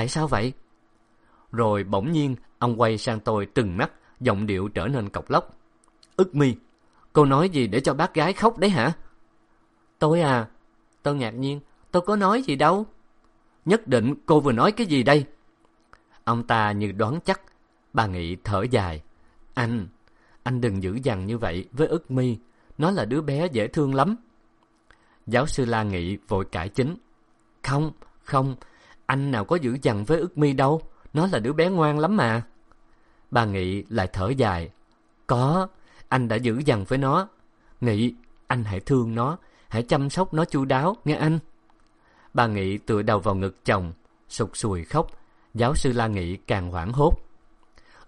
tại sao vậy? Rồi bỗng nhiên, ông quay sang tôi trừng mắt, giọng điệu trở nên cọc lóc. Ức mi, cô nói gì để cho bác gái khóc đấy hả? Tôi à, tôi ngạc nhiên, tôi có nói gì đâu. Nhất định cô vừa nói cái gì đây? Ông ta như đoán chắc, bà Nghị thở dài. Anh, anh đừng dữ dằn như vậy với ức mi, nó là đứa bé dễ thương lắm. Giáo sư La Nghị vội cải chính. Không, không, anh nào có dữ dằn với ức mi đâu, nó là đứa bé ngoan lắm mà. Bà Nghị lại thở dài. Có, anh đã dữ dằn với nó. Nghị, anh hãy thương nó, hãy chăm sóc nó chu đáo, nghe anh. Bà Nghị tựa đầu vào ngực chồng, sụt sùi khóc. Giáo sư La Nghị càng hoảng hốt.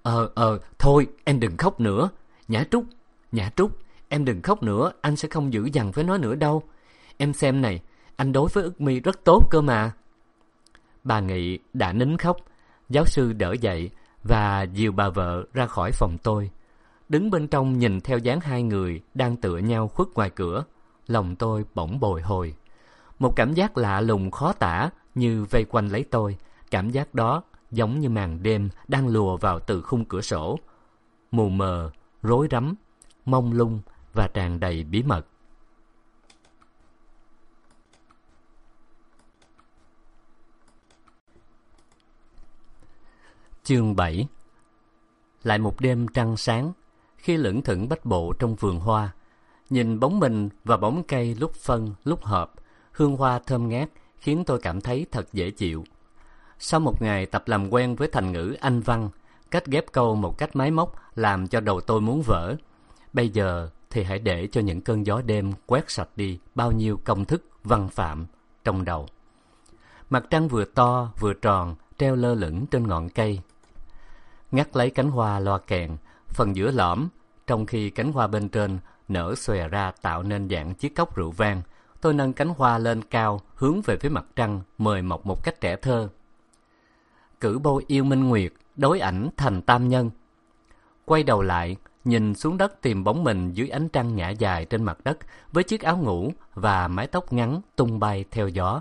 Ờ, ờ, thôi, em đừng khóc nữa. Nhã Trúc, Nhã Trúc, em đừng khóc nữa, anh sẽ không dữ dằn với nó nữa đâu. Em xem này, anh đối với ức mi rất tốt cơ mà. Bà Nghị đã nín khóc, giáo sư đỡ dậy và dìu bà vợ ra khỏi phòng tôi. Đứng bên trong nhìn theo dáng hai người đang tựa nhau khuất ngoài cửa, lòng tôi bỗng bồi hồi. Một cảm giác lạ lùng khó tả như vây quanh lấy tôi, cảm giác đó giống như màn đêm đang lùa vào từ khung cửa sổ. Mù mờ, rối rắm, mông lung và tràn đầy bí mật. Chương 7 Lại một đêm trăng sáng, khi lững thững bách bộ trong vườn hoa, nhìn bóng mình và bóng cây lúc phân, lúc hợp, hương hoa thơm ngát khiến tôi cảm thấy thật dễ chịu. Sau một ngày tập làm quen với thành ngữ Anh văn, cách ghép câu một cách máy móc làm cho đầu tôi muốn vỡ. Bây giờ thì hãy để cho những cơn gió đêm quét sạch đi bao nhiêu công thức văn phạm trong đầu. Mặt trăng vừa to vừa tròn treo lơ lửng trên ngọn cây. Ngắt lấy cánh hoa loa kèn, phần giữa lõm, trong khi cánh hoa bên trên nở xòe ra tạo nên dạng chiếc cốc rượu vang. Tôi nâng cánh hoa lên cao, hướng về phía mặt trăng, mời mọc một cách trẻ thơ. Cử bôi yêu minh nguyệt, đối ảnh thành tam nhân. Quay đầu lại, nhìn xuống đất tìm bóng mình dưới ánh trăng nhã dài trên mặt đất với chiếc áo ngủ và mái tóc ngắn tung bay theo gió.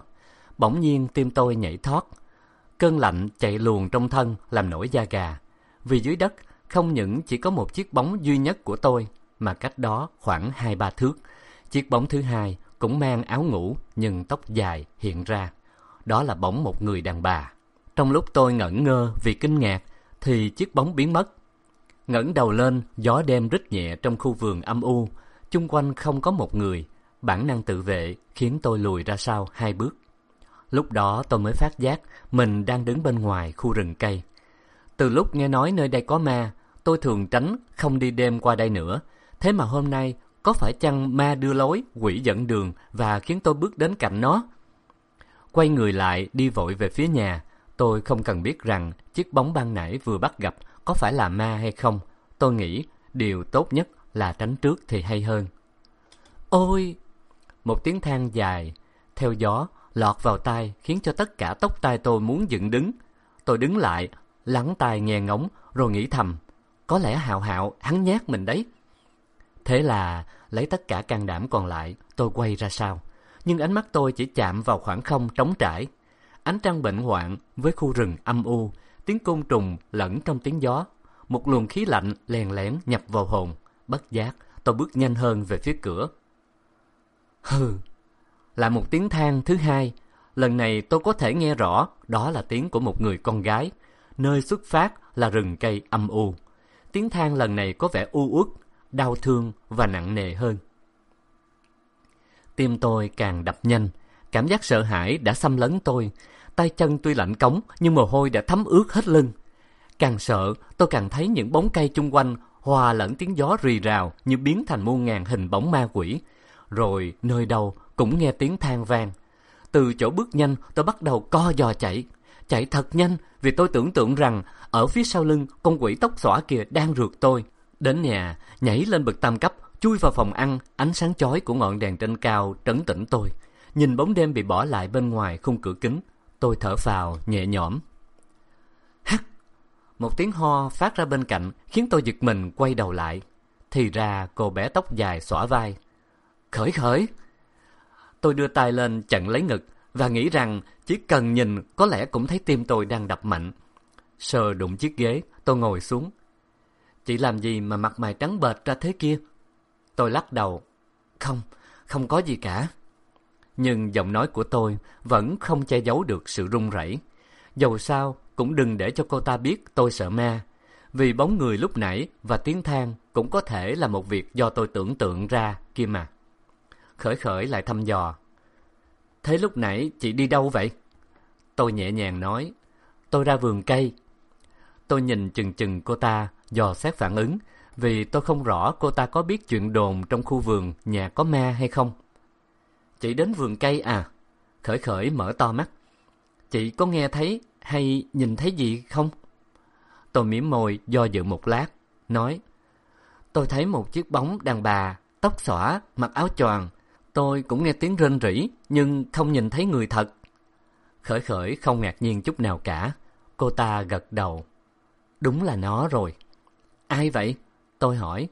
Bỗng nhiên tim tôi nhảy thoát. Cơn lạnh chạy luồn trong thân làm nổi da gà. Vì dưới đất, không những chỉ có một chiếc bóng duy nhất của tôi, mà cách đó khoảng hai ba thước. Chiếc bóng thứ hai cũng mang áo ngủ, nhưng tóc dài hiện ra. Đó là bóng một người đàn bà. Trong lúc tôi ngẩn ngơ vì kinh ngạc, thì chiếc bóng biến mất ngẩng đầu lên, gió đêm rít nhẹ trong khu vườn âm u chung quanh không có một người bản năng tự vệ khiến tôi lùi ra sau hai bước lúc đó tôi mới phát giác mình đang đứng bên ngoài khu rừng cây từ lúc nghe nói nơi đây có ma tôi thường tránh không đi đêm qua đây nữa thế mà hôm nay có phải chăng ma đưa lối quỷ dẫn đường và khiến tôi bước đến cạnh nó quay người lại đi vội về phía nhà tôi không cần biết rằng chiếc bóng ban nãy vừa bắt gặp có phải là ma hay không, tôi nghĩ điều tốt nhất là tránh trước thì hay hơn. Ôi! Một tiếng than dài, theo gió, lọt vào tai khiến cho tất cả tóc tai tôi muốn dựng đứng. Tôi đứng lại, lắng tai nghe ngóng, rồi nghĩ thầm, có lẽ hạo hạo hắn nhát mình đấy. Thế là lấy tất cả can đảm còn lại, tôi quay ra sau. Nhưng ánh mắt tôi chỉ chạm vào khoảng không trống trải. Ánh trăng bệnh hoạn với khu rừng âm u tiếng côn trùng lẫn trong tiếng gió. Một luồng khí lạnh lèn lén nhập vào hồn. Bất giác, tôi bước nhanh hơn về phía cửa. Hừ, là một tiếng than thứ hai. Lần này tôi có thể nghe rõ đó là tiếng của một người con gái. Nơi xuất phát là rừng cây âm u. Tiếng than lần này có vẻ u uất, đau thương và nặng nề hơn. Tim tôi càng đập nhanh, cảm giác sợ hãi đã xâm lấn tôi, tay chân tuy lạnh cống nhưng mồ hôi đã thấm ướt hết lưng. Càng sợ, tôi càng thấy những bóng cây chung quanh hòa lẫn tiếng gió rì rào như biến thành muôn ngàn hình bóng ma quỷ. Rồi nơi đâu cũng nghe tiếng than vang. Từ chỗ bước nhanh, tôi bắt đầu co giò chạy. Chạy thật nhanh vì tôi tưởng tượng rằng ở phía sau lưng con quỷ tóc xõa kia đang rượt tôi. Đến nhà, nhảy lên bậc tam cấp, chui vào phòng ăn, ánh sáng chói của ngọn đèn trên cao trấn tĩnh tôi. Nhìn bóng đêm bị bỏ lại bên ngoài khung cửa kính, Tôi thở phào nhẹ nhõm. Hắt! Một tiếng ho phát ra bên cạnh khiến tôi giật mình quay đầu lại. Thì ra cô bé tóc dài xõa vai. Khởi khởi! Tôi đưa tay lên chặn lấy ngực, và nghĩ rằng chỉ cần nhìn có lẽ cũng thấy tim tôi đang đập mạnh. Sờ đụng chiếc ghế, tôi ngồi xuống. Chị làm gì mà mặt mày trắng bệch ra thế kia? Tôi lắc đầu. Không, không có gì cả. Nhưng giọng nói của tôi vẫn không che giấu được sự run rẩy. Dầu sao cũng đừng để cho cô ta biết tôi sợ ma. Vì bóng người lúc nãy và tiếng than cũng có thể là một việc do tôi tưởng tượng ra kia mà. Khởi khởi lại thăm dò. Thế lúc nãy chị đi đâu vậy? Tôi nhẹ nhàng nói. Tôi ra vườn cây. Tôi nhìn chừng chừng cô ta, dò xét phản ứng, vì tôi không rõ cô ta có biết chuyện đồn trong khu vườn nhà có ma hay không. Chị đến vườn cây à? Khởi khởi mở to mắt. Chị có nghe thấy hay nhìn thấy gì không? Tôi mỉm môi do dự một lát, nói Tôi thấy một chiếc bóng đàn bà, tóc xõa, mặc áo choàng. Tôi cũng nghe tiếng rên rỉ, nhưng không nhìn thấy người thật. Khởi khởi không ngạc nhiên chút nào cả. Cô ta gật đầu. Đúng là nó rồi. Ai vậy? Tôi hỏi.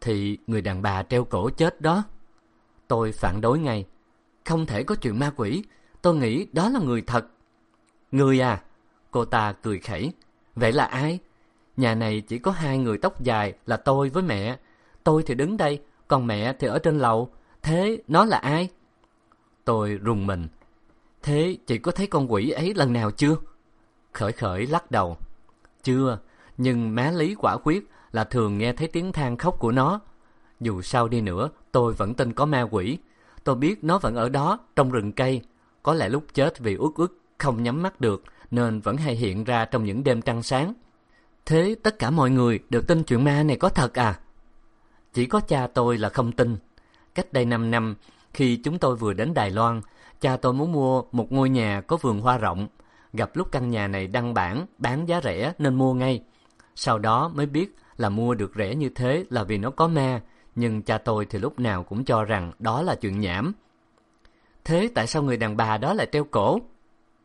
Thì người đàn bà treo cổ chết đó. Tôi phản đối ngay. Không thể có chuyện ma quỷ. Tôi nghĩ đó là người thật. Người à? Cô ta cười khẩy. Vậy là ai? Nhà này chỉ có hai người tóc dài là tôi với mẹ. Tôi thì đứng đây, còn mẹ thì ở trên lầu. Thế nó là ai? Tôi rùng mình. Thế chị có thấy con quỷ ấy lần nào chưa? Khởi khởi lắc đầu. Chưa, nhưng má Lý quả quyết là thường nghe thấy tiếng than khóc của nó. Dù sao đi nữa, tôi vẫn tin có ma quỷ. Tôi biết nó vẫn ở đó, trong rừng cây. Có lẽ lúc chết vì uất ức không nhắm mắt được, nên vẫn hay hiện ra trong những đêm trăng sáng. Thế tất cả mọi người đều tin chuyện ma này có thật à? Chỉ có cha tôi là không tin. Cách đây 5 năm, khi chúng tôi vừa đến Đài Loan, cha tôi muốn mua một ngôi nhà có vườn hoa rộng. Gặp lúc căn nhà này đăng bản, bán giá rẻ nên mua ngay. Sau đó mới biết là mua được rẻ như thế là vì nó có ma, nhưng cha tôi thì lúc nào cũng cho rằng đó là chuyện nhảm. Thế tại sao người đàn bà đó lại treo cổ?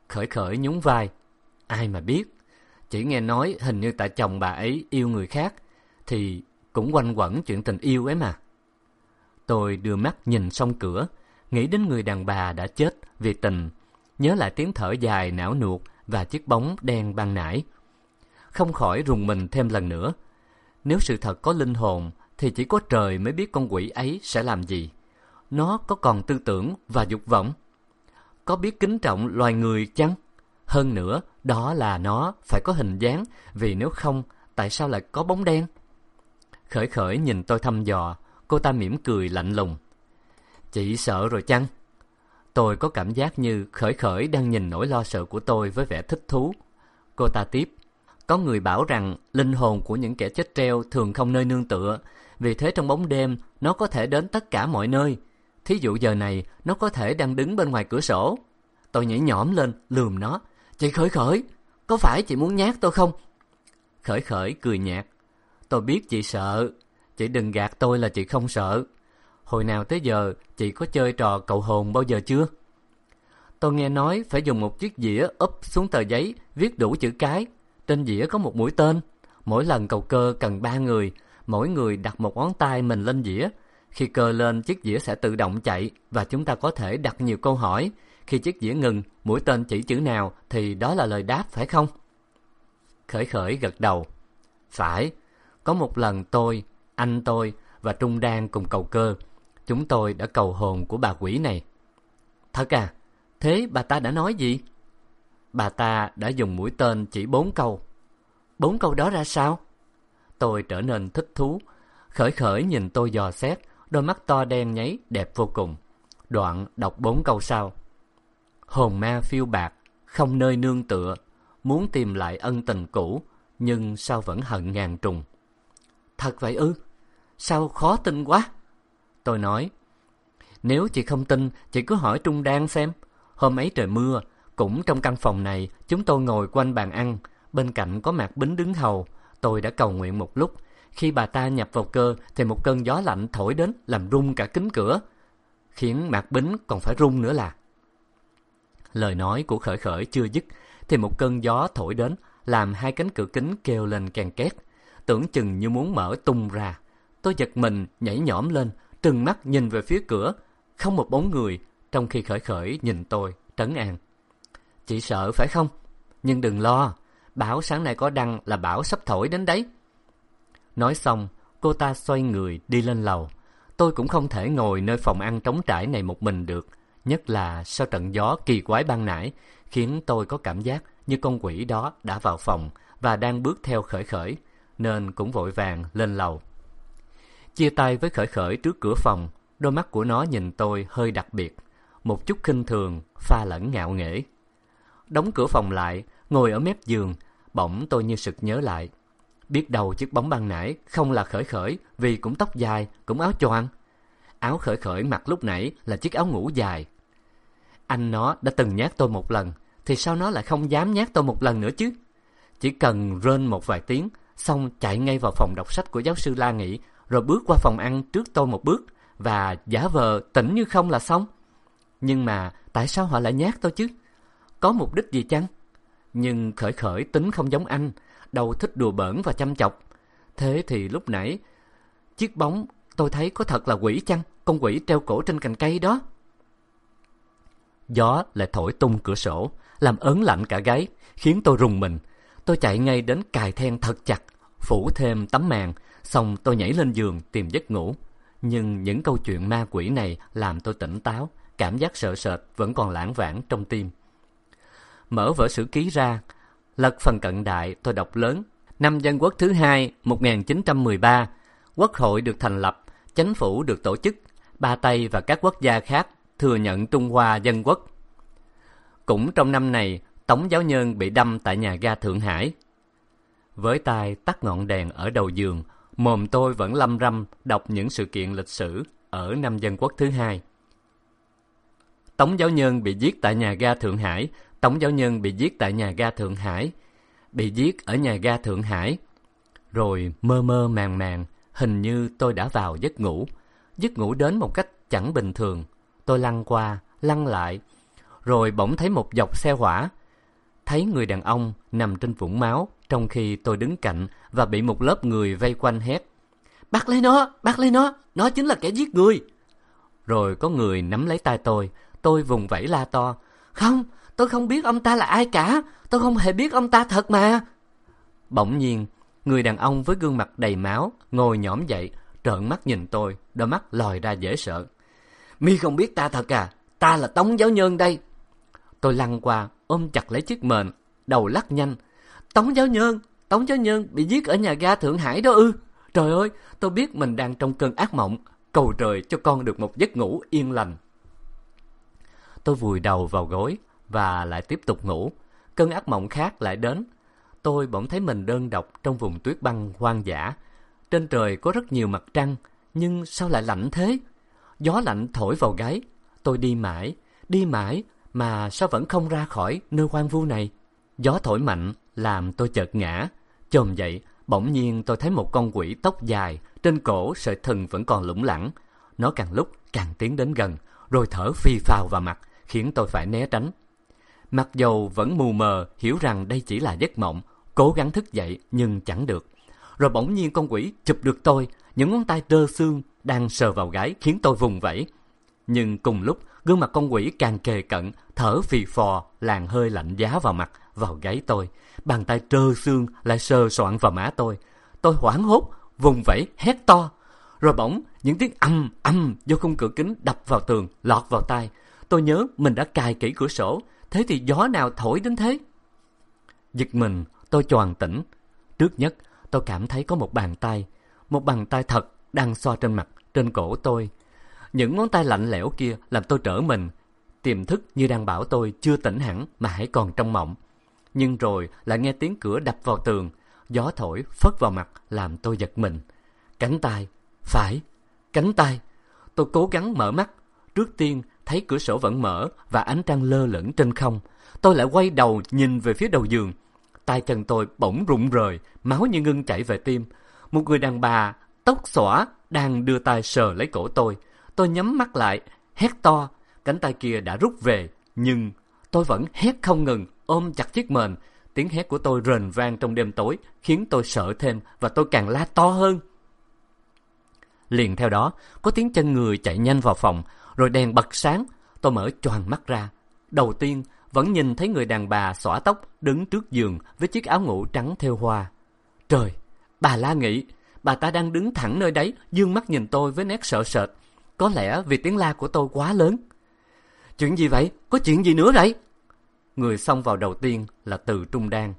Khởi khởi nhún vai. Ai mà biết. Chỉ nghe nói hình như tại chồng bà ấy yêu người khác, thì cũng quanh quẩn chuyện tình yêu ấy mà. Tôi đưa mắt nhìn xong cửa, nghĩ đến người đàn bà đã chết vì tình, nhớ lại tiếng thở dài não nuột và chiếc bóng đen ban nãy. Không khỏi rùng mình thêm lần nữa. Nếu sự thật có linh hồn, thì chỉ có trời mới biết con quỷ ấy sẽ làm gì. Nó có còn tư tưởng và dục vọng? Có biết kính trọng loài người chăng? Hơn nữa, đó là nó phải có hình dáng, vì nếu không, tại sao lại có bóng đen? Khởi khởi nhìn tôi thăm dò, cô ta mỉm cười lạnh lùng. Chị sợ rồi chăng? Tôi có cảm giác như khởi khởi đang nhìn nỗi lo sợ của tôi với vẻ thích thú. Cô ta tiếp. Có người bảo rằng linh hồn của những kẻ chết treo thường không nơi nương tựa, vì thế trong bóng đêm nó có thể đến tất cả mọi nơi. Thí dụ giờ này nó có thể đang đứng bên ngoài cửa sổ. Tôi nhảy nhõm lên, lườm nó. Chị khởi khởi, có phải chị muốn nhát tôi không? Khởi khởi cười nhạt. Tôi biết chị sợ, chị đừng gạt tôi là chị không sợ. Hồi nào tới giờ chị có chơi trò cầu hồn bao giờ chưa? Tôi nghe nói phải dùng một chiếc dĩa úp xuống tờ giấy, viết đủ chữ cái. Trên dĩa có một mũi tên. Mỗi lần cầu cơ cần ba người, mỗi người đặt một ngón tay mình lên dĩa. Khi cơ lên, chiếc dĩa sẽ tự động chạy và chúng ta có thể đặt nhiều câu hỏi. Khi chiếc dĩa ngừng, mũi tên chỉ chữ nào thì đó là lời đáp, phải không? Khởi khởi gật đầu. Phải, có một lần tôi, anh tôi và Trung Đan cùng cầu cơ. Chúng tôi đã cầu hồn của bà quỷ này. Thật à? Thế bà ta đã nói gì? Bà ta đã dùng mũi tên chỉ bốn câu. Bốn câu đó ra sao? Tôi trở nên thích thú. Khởi khởi nhìn tôi dò xét, đôi mắt to đen nháy, đẹp vô cùng. Đoạn đọc bốn câu sau. Hồn ma phiêu bạc, không nơi nương tựa, muốn tìm lại ân tình cũ, nhưng sao vẫn hận ngàn trùng. Thật vậy ư? Sao khó tin quá? Tôi nói, nếu chị không tin, chị cứ hỏi Trung Đan xem. Hôm ấy trời mưa, cũng trong căn phòng này, chúng tôi ngồi quanh bàn ăn. Bên cạnh có Mạc Bính đứng hầu. Tôi đã cầu nguyện một lúc. Khi bà ta nhập vào cơ, thì một cơn gió lạnh thổi đến, làm rung cả kính cửa. Khiến Mạc Bính còn phải rung nữa là. Lời nói của khởi khởi chưa dứt, thì một cơn gió thổi đến, làm hai cánh cửa kính kêu lên kèn két. Tưởng chừng như muốn mở tung ra. Tôi giật mình, nhảy nhõm lên, trừng mắt nhìn về phía cửa. Không một bóng người, trong khi khởi khởi nhìn tôi trấn an. Chị sợ phải không? Nhưng đừng lo, Bảo sáng nay có đăng là Bảo sắp thổi đến đấy. Nói xong, cô ta xoay người đi lên lầu. Tôi cũng không thể ngồi nơi phòng ăn trống trải này một mình được. Nhất là sau trận gió kỳ quái ban nãy, khiến tôi có cảm giác như con quỷ đó đã vào phòng và đang bước theo khởi khởi, nên cũng vội vàng lên lầu. Chia tay với khởi khởi trước cửa phòng, đôi mắt của nó nhìn tôi hơi đặc biệt, một chút khinh thường, pha lẫn ngạo nghễ. Đóng cửa phòng lại, ngồi ở mép giường, bỗng tôi như sực nhớ lại. Biết đâu chiếc bóng ban nãy không là khởi khởi vì cũng tóc dài, cũng áo choàng. Áo khởi khởi mặc lúc nãy là chiếc áo ngủ dài. Anh nó đã từng nhát tôi một lần, thì sao nó lại không dám nhát tôi một lần nữa chứ? Chỉ cần rên một vài tiếng, xong chạy ngay vào phòng đọc sách của giáo sư La Nghị, rồi bước qua phòng ăn trước tôi một bước, và giả vờ tỉnh như không là xong. Nhưng mà tại sao họ lại nhát tôi chứ? Có mục đích gì chăng? Nhưng khởi khởi tính không giống anh, đầu thích đùa bỡn và chăm chọc. Thế thì lúc nãy, chiếc bóng tôi thấy có thật là quỷ chăng? Con quỷ treo cổ trên cành cây đó. Gió lại thổi tung cửa sổ, làm ớn lạnh cả gáy, khiến tôi rùng mình. Tôi chạy ngay đến cài then thật chặt, phủ thêm tấm màn, xong tôi nhảy lên giường tìm giấc ngủ. Nhưng những câu chuyện ma quỷ này làm tôi tỉnh táo, cảm giác sợ sệt vẫn còn lãng vảng trong tim. Mở vở sử ký ra, lật phần cận đại tôi đọc lớn. Năm dân quốc thứ hai 1913, quốc hội được thành lập, chính phủ được tổ chức, Ba Tây và các quốc gia khác thừa nhận Trung Hoa dân quốc. Cũng trong năm này, Tống Giáo Nhân bị đâm tại nhà ga Thượng Hải. Với tay tắt ngọn đèn ở đầu giường, mồm tôi vẫn lâm râm đọc những sự kiện lịch sử ở năm dân quốc thứ hai. Tống Giáo Nhân bị giết tại nhà ga Thượng Hải, Tống Giáo Nhân bị giết tại nhà ga Thượng Hải, bị giết ở nhà ga Thượng Hải. Rồi mơ mơ màng màng, hình như tôi đã vào giấc ngủ. Giấc ngủ đến một cách chẳng bình thường. Tôi lăn qua, lăn lại, rồi bỗng thấy một dọc xe hỏa. Thấy người đàn ông nằm trên vũng máu, trong khi tôi đứng cạnh và bị một lớp người vây quanh hét. Bắt lấy nó, bắt lấy nó, nó chính là kẻ giết người. Rồi có người nắm lấy tay tôi, tôi vùng vẫy la to. Không, tôi không biết ông ta là ai cả, tôi không hề biết ông ta thật mà. Bỗng nhiên, người đàn ông với gương mặt đầy máu ngồi nhõm dậy, trợn mắt nhìn tôi, đôi mắt lòi ra dễ sợ. Mi không biết ta thật à, ta là Tống Giáo Nhân đây. Tôi lăn qua, ôm chặt lấy chiếc mền, đầu lắc nhanh. Tống Giáo Nhân, Tống Giáo Nhân bị giết ở nhà ga Thượng Hải đó ư. Trời ơi, tôi biết mình đang trong cơn ác mộng, cầu trời cho con được một giấc ngủ yên lành. Tôi vùi đầu vào gối và lại tiếp tục ngủ. Cơn ác mộng khác lại đến. Tôi bỗng thấy mình đơn độc trong vùng tuyết băng hoang dã. Trên trời có rất nhiều mặt trăng, nhưng sao lại lạnh thế? Gió lạnh thổi vào gáy. Tôi đi mãi, đi mãi, mà sao vẫn không ra khỏi nơi hoang vu này? Gió thổi mạnh, làm tôi chợt ngã. Chồm dậy, bỗng nhiên tôi thấy một con quỷ tóc dài, trên cổ sợi thừng vẫn còn lủng lẳng. Nó càng lúc càng tiến đến gần, rồi thở phi phào vào mặt, khiến tôi phải né tránh. Mặc dầu vẫn mù mờ hiểu rằng đây chỉ là giấc mộng, cố gắng thức dậy nhưng chẳng được. Rồi bỗng nhiên con quỷ chụp được tôi, những ngón tay trơ xương đang sờ vào gái khiến tôi vùng vẫy. Nhưng cùng lúc, gương mặt con quỷ càng kề cận, thở phì phò, làn hơi lạnh giá vào mặt, vào gáy tôi. Bàn tay trơ xương lại sờ soạn vào má tôi. Tôi hoảng hốt, vùng vẫy, hét to. Rồi bỗng, những tiếng âm âm do khung cửa kính đập vào tường, lọt vào tai. Tôi nhớ mình đã cài kỹ cửa sổ, thế thì gió nào thổi đến thế? Giật mình, tôi choàng tỉnh. Trước nhất, tôi cảm thấy có một bàn tay, một bàn tay thật đang xoa trên mặt, trên cổ tôi. Những ngón tay lạnh lẽo kia làm tôi trở mình, tiềm thức như đang bảo tôi chưa tỉnh hẳn mà hãy còn trong mộng. Nhưng rồi lại nghe tiếng cửa đập vào tường, gió thổi phất vào mặt làm tôi giật mình. Cánh tay, phải, cánh tay. Tôi cố gắng mở mắt, trước tiên thấy cửa sổ vẫn mở và ánh trăng lơ lửng trên không. Tôi lại quay đầu nhìn về phía đầu giường. Tay chân tôi bỗng rụng rời, máu như ngưng chảy về tim. Một người đàn bà, tóc xõa, đang đưa tay sờ lấy cổ tôi. Tôi nhắm mắt lại, hét to. Cánh tay kia đã rút về, nhưng tôi vẫn hét không ngừng, ôm chặt chiếc mền. Tiếng hét của tôi rền vang trong đêm tối, khiến tôi sợ thêm và tôi càng la to hơn. Liền theo đó, có tiếng chân người chạy nhanh vào phòng, rồi đèn bật sáng. Tôi mở choàng mắt ra. đầu tiên vẫn nhìn thấy người đàn bà xõa tóc đứng trước giường với chiếc áo ngủ trắng theo hoa. Trời, bà la nghĩ, bà ta đang đứng thẳng nơi đấy, dương mắt nhìn tôi với nét sợ sệt. Có lẽ vì tiếng la của tôi quá lớn. Chuyện gì vậy? Có chuyện gì nữa vậy? Người xông vào đầu tiên là Từ Trung Đan.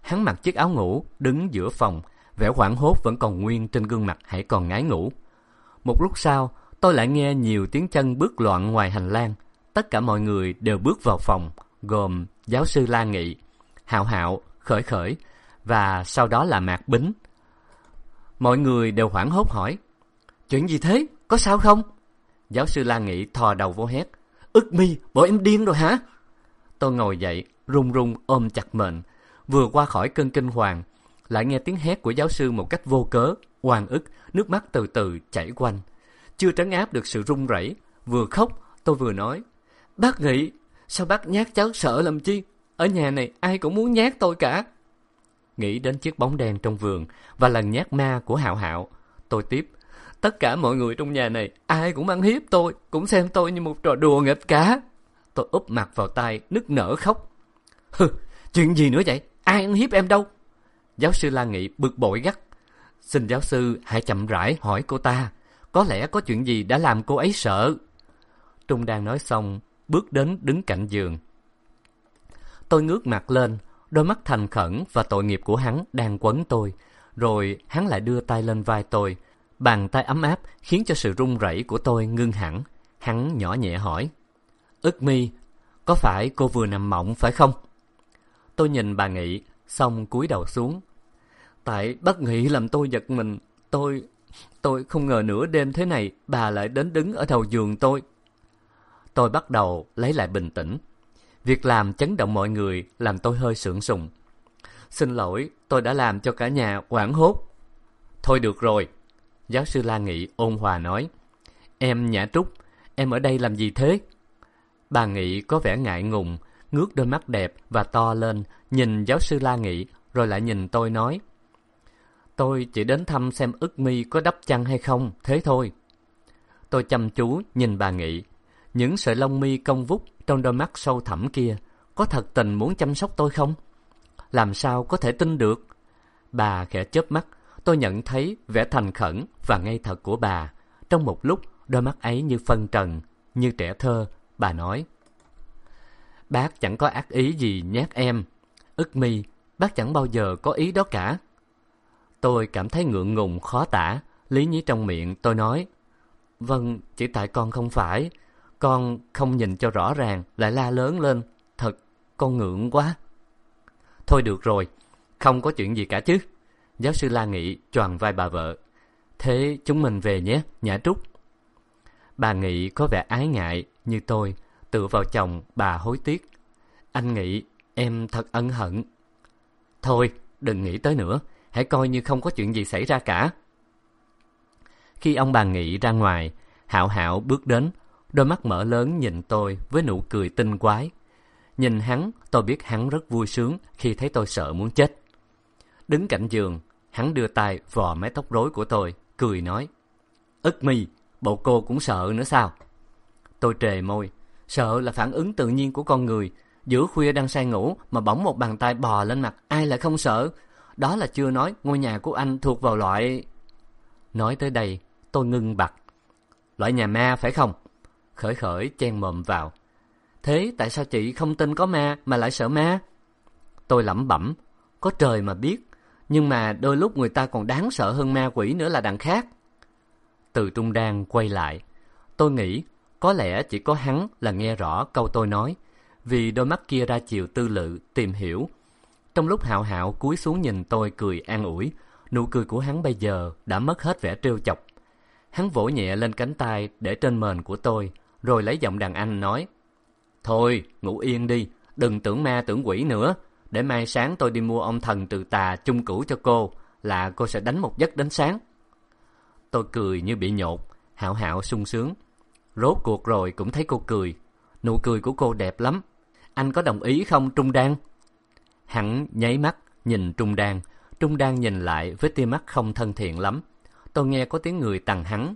Hắn mặc chiếc áo ngủ, đứng giữa phòng, vẻ hoảng hốt vẫn còn nguyên trên gương mặt hãy còn ngái ngủ. Một lúc sau, tôi lại nghe nhiều tiếng chân bước loạn ngoài hành lang. Tất cả mọi người đều bước vào phòng, gồm giáo sư La Nghị, Hạo Hạo, Khởi Khởi và sau đó là Mạc Bính. Mọi người đều hoảng hốt hỏi, chuyện gì thế, có sao không? Giáo sư La Nghị thò đầu vô hét, ức mi, bộ em điên rồi hả? Tôi ngồi dậy, run run ôm chặt mệnh, vừa qua khỏi cơn kinh hoàng, lại nghe tiếng hét của giáo sư một cách vô cớ, oan ức, nước mắt từ từ chảy quanh. Chưa trấn áp được sự run rẩy, vừa khóc, tôi vừa nói, Bác nghĩ, sao bác nhát cháu sợ làm chi? Ở nhà này ai cũng muốn nhát tôi cả. Nghĩ đến chiếc bóng đen trong vườn và lần nhát ma của Hạo Hạo, tôi tiếp, tất cả mọi người trong nhà này ai cũng ăn hiếp tôi, cũng xem tôi như một trò đùa nghịch cả. Tôi úp mặt vào tay, nức nở khóc. Hừ, chuyện gì nữa vậy? Ai ăn hiếp em đâu? Giáo sư La Nghị bực bội gắt. Xin giáo sư hãy chậm rãi hỏi cô ta. Có lẽ có chuyện gì đã làm cô ấy sợ. Trung đang nói xong, bước đến đứng cạnh giường. Tôi ngước mặt lên, đôi mắt thành khẩn và tội nghiệp của hắn đang quấn tôi. Rồi hắn lại đưa tay lên vai tôi. Bàn tay ấm áp khiến cho sự run rẩy của tôi ngưng hẳn. Hắn nhỏ nhẹ hỏi. Ức mi, có phải cô vừa nằm mộng phải không? Tôi nhìn bà Nghị, xong cúi đầu xuống. Tại bất Nghị làm tôi giật mình, tôi... Tôi không ngờ nửa đêm thế này bà lại đến đứng ở đầu giường tôi. Tôi bắt đầu lấy lại bình tĩnh. Việc làm chấn động mọi người làm tôi hơi sượng sùng. Xin lỗi, tôi đã làm cho cả nhà hoảng hốt. Thôi được rồi. Giáo sư La Nghị ôn hòa nói. Em Nhã Trúc, em ở đây làm gì thế? Bà Nghị có vẻ ngại ngùng, ngước đôi mắt đẹp và to lên, nhìn giáo sư La Nghị, rồi lại nhìn tôi nói. Tôi chỉ đến thăm xem ức mi có đắp chăn hay không, thế thôi. Tôi chăm chú nhìn bà Nghị. Những sợi lông mi cong vút trong đôi mắt sâu thẳm kia, có thật tình muốn chăm sóc tôi không? Làm sao có thể tin được? Bà khẽ chớp mắt, tôi nhận thấy vẻ thành khẩn và ngây thật của bà. Trong một lúc, đôi mắt ấy như phân trần, như trẻ thơ, bà nói. Bác chẳng có ác ý gì nhát em. Ức mi, bác chẳng bao giờ có ý đó cả. Tôi cảm thấy ngượng ngùng khó tả, lý nhí trong miệng tôi nói. Vâng, chỉ tại con không phải. Con không nhìn cho rõ ràng, lại la lớn lên. Thật, con ngượng quá. Thôi được rồi, không có chuyện gì cả chứ. Giáo sư La Nghị choàng vai bà vợ. Thế chúng mình về nhé, Nhã Trúc. Bà Nghị có vẻ ái ngại như tôi, tự vào chồng bà hối tiếc. Anh nghĩ em thật ân hận. Thôi, đừng nghĩ tới nữa, hãy coi như không có chuyện gì xảy ra cả. Khi ông bà Nghị ra ngoài, Hạo Hạo bước đến, đôi mắt mở lớn nhìn tôi với nụ cười tinh quái. Nhìn hắn, tôi biết hắn rất vui sướng khi thấy tôi sợ muốn chết. Đứng cạnh giường, hắn đưa tay vò mái tóc rối của tôi, cười nói. Ức mi, bộ cô cũng sợ nữa sao? Tôi trề môi, sợ là phản ứng tự nhiên của con người. Giữa khuya đang say ngủ mà bỗng một bàn tay bò lên mặt, ai lại không sợ? Đó là chưa nói ngôi nhà của anh thuộc vào loại... Nói tới đây, tôi ngưng bặt. Loại nhà ma phải không? Khởi khởi chen mồm vào. Thế tại sao chị không tin có ma mà lại sợ ma? Tôi lẩm bẩm, có trời mà biết, nhưng mà đôi lúc người ta còn đáng sợ hơn ma quỷ nữa là đằng khác. Từ Trung Đan quay lại, tôi nghĩ có lẽ chỉ có hắn là nghe rõ câu tôi nói, vì đôi mắt kia ra chiều tư lự, tìm hiểu. Trong lúc hạo hạo cúi xuống nhìn tôi cười an ủi, nụ cười của hắn bây giờ đã mất hết vẻ trêu chọc. Hắn vỗ nhẹ lên cánh tay để trên mền của tôi, rồi lấy giọng đàn anh nói, Thôi, ngủ yên đi, đừng tưởng ma tưởng quỷ nữa, để mai sáng tôi đi mua ông thần trừ tà chung cửu cho cô, là cô sẽ đánh một giấc đến sáng. Tôi cười như bị nhột, hạo hạo sung sướng. Rốt cuộc rồi cũng thấy cô cười. Nụ cười của cô đẹp lắm. Anh có đồng ý không Trung Đan? Hắn nháy mắt, nhìn Trung Đan. Trung Đan nhìn lại với tia mắt không thân thiện lắm. Tôi nghe có tiếng người tằng hắn.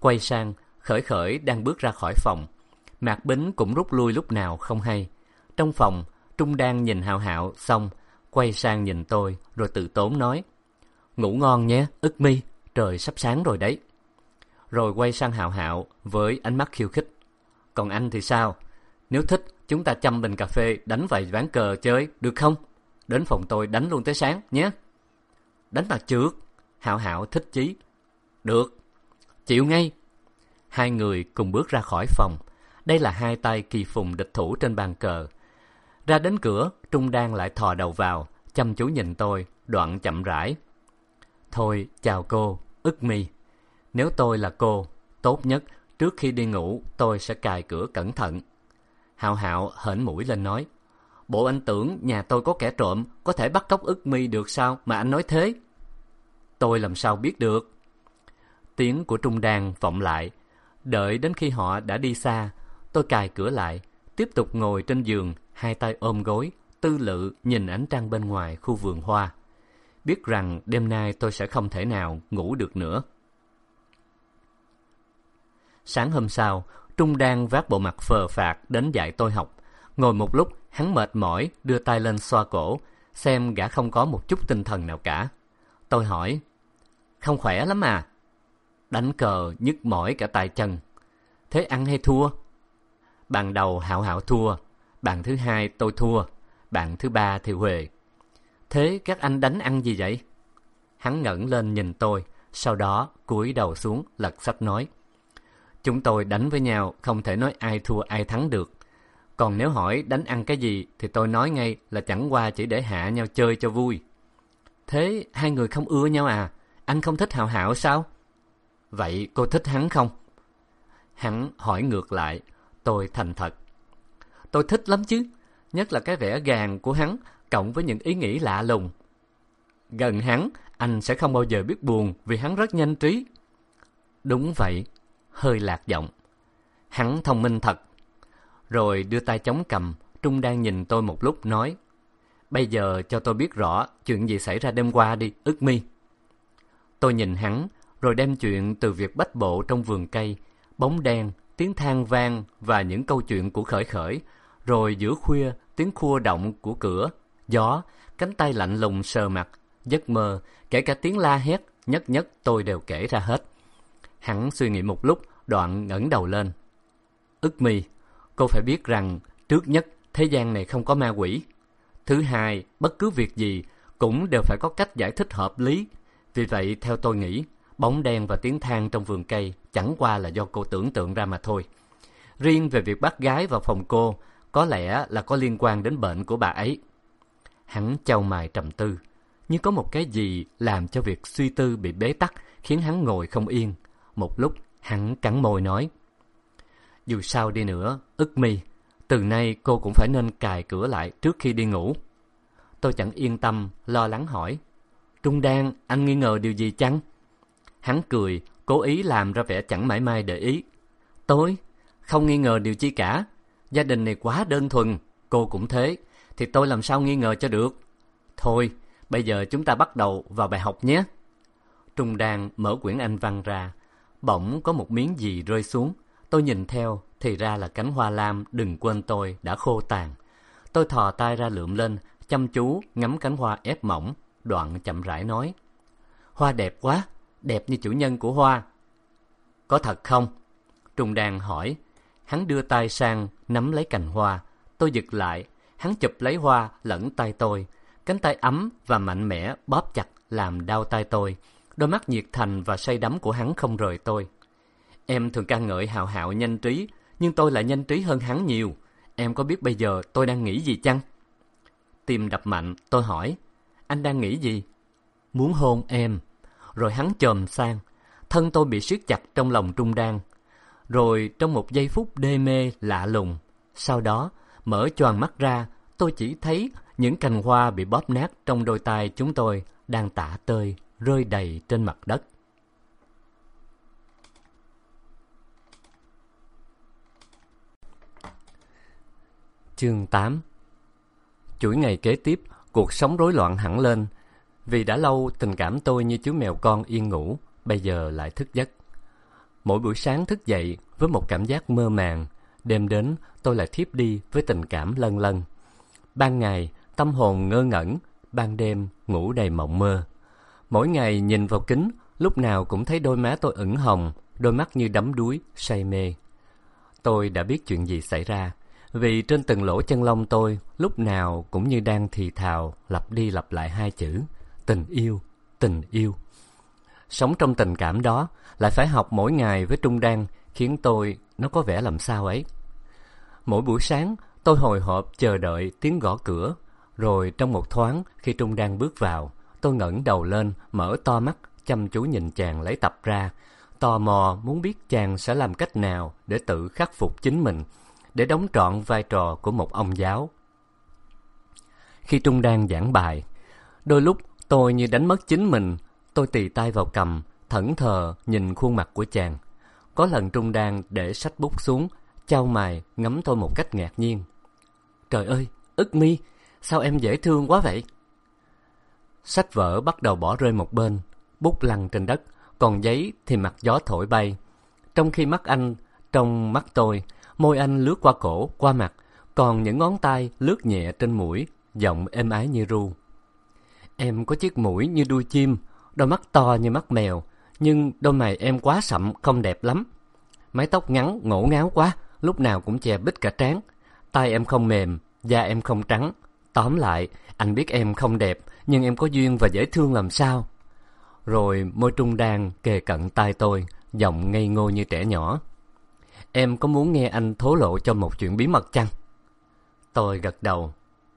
Quay sang, khởi khởi đang bước ra khỏi phòng. Mạc Bính cũng rút lui lúc nào không hay. Trong phòng, Trung đang nhìn Hạo Hạo xong, quay sang nhìn tôi rồi tự tốn nói: "Ngủ ngon nhé, ức mi, trời sắp sáng rồi đấy." Rồi quay sang Hạo Hạo với ánh mắt khiêu khích: "Còn anh thì sao? Nếu thích, chúng ta chăm bình cà phê đánh vài ván cờ chơi, được không? Đến phòng tôi đánh luôn tới sáng nhé." Đánh mặt trước, Hạo Hạo thích chí. "Được, chịu ngay." Hai người cùng bước ra khỏi phòng. Đây là hai tay kỳ phùng địch thủ trên bàn cờ. Ra đến cửa, Trung Đan lại thò đầu vào, chăm chú nhìn tôi, đoạn chậm rãi. Thôi, chào cô, ức mi. Nếu tôi là cô, tốt nhất trước khi đi ngủ tôi sẽ cài cửa cẩn thận. Hạo Hạo hển mũi lên nói. Bộ anh tưởng nhà tôi có kẻ trộm, có thể bắt cóc ức mi được sao mà anh nói thế? Tôi làm sao biết được? Tiếng của Trung Đan vọng lại. Đợi đến khi họ đã đi xa, tôi cài cửa lại, tiếp tục ngồi trên giường, hai tay ôm gối, tư lự nhìn ánh trăng bên ngoài khu vườn hoa. Biết rằng đêm nay tôi sẽ không thể nào ngủ được nữa. Sáng hôm sau, Trung đang vác bộ mặt phờ phạt đến dạy tôi học. Ngồi một lúc, hắn mệt mỏi, đưa tay lên xoa cổ, xem gã không có một chút tinh thần nào cả. Tôi hỏi, không khỏe lắm à? Đánh cờ nhức mỏi cả tay chân. Thế ăn hay thua? Ban đầu hảo hảo thua, bạn thứ hai tôi thua, bạn thứ ba thì Huệ. Thế các anh đánh ăn gì vậy? Hắn ngẩng lên nhìn tôi, sau đó cúi đầu xuống lật sách nói. Chúng tôi đánh với nhau, không thể nói ai thua ai thắng được. Còn nếu hỏi đánh ăn cái gì thì tôi nói ngay là chẳng qua chỉ để hạ nhau chơi cho vui. Thế hai người không ưa nhau à? Anh không thích Hào Hạo sao? Vậy cô thích hắn không? Hắn hỏi ngược lại, tôi thành thật. Tôi thích lắm chứ, nhất là cái vẻ gàn của hắn cộng với những ý nghĩ lạ lùng. Gần hắn, anh sẽ không bao giờ biết buồn vì hắn rất nhanh trí. Đúng vậy, hơi lạc giọng. Hắn thông minh thật. Rồi đưa tay chống cầm, Trung đang nhìn tôi một lúc nói. Bây giờ cho tôi biết rõ chuyện gì xảy ra đêm qua đi, ức mi. Tôi nhìn hắn, rồi đem chuyện từ việc bách bộ trong vườn cây, bóng đen, tiếng than vang và những câu chuyện của khởi khởi, rồi giữa khuya tiếng khua động của cửa, gió, cánh tay lạnh lùng sờ mặt, giấc mơ, kể cả tiếng la hét, nhất nhất tôi đều kể ra hết. Hắn suy nghĩ một lúc, đoạn ngẩng đầu lên. Ức mi, cô phải biết rằng, trước nhất, thế gian này không có ma quỷ. Thứ hai, bất cứ việc gì cũng đều phải có cách giải thích hợp lý. Vì vậy, theo tôi nghĩ, bóng đen và tiếng than trong vườn cây chẳng qua là do cô tưởng tượng ra mà thôi. Riêng về việc bắt gái vào phòng cô, có lẽ là có liên quan đến bệnh của bà ấy. Hắn chau mày trầm tư, như có một cái gì làm cho việc suy tư bị bế tắc khiến hắn ngồi không yên. Một lúc, hắn cắn môi nói. Dù sao đi nữa, ức mi, từ nay cô cũng phải nên cài cửa lại trước khi đi ngủ. Tôi chẳng yên tâm, lo lắng hỏi. Trung Đan, anh nghi ngờ điều gì chăng? Hắn cười, cố ý làm ra vẻ chẳng mãi mai để ý. Tôi, không nghi ngờ điều chi cả. Gia đình này quá đơn thuần, cô cũng thế, thì tôi làm sao nghi ngờ cho được. Thôi, bây giờ chúng ta bắt đầu vào bài học nhé. Trung Đan mở quyển Anh văn ra, bỗng có một miếng gì rơi xuống. Tôi nhìn theo, thì ra là cánh hoa lam đừng quên tôi đã khô tàn. Tôi thò tay ra lượm lên, chăm chú ngắm cánh hoa ép mỏng, đoạn chậm rãi nói. Hoa đẹp quá, đẹp như chủ nhân của hoa. Có thật không? Trung Đan hỏi. Hắn đưa tay sang, nắm lấy cành hoa. Tôi giật lại, hắn chụp lấy hoa lẫn tay tôi. Cánh tay ấm và mạnh mẽ bóp chặt làm đau tay tôi. Đôi mắt nhiệt thành và say đắm của hắn không rời tôi. Em thường ca ngợi hào hạo nhanh trí, nhưng tôi lại nhanh trí hơn hắn nhiều. Em có biết bây giờ tôi đang nghĩ gì chăng? Tim đập mạnh, tôi hỏi. Anh đang nghĩ gì? Muốn hôn em. Rồi hắn chồm sang. Thân tôi bị siết chặt trong lòng trung đan. Rồi trong một giây phút đê mê lạ lùng. Sau đó, mở choàng mắt ra, tôi chỉ thấy những cành hoa bị bóp nát trong đôi tay chúng tôi đang tả tơi, rơi đầy trên mặt đất. Chương 8 Chuỗi ngày kế tiếp, cuộc sống rối loạn hẳn lên. Vì đã lâu tình cảm tôi như chú mèo con yên ngủ, bây giờ lại thức giấc. Mỗi buổi sáng thức dậy với một cảm giác mơ màng, đêm đến tôi lại thiếp đi với tình cảm lân lân. Ban ngày, tâm hồn ngơ ngẩn, ban đêm ngủ đầy mộng mơ. Mỗi ngày nhìn vào kính, lúc nào cũng thấy đôi má tôi ửng hồng, đôi mắt như đắm đuối, say mê. Tôi đã biết chuyện gì xảy ra, vì trên từng lỗ chân lông tôi lúc nào cũng như đang thì thào lặp đi lặp lại hai chữ tình yêu, tình yêu. Sống trong tình cảm đó lại phải học mỗi ngày với Trung Đan khiến tôi nó có vẻ làm sao ấy. Mỗi buổi sáng tôi hồi hộp chờ đợi tiếng gõ cửa, rồi trong một thoáng khi Trung Đan bước vào, tôi ngẩng đầu lên, mở to mắt, chăm chú nhìn chàng lấy tập ra, tò mò muốn biết chàng sẽ làm cách nào để tự khắc phục chính mình, để đóng trọn vai trò của một ông giáo. Khi Trung Đan giảng bài, đôi lúc tôi như đánh mất chính mình, tôi tì tay vào cầm, thẫn thờ nhìn khuôn mặt của chàng. Có lần Trung Đan để sách bút xuống, trao mày ngắm tôi một cách ngạc nhiên. Trời ơi, ức mi, sao em dễ thương quá vậy? Sách vở bắt đầu bỏ rơi một bên, bút lăn trên đất, còn giấy thì mặt gió thổi bay. Trong khi mắt anh, trong mắt tôi, môi anh lướt qua cổ, qua mặt, còn những ngón tay lướt nhẹ trên mũi, giọng êm ái như ru. Em có chiếc mũi như đuôi chim, đôi mắt to như mắt mèo, nhưng đôi mày em quá sậm, không đẹp lắm. Mái tóc ngắn, ngổ ngáo quá, lúc nào cũng che bít cả trán. tay em không mềm, da em không trắng. Tóm lại, anh biết em không đẹp, nhưng em có duyên và dễ thương làm sao. Rồi môi trung đan kề cận tai tôi, giọng ngây ngô như trẻ nhỏ. Em có muốn nghe anh thố lộ cho một chuyện bí mật chăng? Tôi gật đầu.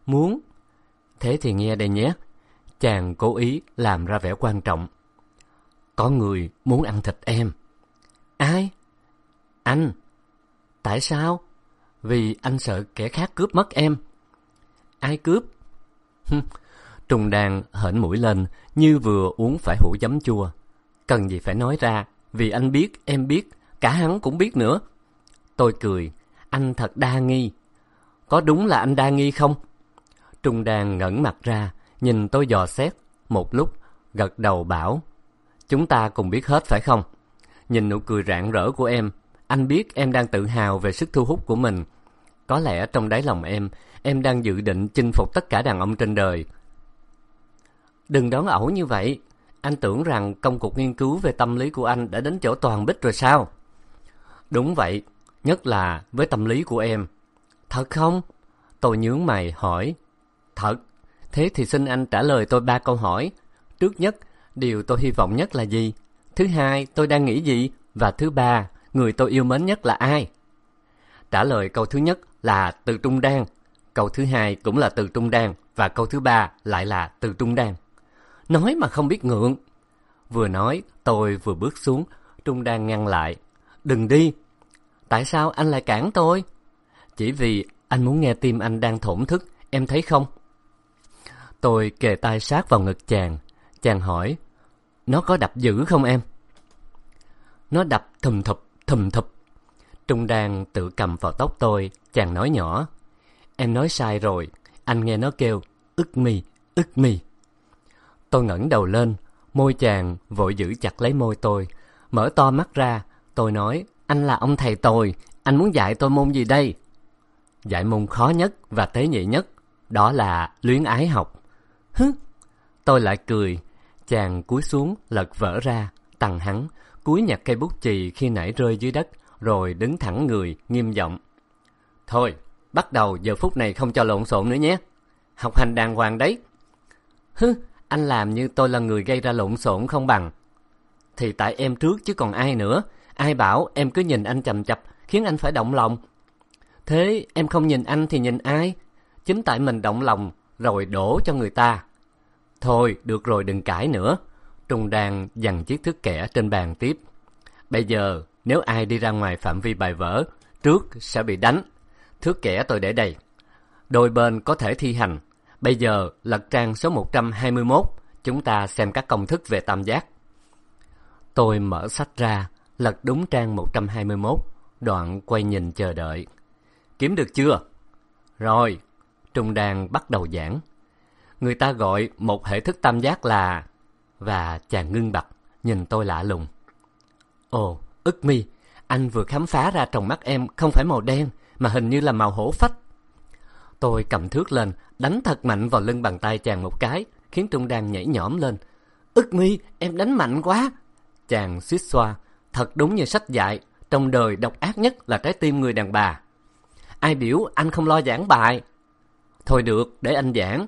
Muốn. Thế thì nghe đây nhé. Chàng cố ý làm ra vẻ quan trọng. Có người muốn ăn thịt em. Ai? Anh. Tại sao? Vì anh sợ kẻ khác cướp mất em. Ai cướp? Trùng đàn hển mũi lên như vừa uống phải hũ giấm chua. Cần gì phải nói ra, vì anh biết, em biết, cả hắn cũng biết nữa. Tôi cười, anh thật đa nghi. Có đúng là anh đa nghi không? Trung đàn ngẩng mặt ra, nhìn tôi dò xét, một lúc, gật đầu bảo. Chúng ta cùng biết hết phải không? Nhìn nụ cười rạng rỡ của em, anh biết em đang tự hào về sức thu hút của mình. Có lẽ trong đáy lòng em, em đang dự định chinh phục tất cả đàn ông trên đời. Đừng đón ẩu như vậy. Anh tưởng rằng công cuộc nghiên cứu về tâm lý của anh đã đến chỗ toàn bích rồi sao? Đúng vậy, nhất là với tâm lý của em. Thật không? Tôi nhướng mày hỏi. Thật. Thế thì xin anh trả lời tôi ba câu hỏi. Trước nhất, điều tôi hy vọng nhất là gì? Thứ hai, tôi đang nghĩ gì? Và thứ ba, người tôi yêu mến nhất là ai? Trả lời câu thứ nhất là từ Trung Đan. Câu thứ hai cũng là từ Trung Đan. Và câu thứ ba lại là từ Trung Đan. Nói mà không biết ngượng. Vừa nói, tôi vừa bước xuống. Trung Đan ngăn lại. Đừng đi. Tại sao anh lại cản tôi? Chỉ vì anh muốn nghe tim anh đang thổn thức, em thấy không? Tôi kề tay sát vào ngực chàng. Chàng hỏi, nó có đập dữ không em? Nó đập thùm thụp, thùm thụp. Trung Đan tự cầm vào tóc tôi, chàng nói nhỏ. Em nói sai rồi, anh nghe nó kêu, ức mi, ức mi. Tôi ngẩng đầu lên, môi chàng vội giữ chặt lấy môi tôi. Mở to mắt ra, tôi nói, anh là ông thầy tôi, anh muốn dạy tôi môn gì đây? Dạy môn khó nhất và tế nhị nhất, đó là luyến ái học. Hứ! Tôi lại cười, chàng cúi xuống lật vỡ ra, tằng hắn, cúi nhặt cây bút chì khi nãy rơi dưới đất, rồi đứng thẳng người, nghiêm giọng. Thôi, bắt đầu giờ phút này không cho lộn xộn nữa nhé. Học hành đàng hoàng đấy. Hứ, anh làm như tôi là người gây ra lộn xộn không bằng. Thì tại em trước chứ còn ai nữa. Ai bảo em cứ nhìn anh chầm chập khiến anh phải động lòng. Thế em không nhìn anh thì nhìn ai? Chính tại mình động lòng rồi đổ cho người ta. Thôi, được rồi đừng cãi nữa. Trung đang dằn chiếc thước kẻ trên bàn tiếp. Bây giờ, nếu ai đi ra ngoài phạm vi bài vở, trước sẽ bị đánh. Thước kẻ tôi để đây. Đôi bên có thể thi hành. Bây giờ, lật trang số 121, chúng ta xem các công thức về tam giác. Tôi mở sách ra, lật đúng trang 121, đoạn quay nhìn chờ đợi. Kiếm được chưa? Rồi, Trung Đan bắt đầu giảng. Người ta gọi một hệ thức tam giác là... Và chàng ngưng bặt, nhìn tôi lạ lùng. Ồ, ức mi, anh vừa khám phá ra trong mắt em không phải màu đen, mà hình như là màu hổ phách. Tôi cầm thước lên, đánh thật mạnh vào lưng bàn tay chàng một cái, khiến Trung Đan nhảy nhõm lên. Ức mi, em đánh mạnh quá. Chàng suýt xoa, thật đúng như sách dạy, trong đời độc ác nhất là trái tim người đàn bà. Ai biểu anh không lo giảng bài? Thôi được, để anh giảng.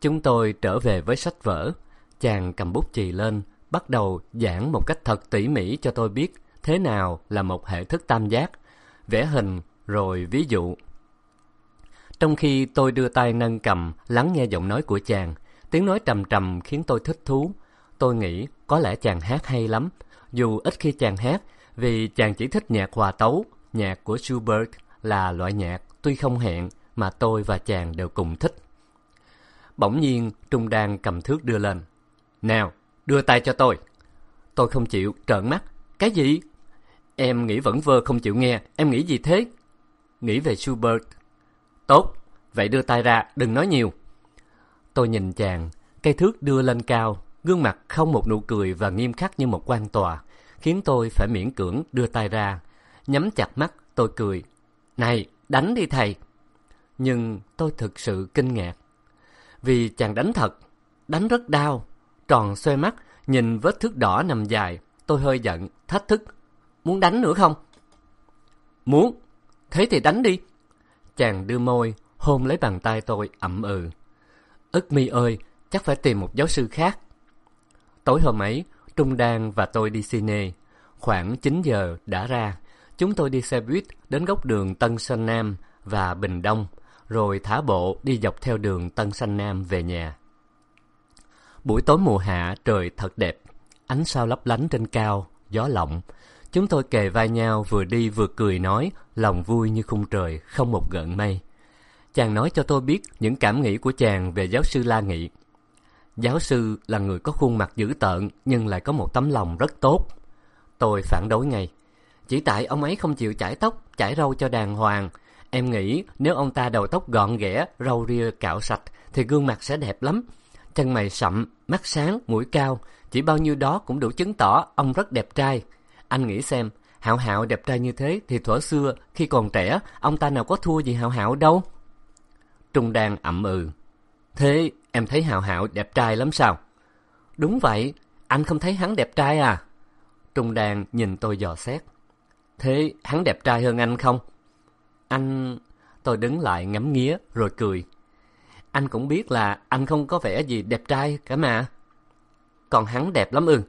Chúng tôi trở về với sách vở. Chàng cầm bút chì lên, bắt đầu giảng một cách thật tỉ mỉ cho tôi biết thế nào là một hệ thức tam giác, vẽ hình rồi ví dụ. Trong khi tôi đưa tay nâng cầm, lắng nghe giọng nói của chàng, tiếng nói trầm trầm khiến tôi thích thú. Tôi nghĩ có lẽ chàng hát hay lắm, dù ít khi chàng hát, vì chàng chỉ thích nhạc hòa tấu, nhạc của Schubert là loại nhạc tuy không hẹn mà tôi và chàng đều cùng thích. Bỗng nhiên, Trung Đan cầm thước đưa lên. Nào, đưa tay cho tôi. Tôi không chịu, trợn mắt. Cái gì? Em nghĩ vẫn vơ không chịu nghe, em nghĩ gì thế? Nghĩ về Schubert. Tốt, vậy đưa tay ra, đừng nói nhiều. Tôi nhìn chàng, cây thước đưa lên cao, gương mặt không một nụ cười và nghiêm khắc như một quan tòa, khiến tôi phải miễn cưỡng đưa tay ra. Nhắm chặt mắt, tôi cười. Này, đánh đi thầy. Nhưng tôi thực sự kinh ngạc. Vì chàng đánh thật, đánh rất đau. Tròn xoay mắt, nhìn vết thước đỏ nằm dài. Tôi hơi giận, thách thức. Muốn đánh nữa không? Muốn. Thế thì đánh đi. Chàng đưa môi, hôn lấy bàn tay tôi ậm ừ. Ức mi ơi, chắc phải tìm một giáo sư khác. Tối hôm ấy, Trung Đan và tôi đi cine. Khoảng 9 giờ đã ra. Chúng tôi đi xe buýt đến góc đường Tân Sơn Nam và Bình Đông, rồi thả bộ đi dọc theo đường Tân Sơn Nam về nhà. Buổi tối mùa hạ trời thật đẹp, ánh sao lấp lánh trên cao, gió lộng. Chúng tôi kề vai nhau vừa đi vừa cười nói, lòng vui như khung trời, không một gợn mây. Chàng nói cho tôi biết những cảm nghĩ của chàng về giáo sư La Nghị. Giáo sư là người có khuôn mặt dữ tợn nhưng lại có một tấm lòng rất tốt. Tôi phản đối ngay. Chỉ tại ông ấy không chịu chải tóc, chải râu cho đàng hoàng. Em nghĩ nếu ông ta đầu tóc gọn ghẽ, râu ria cạo sạch thì gương mặt sẽ đẹp lắm. Chân mày sậm, mắt sáng, mũi cao, chỉ bao nhiêu đó cũng đủ chứng tỏ ông rất đẹp trai. Anh nghĩ xem, Hạo Hạo đẹp trai như thế thì thuở xưa khi còn trẻ, ông ta nào có thua gì Hạo Hạo đâu. Trung Đan ậm ừ. Thế em thấy Hạo Hạo đẹp trai lắm sao? Đúng vậy, anh không thấy hắn đẹp trai à? Trung Đan nhìn tôi dò xét. Thế hắn đẹp trai hơn anh không? Anh... Tôi đứng lại ngắm nghía rồi cười. Anh cũng biết là anh không có vẻ gì đẹp trai cả mà. Còn hắn đẹp lắm ư?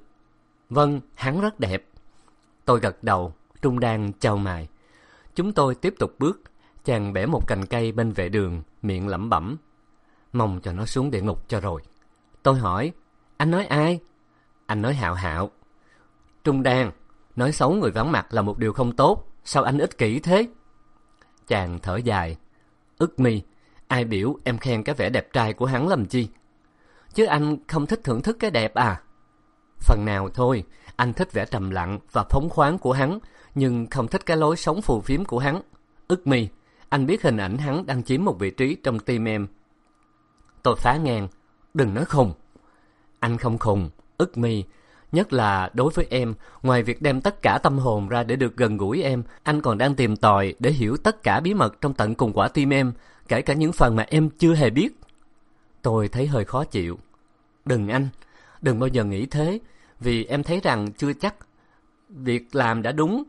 Vâng, hắn rất đẹp. Tôi gật đầu, Trung Đan chào mày. Chúng tôi tiếp tục bước. Chàng bẻ một cành cây bên vệ đường, miệng lẩm bẩm. Mong cho nó xuống địa ngục cho rồi. Tôi hỏi, anh nói ai? Anh nói hạo hạo. Trung Đan, nói xấu người vắng mặt là một điều không tốt. Sao anh ích kỷ thế? Chàng thở dài. Ức mi, ai biểu em khen cái vẻ đẹp trai của hắn làm chi? Chứ anh không thích thưởng thức cái đẹp à? Phần nào thôi, anh thích vẻ trầm lặng và phóng khoáng của hắn, nhưng không thích cái lối sống phù phiếm của hắn. Ức mi, anh biết hình ảnh hắn đang chiếm một vị trí trong tim em. Tôi phá ngang, đừng nói khùng. Anh không khùng, ức mi, nhất là đối với em, ngoài việc đem tất cả tâm hồn ra để được gần gũi em, anh còn đang tìm tòi để hiểu tất cả bí mật trong tận cùng quả tim em, kể cả những phần mà em chưa hề biết. Tôi thấy hơi khó chịu. Đừng anh, đừng bao giờ nghĩ thế, vì em thấy rằng chưa chắc việc làm đã đúng.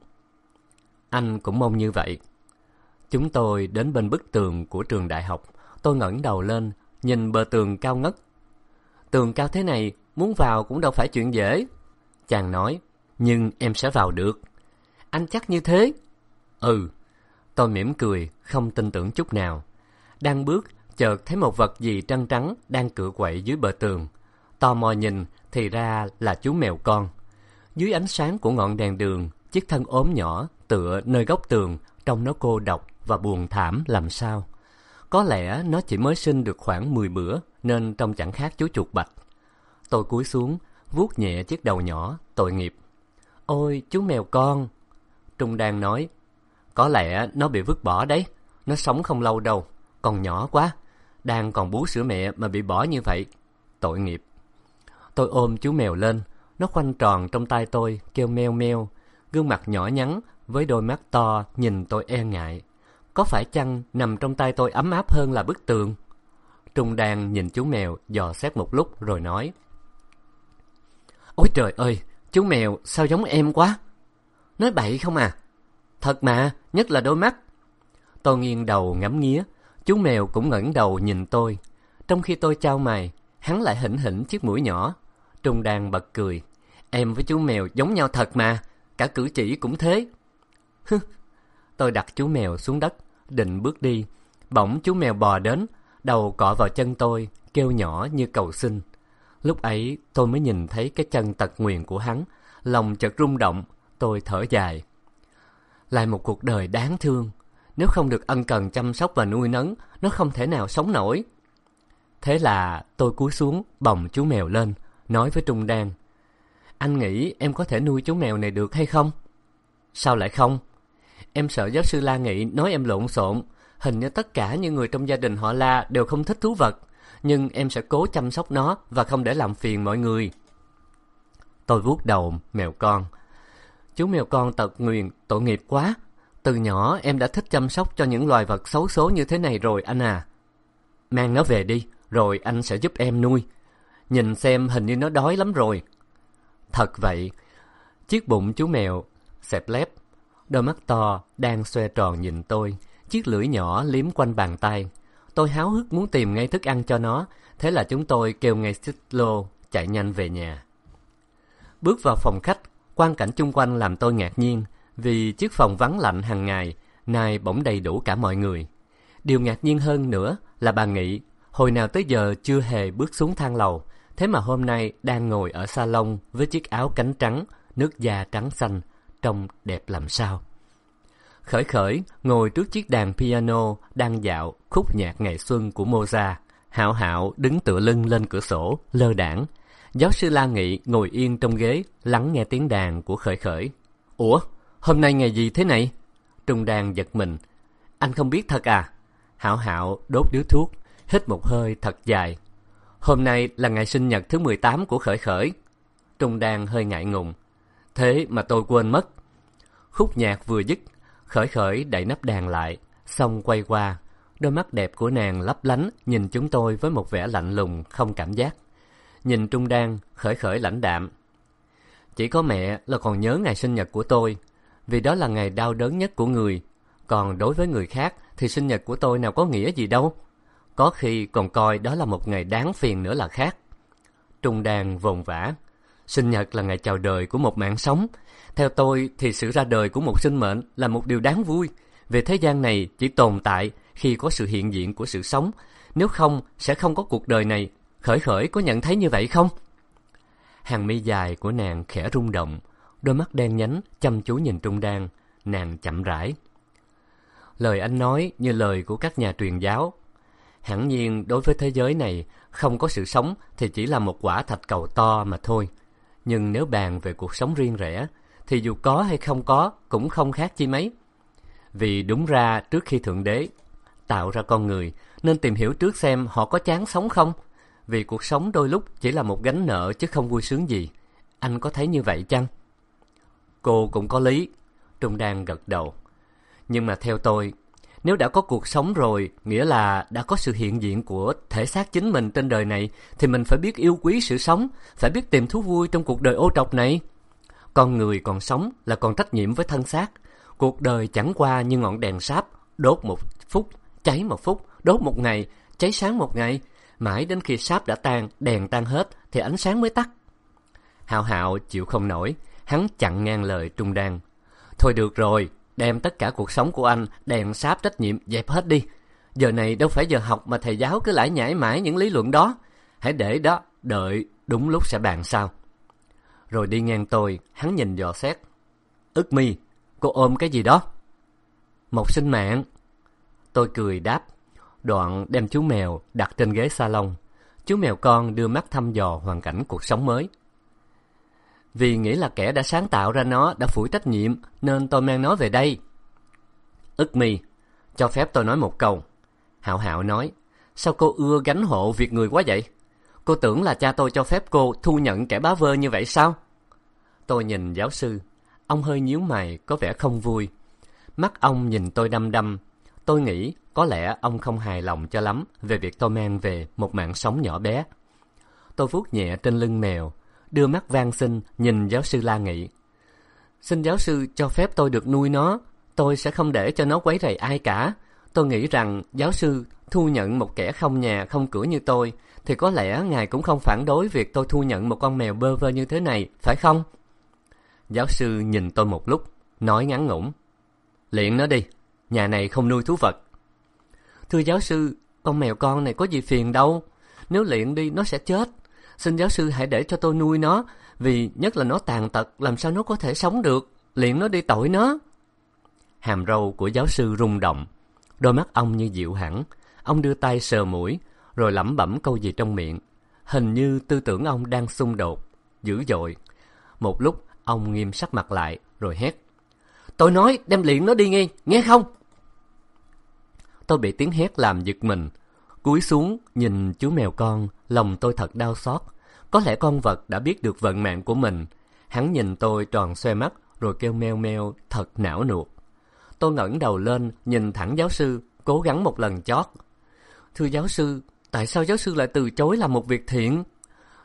Anh cũng mong như vậy. Chúng tôi đến bên bức tường của trường đại học. Tôi ngẩng đầu lên, nhìn bờ tường cao ngất. Tường cao thế này, muốn vào cũng đâu phải chuyện dễ. Chàng nói, nhưng em sẽ vào được. Anh chắc như thế? Ừ. Tôi mỉm cười, không tin tưởng chút nào. Đang bước, chợt thấy một vật gì trăng trắng đang cựa quậy dưới bờ tường. Tò mò nhìn, thì ra là chú mèo con. Dưới ánh sáng của ngọn đèn đường, chiếc thân ốm nhỏ tựa nơi góc tường, trông nó cô độc và buồn thảm làm sao. Có lẽ nó chỉ mới sinh được khoảng 10 bữa, nên trông chẳng khác chú chuột bạch. Tôi cúi xuống, vuốt nhẹ chiếc đầu nhỏ, tội nghiệp. Ôi, chú mèo con! Trung đang nói, có lẽ nó bị vứt bỏ đấy, nó sống không lâu đâu, còn nhỏ quá, đang còn bú sữa mẹ mà bị bỏ như vậy. Tội nghiệp. Tôi ôm chú mèo lên, nó khoanh tròn trong tay tôi, kêu meo meo, gương mặt nhỏ nhắn, với đôi mắt to nhìn tôi e ngại. Có phải chăng nằm trong tay tôi ấm áp hơn là bức tường? Trung đang nhìn chú mèo dò xét một lúc rồi nói. Ôi trời ơi, chú mèo sao giống em quá? Nói bậy không à? Thật mà, nhất là đôi mắt. Tôi nghiêng đầu ngắm nghía, chú mèo cũng ngẩng đầu nhìn tôi. Trong khi tôi trao mày, hắn lại hỉnh hỉnh chiếc mũi nhỏ. Trung Đan bật cười. Em với chú mèo giống nhau thật mà, cả cử chỉ cũng thế. Hứ, tôi đặt chú mèo xuống đất, định bước đi. Bỗng chú mèo bò đến, đầu cọ vào chân tôi, kêu nhỏ như cầu xin. Lúc ấy tôi mới nhìn thấy cái chân tật nguyền của hắn, lòng chợt rung động, tôi thở dài. Lại một cuộc đời đáng thương, nếu không được ân cần chăm sóc và nuôi nấng, nó không thể nào sống nổi. Thế là tôi cúi xuống, bồng chú mèo lên, nói với Trung Đan. Anh nghĩ em có thể nuôi chú mèo này được hay không? Sao lại không? Em sợ giáo sư La Nghị nói em lộn xộn. Hình như tất cả những người trong gia đình họ La đều không thích thú vật. Nhưng em sẽ cố chăm sóc nó và không để làm phiền mọi người. Tôi vuốt đầu mèo con. Chú mèo con tật nguyền, tội nghiệp quá. Từ nhỏ em đã thích chăm sóc cho những loài vật xấu số như thế này rồi anh à. Mang nó về đi, rồi anh sẽ giúp em nuôi. Nhìn xem hình như nó đói lắm rồi. Thật vậy, chiếc bụng chú mèo xẹp lép, đôi mắt to đang xoe tròn nhìn tôi, chiếc lưỡi nhỏ liếm quanh bàn tay. Tôi háo hức muốn tìm ngay thức ăn cho nó, thế là chúng tôi kêu ngay xích lô chạy nhanh về nhà. Bước vào phòng khách, quan cảnh chung quanh làm tôi ngạc nhiên, vì chiếc phòng vắng lạnh hàng ngày, nay bỗng đầy đủ cả mọi người. Điều ngạc nhiên hơn nữa là bà Nghị, hồi nào tới giờ chưa hề bước xuống thang lầu, thế mà hôm nay đang ngồi ở salon với chiếc áo cánh trắng, nước da trắng xanh, trông đẹp làm sao. Khởi khởi ngồi trước chiếc đàn piano đang dạo khúc nhạc ngày xuân của Mozart. Hạo Hạo đứng tựa lưng lên cửa sổ, lơ đảng. Giáo sư La Nghị ngồi yên trong ghế, lắng nghe tiếng đàn của Khởi Khởi. Ủa, hôm nay ngày gì thế này? Trung đàn giật mình. Anh không biết thật à? Hạo Hạo đốt điếu thuốc, hít một hơi thật dài. Hôm nay là ngày sinh nhật thứ 18 của Khởi Khởi. Trung đàn hơi ngại ngùng. Thế mà tôi quên mất. Khúc nhạc vừa dứt, Khởi Khởi đẩy nắp đàn lại, xong quay qua. Đôi mắt đẹp của nàng lấp lánh nhìn chúng tôi với một vẻ lạnh lùng, không cảm giác. Nhìn Trung Đan, Khởi Khởi lãnh đạm. Chỉ có mẹ là còn nhớ ngày sinh nhật của tôi, vì đó là ngày đau đớn nhất của người. Còn đối với người khác thì sinh nhật của tôi nào có nghĩa gì đâu. Có khi còn coi đó là một ngày đáng phiền nữa là khác. Trung Đan vồn vã. Sinh nhật là ngày chào đời của một mạng sống. Theo tôi thì sự ra đời của một sinh mệnh là một điều đáng vui. Về thế gian này chỉ tồn tại khi có sự hiện diện của sự sống. Nếu không, sẽ không có cuộc đời này. Khởi khởi có nhận thấy như vậy không? Hàng mi dài của nàng khẽ rung động. Đôi mắt đen nhánh chăm chú nhìn Trung Đan. Nàng chậm rãi. Lời anh nói như lời của các nhà truyền giáo. Hẳn nhiên đối với thế giới này, không có sự sống thì chỉ là một quả thạch cầu to mà thôi. Nhưng nếu bàn về cuộc sống riêng rẽ, thì dù có hay không có cũng không khác chi mấy. Vì đúng ra trước khi Thượng Đế tạo ra con người, nên tìm hiểu trước xem họ có chán sống không. Vì cuộc sống đôi lúc chỉ là một gánh nợ chứ không vui sướng gì. Anh có thấy như vậy chăng? Cô cũng có lý. Trung Đan gật đầu. Nhưng mà theo tôi, nếu đã có cuộc sống rồi, nghĩa là đã có sự hiện diện của thể xác chính mình trên đời này, thì mình phải biết yêu quý sự sống, phải biết tìm thú vui trong cuộc đời ô trọc này. Con người còn sống là còn trách nhiệm với thân xác. Cuộc đời chẳng qua như ngọn đèn sáp, đốt một phút, cháy một phút, đốt một ngày, cháy sáng một ngày. Mãi đến khi sáp đã tan, đèn tan hết, thì ánh sáng mới tắt. Hạo hạo chịu không nổi, hắn chặn ngang lời Trung Đan. Thôi được rồi, đem tất cả cuộc sống của anh, đèn sáp trách nhiệm dẹp hết đi. Giờ này đâu phải giờ học mà thầy giáo cứ lải nhải mãi những lý luận đó. Hãy để đó, đợi, đúng lúc sẽ bàn sau. Rồi đi ngang tôi, hắn nhìn dò xét. Ức mi, cô ôm cái gì đó? Một sinh mạng. Tôi cười đáp. Đoạn đem chú mèo đặt trên ghế salon. Chú mèo con đưa mắt thăm dò hoàn cảnh cuộc sống mới. Vì nghĩ là kẻ đã sáng tạo ra nó đã phủi trách nhiệm nên tôi mang nó về đây. Ức mi, cho phép tôi nói một câu. Hạo hạo nói, sao cô ưa gánh hộ việc người quá vậy? Cô tưởng là cha tôi cho phép cô thu nhận kẻ bá vơ như vậy sao? Tôi nhìn giáo sư. ông hơi nhíu mày, có vẻ không vui. Mắt ông nhìn tôi đăm đăm. Tôi nghĩ có lẽ ông không hài lòng cho lắm về việc tôi mang về một mạng sống nhỏ bé. Tôi vuốt nhẹ trên lưng mèo, đưa mắt van xin nhìn giáo sư La Nghị. Xin giáo sư cho phép tôi được nuôi nó, tôi sẽ không để cho nó quấy rầy ai cả. Tôi nghĩ rằng giáo sư thu nhận một kẻ không nhà không cửa như tôi thì có lẽ ngài cũng không phản đối việc tôi thu nhận một con mèo bơ vơ như thế này, phải không? Giáo sư nhìn tôi một lúc, nói ngắn ngủn. Luyện nó đi, nhà này không nuôi thú vật. Thưa giáo sư, con mèo con này có gì phiền đâu. Nếu luyện đi nó sẽ chết. Xin giáo sư hãy để cho tôi nuôi nó, vì nhất là nó tàn tật, làm sao nó có thể sống được. Luyện nó đi tội nó. Hàm râu của giáo sư rung động. Đôi mắt ông như dịu hẳn. Ông đưa tay sờ mũi, rồi lẩm bẩm câu gì trong miệng. Hình như tư tưởng ông đang xung đột, dữ dội. Một lúc, ông nghiêm sắc mặt lại, rồi hét. Tôi nói đem luyện nó đi nghe, nghe không? Tôi bị tiếng hét làm giật mình. Cúi xuống, nhìn chú mèo con, lòng tôi thật đau xót. Có lẽ con vật đã biết được vận mạng của mình. Hắn nhìn tôi tròn xoe mắt, rồi kêu meo meo, thật não nuột. Tôi ngẩng đầu lên, nhìn thẳng giáo sư, cố gắng một lần chót. Thưa giáo sư, tại sao giáo sư lại từ chối làm một việc thiện?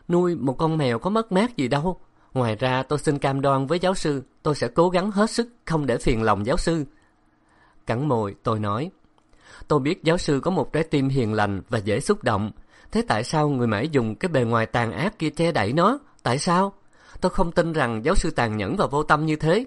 Nuôi một con mèo có mất mát gì đâu. Ngoài ra tôi xin cam đoan với giáo sư, tôi sẽ cố gắng hết sức không để phiền lòng giáo sư. Cắn môi, tôi nói. Tôi biết giáo sư có một trái tim hiền lành và dễ xúc động. Thế tại sao người mãi dùng cái bề ngoài tàn ác kia che đậy nó? Tại sao? Tôi không tin rằng giáo sư tàn nhẫn và vô tâm như thế.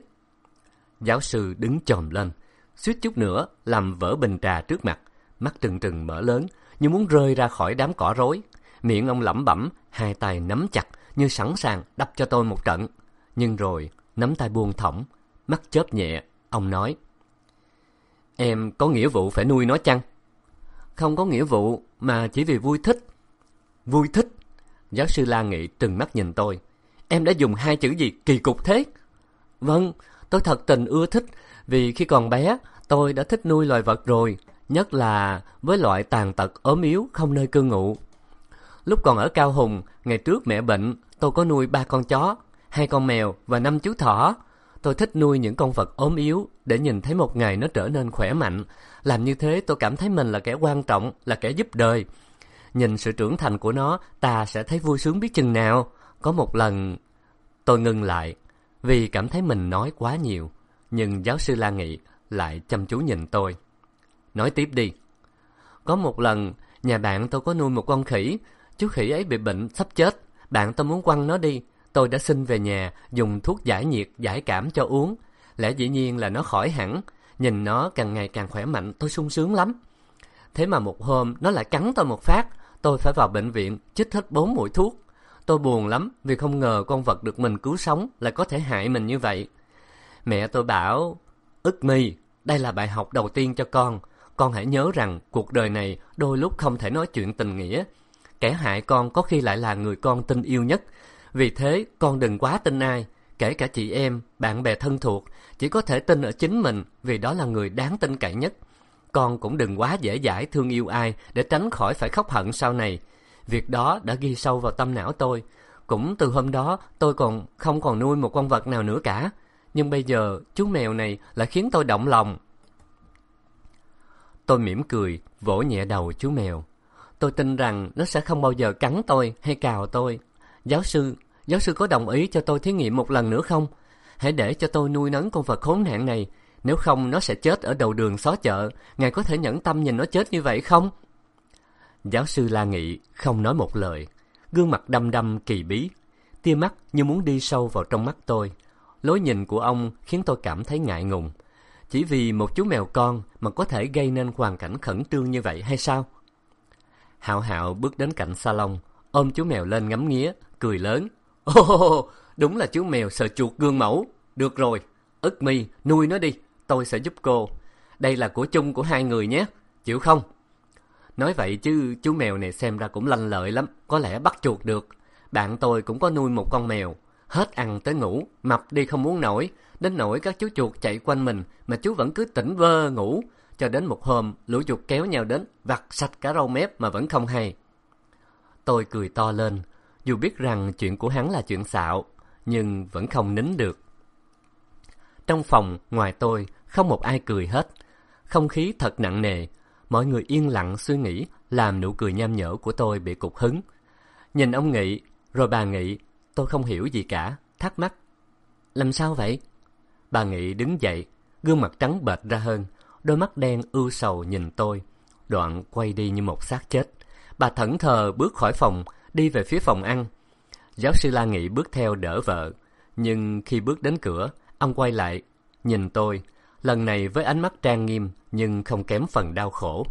Giáo sư đứng chồm lên, suýt chút nữa làm vỡ bình trà trước mặt, mắt trừng trừng mở lớn, như muốn rơi ra khỏi đám cỏ rối. Miệng ông lẩm bẩm, hai tay nắm chặt, như sẵn sàng đập cho tôi một trận. Nhưng rồi, nắm tay buông thõng, mắt chớp nhẹ, ông nói. Em có nghĩa vụ phải nuôi nó chăng? Không có nghĩa vụ, mà chỉ vì vui thích. Vui thích? Giáo sư La Nghị trừng mắt nhìn tôi. Em đã dùng hai chữ gì kỳ cục thế? Vâng, tôi thật tình ưa thích, vì khi còn bé, tôi đã thích nuôi loài vật rồi, nhất là với loại tàn tật ốm yếu không nơi cư ngụ. Lúc còn ở Cao Hùng, ngày trước mẹ bệnh, tôi có nuôi ba con chó, hai con mèo và năm chú thỏ. Tôi thích nuôi những con vật ốm yếu để nhìn thấy một ngày nó trở nên khỏe mạnh. Làm như thế tôi cảm thấy mình là kẻ quan trọng, là kẻ giúp đời. Nhìn sự trưởng thành của nó, ta sẽ thấy vui sướng biết chừng nào. Có một lần, tôi ngưng lại, vì cảm thấy mình nói quá nhiều. Nhưng giáo sư La Nghị lại chăm chú nhìn tôi. Nói tiếp đi. Có một lần, nhà bạn tôi có nuôi một con khỉ. Chú khỉ ấy bị bệnh, sắp chết. Bạn tôi muốn quăng nó đi. Tôi đã xin về nhà, dùng thuốc giải nhiệt, giải cảm cho uống. Lẽ dĩ nhiên là nó khỏi hẳn. Nhìn nó càng ngày càng khỏe mạnh, tôi sung sướng lắm. Thế mà một hôm, nó lại cắn tôi một phát. Tôi phải vào bệnh viện, chích hết bốn mũi thuốc. Tôi buồn lắm vì không ngờ con vật được mình cứu sống lại có thể hại mình như vậy. Mẹ tôi bảo, ức mi, đây là bài học đầu tiên cho con. Con hãy nhớ rằng cuộc đời này đôi lúc không thể nói chuyện tình nghĩa. Kẻ hại con có khi lại là người con tin yêu nhất. Vì thế, con đừng quá tin ai, kể cả chị em, bạn bè thân thuộc, chỉ có thể tin ở chính mình vì đó là người đáng tin cậy nhất. Con cũng đừng quá dễ dãi thương yêu ai để tránh khỏi phải khóc hận sau này. Việc đó đã ghi sâu vào tâm não tôi. Cũng từ hôm đó tôi còn không còn nuôi một con vật nào nữa cả. Nhưng bây giờ chú mèo này lại khiến tôi động lòng. Tôi mỉm cười, vỗ nhẹ đầu chú mèo. Tôi tin rằng nó sẽ không bao giờ cắn tôi hay cào tôi. Giáo sư, giáo sư có đồng ý cho tôi thí nghiệm một lần nữa không? Hãy để cho tôi nuôi nấng con vật khốn nạn này. Nếu không nó sẽ chết ở đầu đường xó chợ. Ngài có thể nhẫn tâm nhìn nó chết như vậy không? Giáo sư La Nghị không nói một lời. Gương mặt đăm đăm kỳ bí. Tia mắt như muốn đi sâu vào trong mắt tôi. Lối nhìn của ông khiến tôi cảm thấy ngại ngùng. Chỉ vì một chú mèo con mà có thể gây nên hoàn cảnh khẩn trương như vậy hay sao? Hạo Hạo bước đến cạnh salon, ôm chú mèo lên ngắm nghía, cười lớn. Ồ, đúng là chú mèo sợ chuột gương mẫu. Được rồi, ức mi, nuôi nó đi, tôi sẽ giúp cô. Đây là của chung của hai người nhé, chịu không? Nói vậy chứ chú mèo này xem ra cũng lanh lợi lắm, có lẽ bắt chuột được. Bạn tôi cũng có nuôi một con mèo, hết ăn tới ngủ, mập đi không muốn nổi, đến nỗi các chú chuột chạy quanh mình mà chú vẫn cứ tỉnh vơ ngủ, cho đến một hôm lũ chuột kéo nhau đến, vặt sạch cả râu mép mà vẫn không hay. Tôi cười to lên, dù biết rằng chuyện của hắn là chuyện xạo, nhưng vẫn không nín được. Trong phòng, ngoài tôi, không một ai cười hết. Không khí thật nặng nề, mọi người yên lặng suy nghĩ, làm nụ cười nham nhở của tôi bị cục hứng. Nhìn ông Nghị, rồi bà Nghị, tôi không hiểu gì cả, thắc mắc. Làm sao vậy? Bà Nghị đứng dậy, gương mặt trắng bệch ra hơn, đôi mắt đen ưu sầu nhìn tôi, đoạn quay đi như một xác chết. Bà thẫn thờ bước khỏi phòng, đi về phía phòng ăn. Giáo sư La Nghị bước theo đỡ vợ, nhưng khi bước đến cửa, ông quay lại, nhìn tôi, lần này với ánh mắt trang nghiêm nhưng không kém phần đau khổ.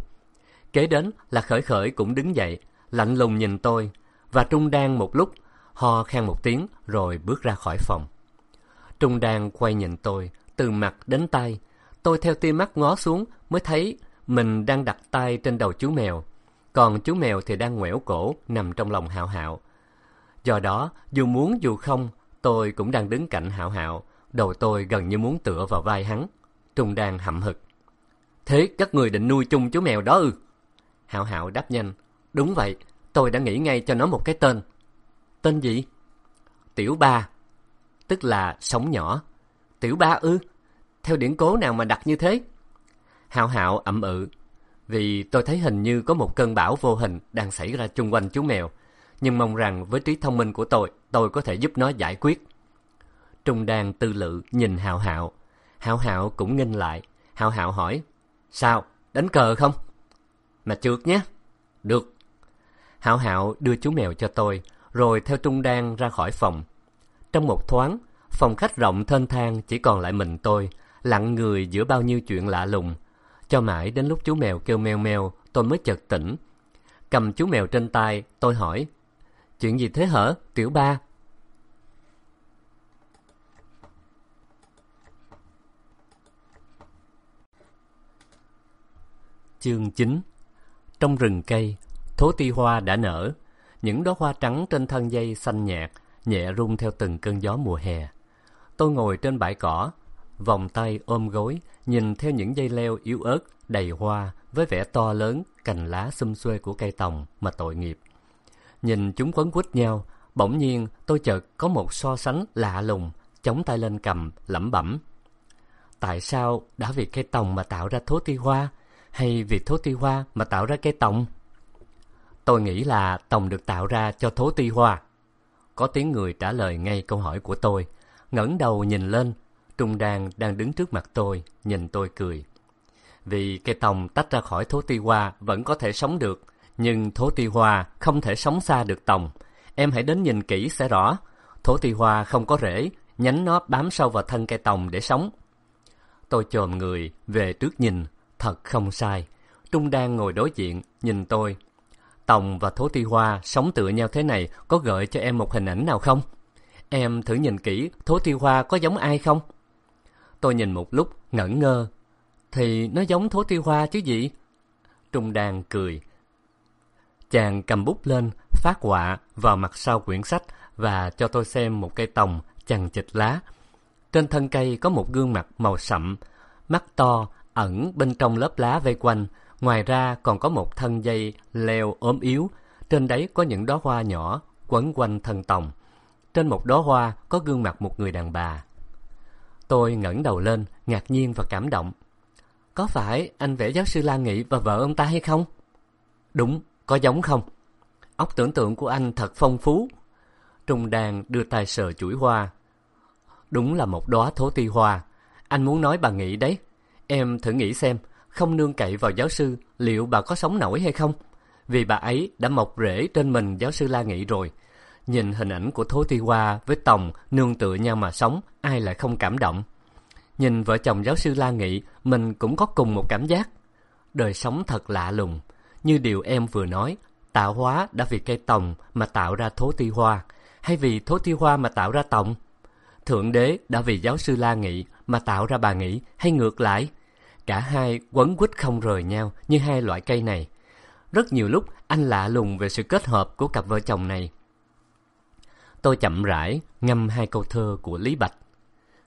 Kế đến là Khởi Khởi cũng đứng dậy, lạnh lùng nhìn tôi, và Trung Đan một lúc, ho khan một tiếng rồi bước ra khỏi phòng. Trung Đan quay nhìn tôi, từ mặt đến tay. Tôi theo tia mắt ngó xuống mới thấy mình đang đặt tay trên đầu chú mèo, còn chú mèo thì đang ngoẻo cổ nằm trong lòng Hạo Hạo. Do đó, dù muốn dù không, tôi cũng đang đứng cạnh Hạo Hạo, đầu tôi gần như muốn tựa vào vai hắn. Trung Đan hậm hực. Thế các người định nuôi chung chú mèo đó ư? Hạo Hạo đáp nhanh. Đúng vậy, tôi đã nghĩ ngay cho nó một cái tên. Tên gì? Tiểu Ba. Tức là sống nhỏ. Tiểu Ba ư? Theo điển cố nào mà đặt như thế? Hạo Hạo ậm ừ. Vì tôi thấy hình như có một cơn bão vô hình đang xảy ra chung quanh chú mèo. Nhưng mong rằng với trí thông minh của tôi, tôi có thể giúp nó giải quyết. Trung Đan tư lự nhìn Hạo Hạo. Hảo hảo cũng nghinh lại. hảo hảo hỏi, sao, đánh cờ không? Mà trượt nhé. Được. Hảo hảo đưa chú mèo cho tôi, rồi theo Trung Đan ra khỏi phòng. Trong một thoáng, phòng khách rộng thênh thang chỉ còn lại mình tôi, lặng người giữa bao nhiêu chuyện lạ lùng. Cho mãi đến lúc chú mèo kêu meo meo, tôi mới chợt tỉnh. Cầm chú mèo trên tay, tôi hỏi, chuyện gì thế hở, tiểu ba? Chương 9 Trong rừng cây, thố ti hoa đã nở. Những đóa hoa trắng trên thân dây xanh nhạt, nhẹ rung theo từng cơn gió mùa hè. Tôi ngồi trên bãi cỏ, vòng tay ôm gối, nhìn theo những dây leo yếu ớt, đầy hoa, với vẻ to lớn, cành lá xum xuê của cây tòng mà tội nghiệp. Nhìn chúng quấn quýt nhau, bỗng nhiên tôi chợt có một so sánh lạ lùng, chống tay lên cầm, lẩm bẩm. Tại sao đã vì cây tòng mà tạo ra thố ti hoa? Hay vì thố ti hoa mà tạo ra cây tòng? Tôi nghĩ là tòng được tạo ra cho thố ti hoa. Có tiếng người trả lời ngay câu hỏi của tôi. ngẩng đầu nhìn lên, Trung Đan đang đứng trước mặt tôi, nhìn tôi cười. Vì cây tòng tách ra khỏi thố ti hoa vẫn có thể sống được, nhưng thố ti hoa không thể sống xa được tòng. Em hãy đến nhìn kỹ sẽ rõ. Thố ti hoa không có rễ, nhánh nó bám sâu vào thân cây tòng để sống. Tôi chồm người về trước nhìn, Thật không sai. Trung đang ngồi đối diện, nhìn tôi. Tòng và Thố Ti Hoa sống tựa nhau thế này có gợi cho em một hình ảnh nào không? Em thử nhìn kỹ Thố Ti Hoa có giống ai không? Tôi nhìn một lúc, ngẩn ngơ. Thì nó giống Thố Ti Hoa chứ gì? Trung Đan cười. Chàng cầm bút lên, phát họa vào mặt sau quyển sách và cho tôi xem một cây tòng chằng chịch lá. Trên thân cây có một gương mặt màu sậm, mắt to, ẩn bên trong lớp lá vây quanh. Ngoài ra còn có một thân dây leo ốm yếu, trên đấy có những đóa hoa nhỏ quấn quanh thân tòng. Trên một đóa hoa có gương mặt một người đàn bà. Tôi ngẩng đầu lên, ngạc nhiên và cảm động. Có phải anh vẽ giáo sư La Nghị và vợ ông ta hay không? Đúng, có giống không? Óc tưởng tượng của anh thật phong phú. Trung Đàn đưa tay sờ chuỗi hoa. Đúng là một đóa thố ti hoa. Anh muốn nói bà Nghị đấy. Em thử nghĩ xem, không nương cậy vào giáo sư, liệu bà có sống nổi hay không? Vì bà ấy đã mọc rễ trên mình giáo sư La Nghị rồi. Nhìn hình ảnh của Thố Ti Hoa với Tòng nương tựa nhau mà sống, ai lại không cảm động? Nhìn vợ chồng giáo sư La Nghị, mình cũng có cùng một cảm giác. Đời sống thật lạ lùng. Như điều em vừa nói, tạo hóa đã vì cây tòng mà tạo ra Thố Ti Hoa, hay vì Thố Ti Hoa mà tạo ra tòng? Thượng đế đã vì giáo sư La Nghị mà tạo ra bà Nghị, hay ngược lại? Cả hai quấn quýt không rời nhau như hai loại cây này. Rất nhiều lúc anh lạ lùng về sự kết hợp của cặp vợ chồng này. Tôi chậm rãi ngâm hai câu thơ của Lý Bạch.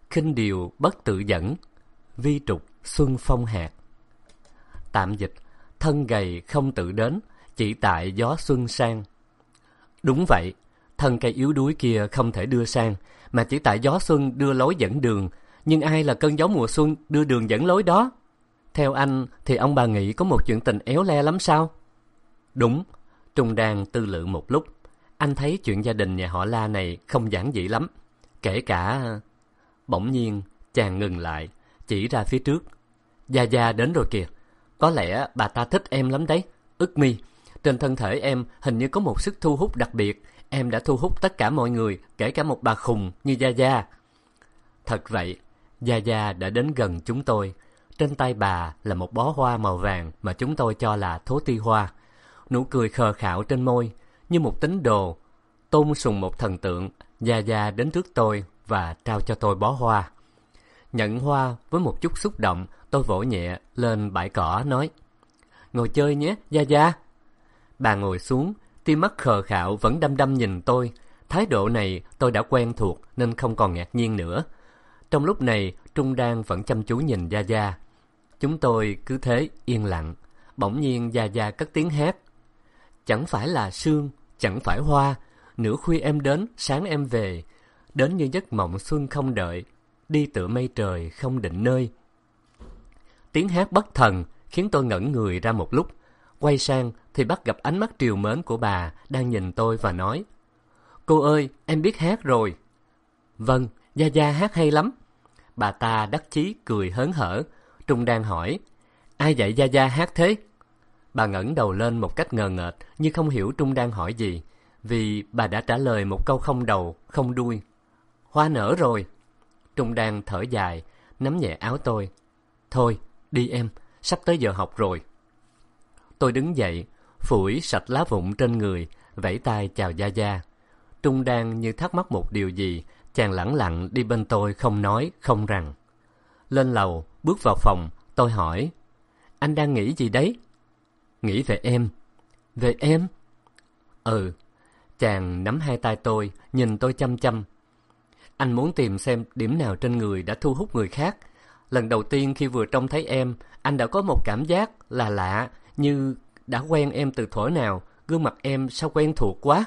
khinh điều bất tự dẫn, vi trục xuân phong hạt. Tạm dịch, thân gầy không tự đến, chỉ tại gió xuân sang. Đúng vậy, thân cây yếu đuối kia không thể đưa sang, mà chỉ tại gió xuân đưa lối dẫn đường, nhưng ai là cơn gió mùa xuân đưa đường dẫn lối đó? Theo anh thì ông bà nghĩ có một chuyện tình éo le lắm sao? Đúng, Trung đang tư lự một lúc. Anh thấy chuyện gia đình nhà họ La này không giản dị lắm. Kể cả... Bỗng nhiên, chàng ngừng lại, chỉ ra phía trước. Gia Gia đến rồi kìa. Có lẽ bà ta thích em lắm đấy. Ức mi, trên thân thể em hình như có một sức thu hút đặc biệt. Em đã thu hút tất cả mọi người, kể cả một bà khùng như Gia Gia. Thật vậy, Gia Gia đã đến gần chúng tôi. Trên tay bà là một bó hoa màu vàng mà chúng tôi cho là thố ti hoa. Nụ cười khờ khạo trên môi, như một tín đồ. Tôn sùng một thần tượng, Gia Gia đến trước tôi và trao cho tôi bó hoa. Nhận hoa với một chút xúc động, tôi vỗ nhẹ lên bãi cỏ nói Ngồi chơi nhé, Gia Gia. Bà ngồi xuống, tia mắt khờ khạo vẫn đăm đăm nhìn tôi. Thái độ này tôi đã quen thuộc nên không còn ngạc nhiên nữa. Trong lúc này, Trung Đan vẫn chăm chú nhìn Gia Gia. Chúng tôi cứ thế yên lặng. Bỗng nhiên Gia Gia cất tiếng hát. Chẳng phải là sương, chẳng phải hoa. Nửa khuya em đến, sáng em về. Đến như giấc mộng xuân không đợi. Đi tựa mây trời không định nơi. Tiếng hát bất thần khiến tôi ngẩn người ra một lúc. Quay sang thì bắt gặp ánh mắt triều mến của bà đang nhìn tôi và nói Cô ơi, em biết hát rồi. Vâng, Gia Gia hát hay lắm. Bà ta đắc chí cười hớn hở. Trung đang hỏi, ai dạy Gia Gia hát thế? Bà ngẩng đầu lên một cách ngờ ngợt như không hiểu Trung đang hỏi gì. Vì bà đã trả lời một câu không đầu, không đuôi. Hoa nở rồi. Trung đang thở dài, nắm nhẹ áo tôi. Thôi, đi em, sắp tới giờ học rồi. Tôi đứng dậy, phủi sạch lá vụn trên người, vẫy tay chào Gia Gia. Trung đang như thắc mắc một điều gì, chàng lẳng lặng đi bên tôi không nói, không rằng. Lên lầu, bước vào phòng, tôi hỏi, anh đang nghĩ gì đấy? Nghĩ về em. Về em? Ừ. Chàng nắm hai tay tôi, nhìn tôi chăm chăm. Anh muốn tìm xem điểm nào trên người đã thu hút người khác. Lần đầu tiên khi vừa trông thấy em, anh đã có một cảm giác là lạ, như đã quen em từ thuở nào, gương mặt em sao quen thuộc quá.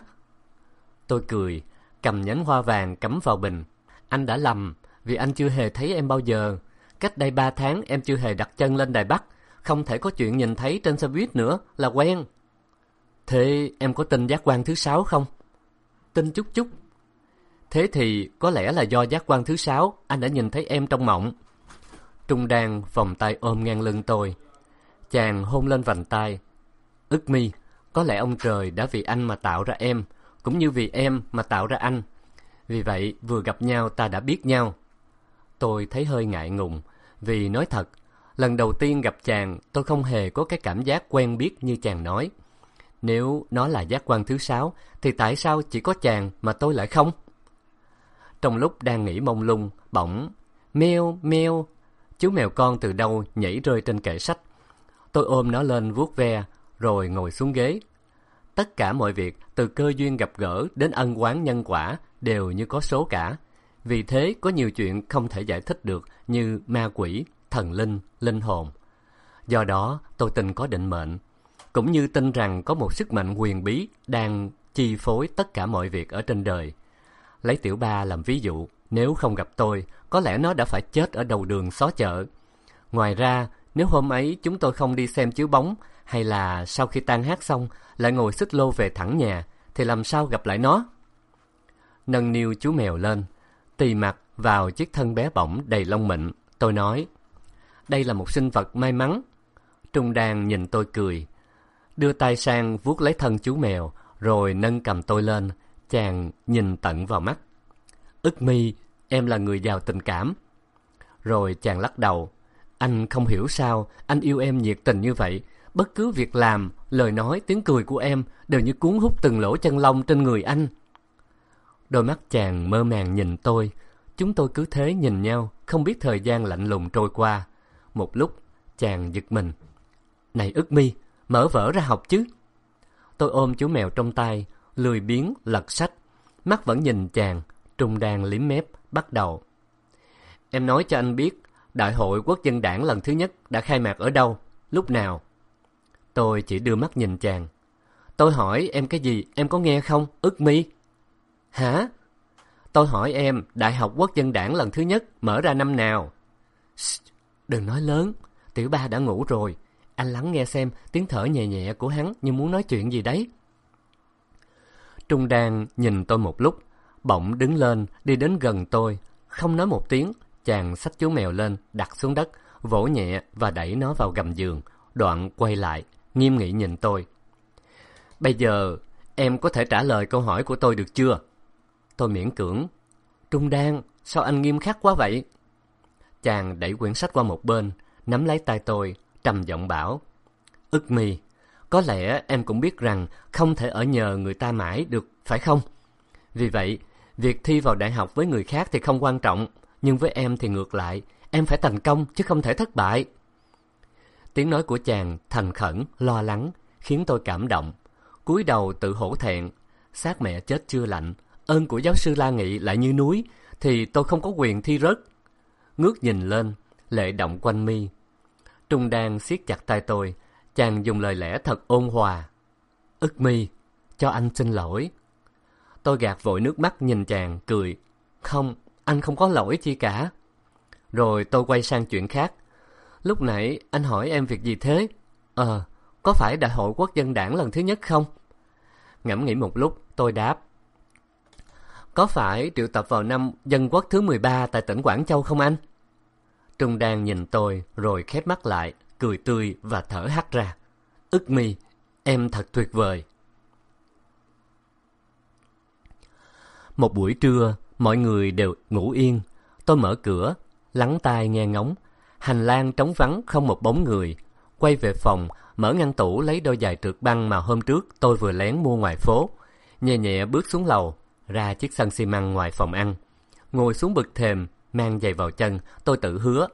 Tôi cười, cầm nhánh hoa vàng cắm vào bình. Anh đã lầm, vì anh chưa hề thấy em bao giờ. Cách đây ba tháng em chưa hề đặt chân lên Đài Bắc, không thể có chuyện nhìn thấy trên xe buýt nữa, là quen. Thế em có tin giác quan thứ sáu không? Tin chút chút. Thế thì có lẽ là do giác quan thứ sáu, anh đã nhìn thấy em trong mộng. Trung Đan vòng tay ôm ngang lưng tôi. Chàng hôn lên vành tay. Ức mi, có lẽ ông trời đã vì anh mà tạo ra em, cũng như vì em mà tạo ra anh. Vì vậy, vừa gặp nhau ta đã biết nhau. Tôi thấy hơi ngại ngùng, vì nói thật, lần đầu tiên gặp chàng tôi không hề có cái cảm giác quen biết như chàng nói. Nếu nó là giác quan thứ sáu, thì tại sao chỉ có chàng mà tôi lại không? Trong lúc đang nghĩ mông lung, bỗng, meo, meo, chú mèo con từ đâu nhảy rơi trên kệ sách. Tôi ôm nó lên vuốt ve, rồi ngồi xuống ghế. Tất cả mọi việc, từ cơ duyên gặp gỡ đến ân oán nhân quả, đều như có số cả. Vì thế, có nhiều chuyện không thể giải thích được như ma quỷ, thần linh, linh hồn. Do đó, tôi tin có định mệnh, cũng như tin rằng có một sức mạnh huyền bí đang chi phối tất cả mọi việc ở trên đời. Lấy tiểu ba làm ví dụ, nếu không gặp tôi, có lẽ nó đã phải chết ở đầu đường xó chợ. Ngoài ra, nếu hôm ấy chúng tôi không đi xem chiếu bóng, hay là sau khi tan hát xong lại ngồi xích lô về thẳng nhà, thì làm sao gặp lại nó? Nâng niu chú mèo lên, tì mặt vào chiếc thân bé bỏng đầy lông mịn, tôi nói, đây là một sinh vật may mắn. Trung Đan nhìn tôi cười, đưa tay sang vuốt lấy thân chú mèo, rồi nâng cầm tôi lên, chàng nhìn tận vào mắt. Ức mi, em là người giàu tình cảm. Rồi chàng lắc đầu, anh không hiểu sao anh yêu em nhiệt tình như vậy. Bất cứ việc làm, lời nói, tiếng cười của em đều như cuốn hút từng lỗ chân lông trên người anh. Đôi mắt chàng mơ màng nhìn tôi. Chúng tôi cứ thế nhìn nhau, không biết thời gian lạnh lùng trôi qua. Một lúc, chàng giật mình. Này ức mi, mở vở ra học chứ. Tôi ôm chú mèo trong tay, lười biếng lật sách. Mắt vẫn nhìn chàng, trung đan liếm mép, bắt đầu. Em nói cho anh biết, Đại hội Quốc dân đảng lần thứ nhất đã khai mạc ở đâu, lúc nào? Tôi chỉ đưa mắt nhìn chàng. Tôi hỏi em cái gì, em có nghe không, ức mi? Hả? tôi hỏi em, Đại học Quốc dân đảng lần thứ nhất mở ra năm nào? Đừng nói lớn, tiểu ba đã ngủ rồi. Anh lắng nghe xem tiếng thở nhẹ nhẹ của hắn như muốn nói chuyện gì đấy. Trung Đan nhìn tôi một lúc, bỗng đứng lên, đi đến gần tôi. Không nói một tiếng, chàng xách chú mèo lên, đặt xuống đất, vỗ nhẹ và đẩy nó vào gầm giường. Đoạn quay lại, nghiêm nghị nhìn tôi. Bây giờ, em có thể trả lời câu hỏi của tôi được chưa? Tôi miễn cưỡng. Trung Đan, sao anh nghiêm khắc quá vậy? Chàng đẩy quyển sách qua một bên, nắm lấy tay tôi, trầm giọng bảo. Ức mi, có lẽ em cũng biết rằng không thể ở nhờ người ta mãi được, phải không? Vì vậy, việc thi vào đại học với người khác thì không quan trọng, nhưng với em thì ngược lại, em phải thành công chứ không thể thất bại. Tiếng nói của chàng thành khẩn, lo lắng, khiến tôi cảm động. cúi đầu tự hổ thẹn, xác mẹ chết chưa lạnh, ơn của giáo sư La Nghị lại như núi, thì tôi không có quyền thi rớt. Ngước nhìn lên, lệ động quanh mi. Trung đang siết chặt tay tôi, chàng dùng lời lẽ thật ôn hòa. Ức mi, cho anh xin lỗi. Tôi gạt vội nước mắt nhìn chàng, cười. Không, anh không có lỗi chi cả. Rồi tôi quay sang chuyện khác. Lúc nãy anh hỏi em việc gì thế? Ờ, có phải đại hội quốc dân đảng lần thứ nhất không? Ngẫm nghĩ một lúc, tôi đáp. Có phải triệu tập vào năm dân quốc thứ 13 tại tỉnh Quảng Châu không anh? Trung đang nhìn tôi rồi khép mắt lại, cười tươi và thở hắt ra. Ức mi, em thật tuyệt vời. Một buổi trưa, mọi người đều ngủ yên. Tôi mở cửa, lắng tai nghe ngóng. Hành lang trống vắng không một bóng người. Quay về phòng, mở ngăn tủ lấy đôi giày trượt băng mà hôm trước tôi vừa lén mua ngoài phố. Nhẹ nhẹ bước xuống lầu, ra chiếc sân xi măng ngoài phòng ăn. Ngồi xuống bực thềm, mang giày vào chân, tôi tự hứa.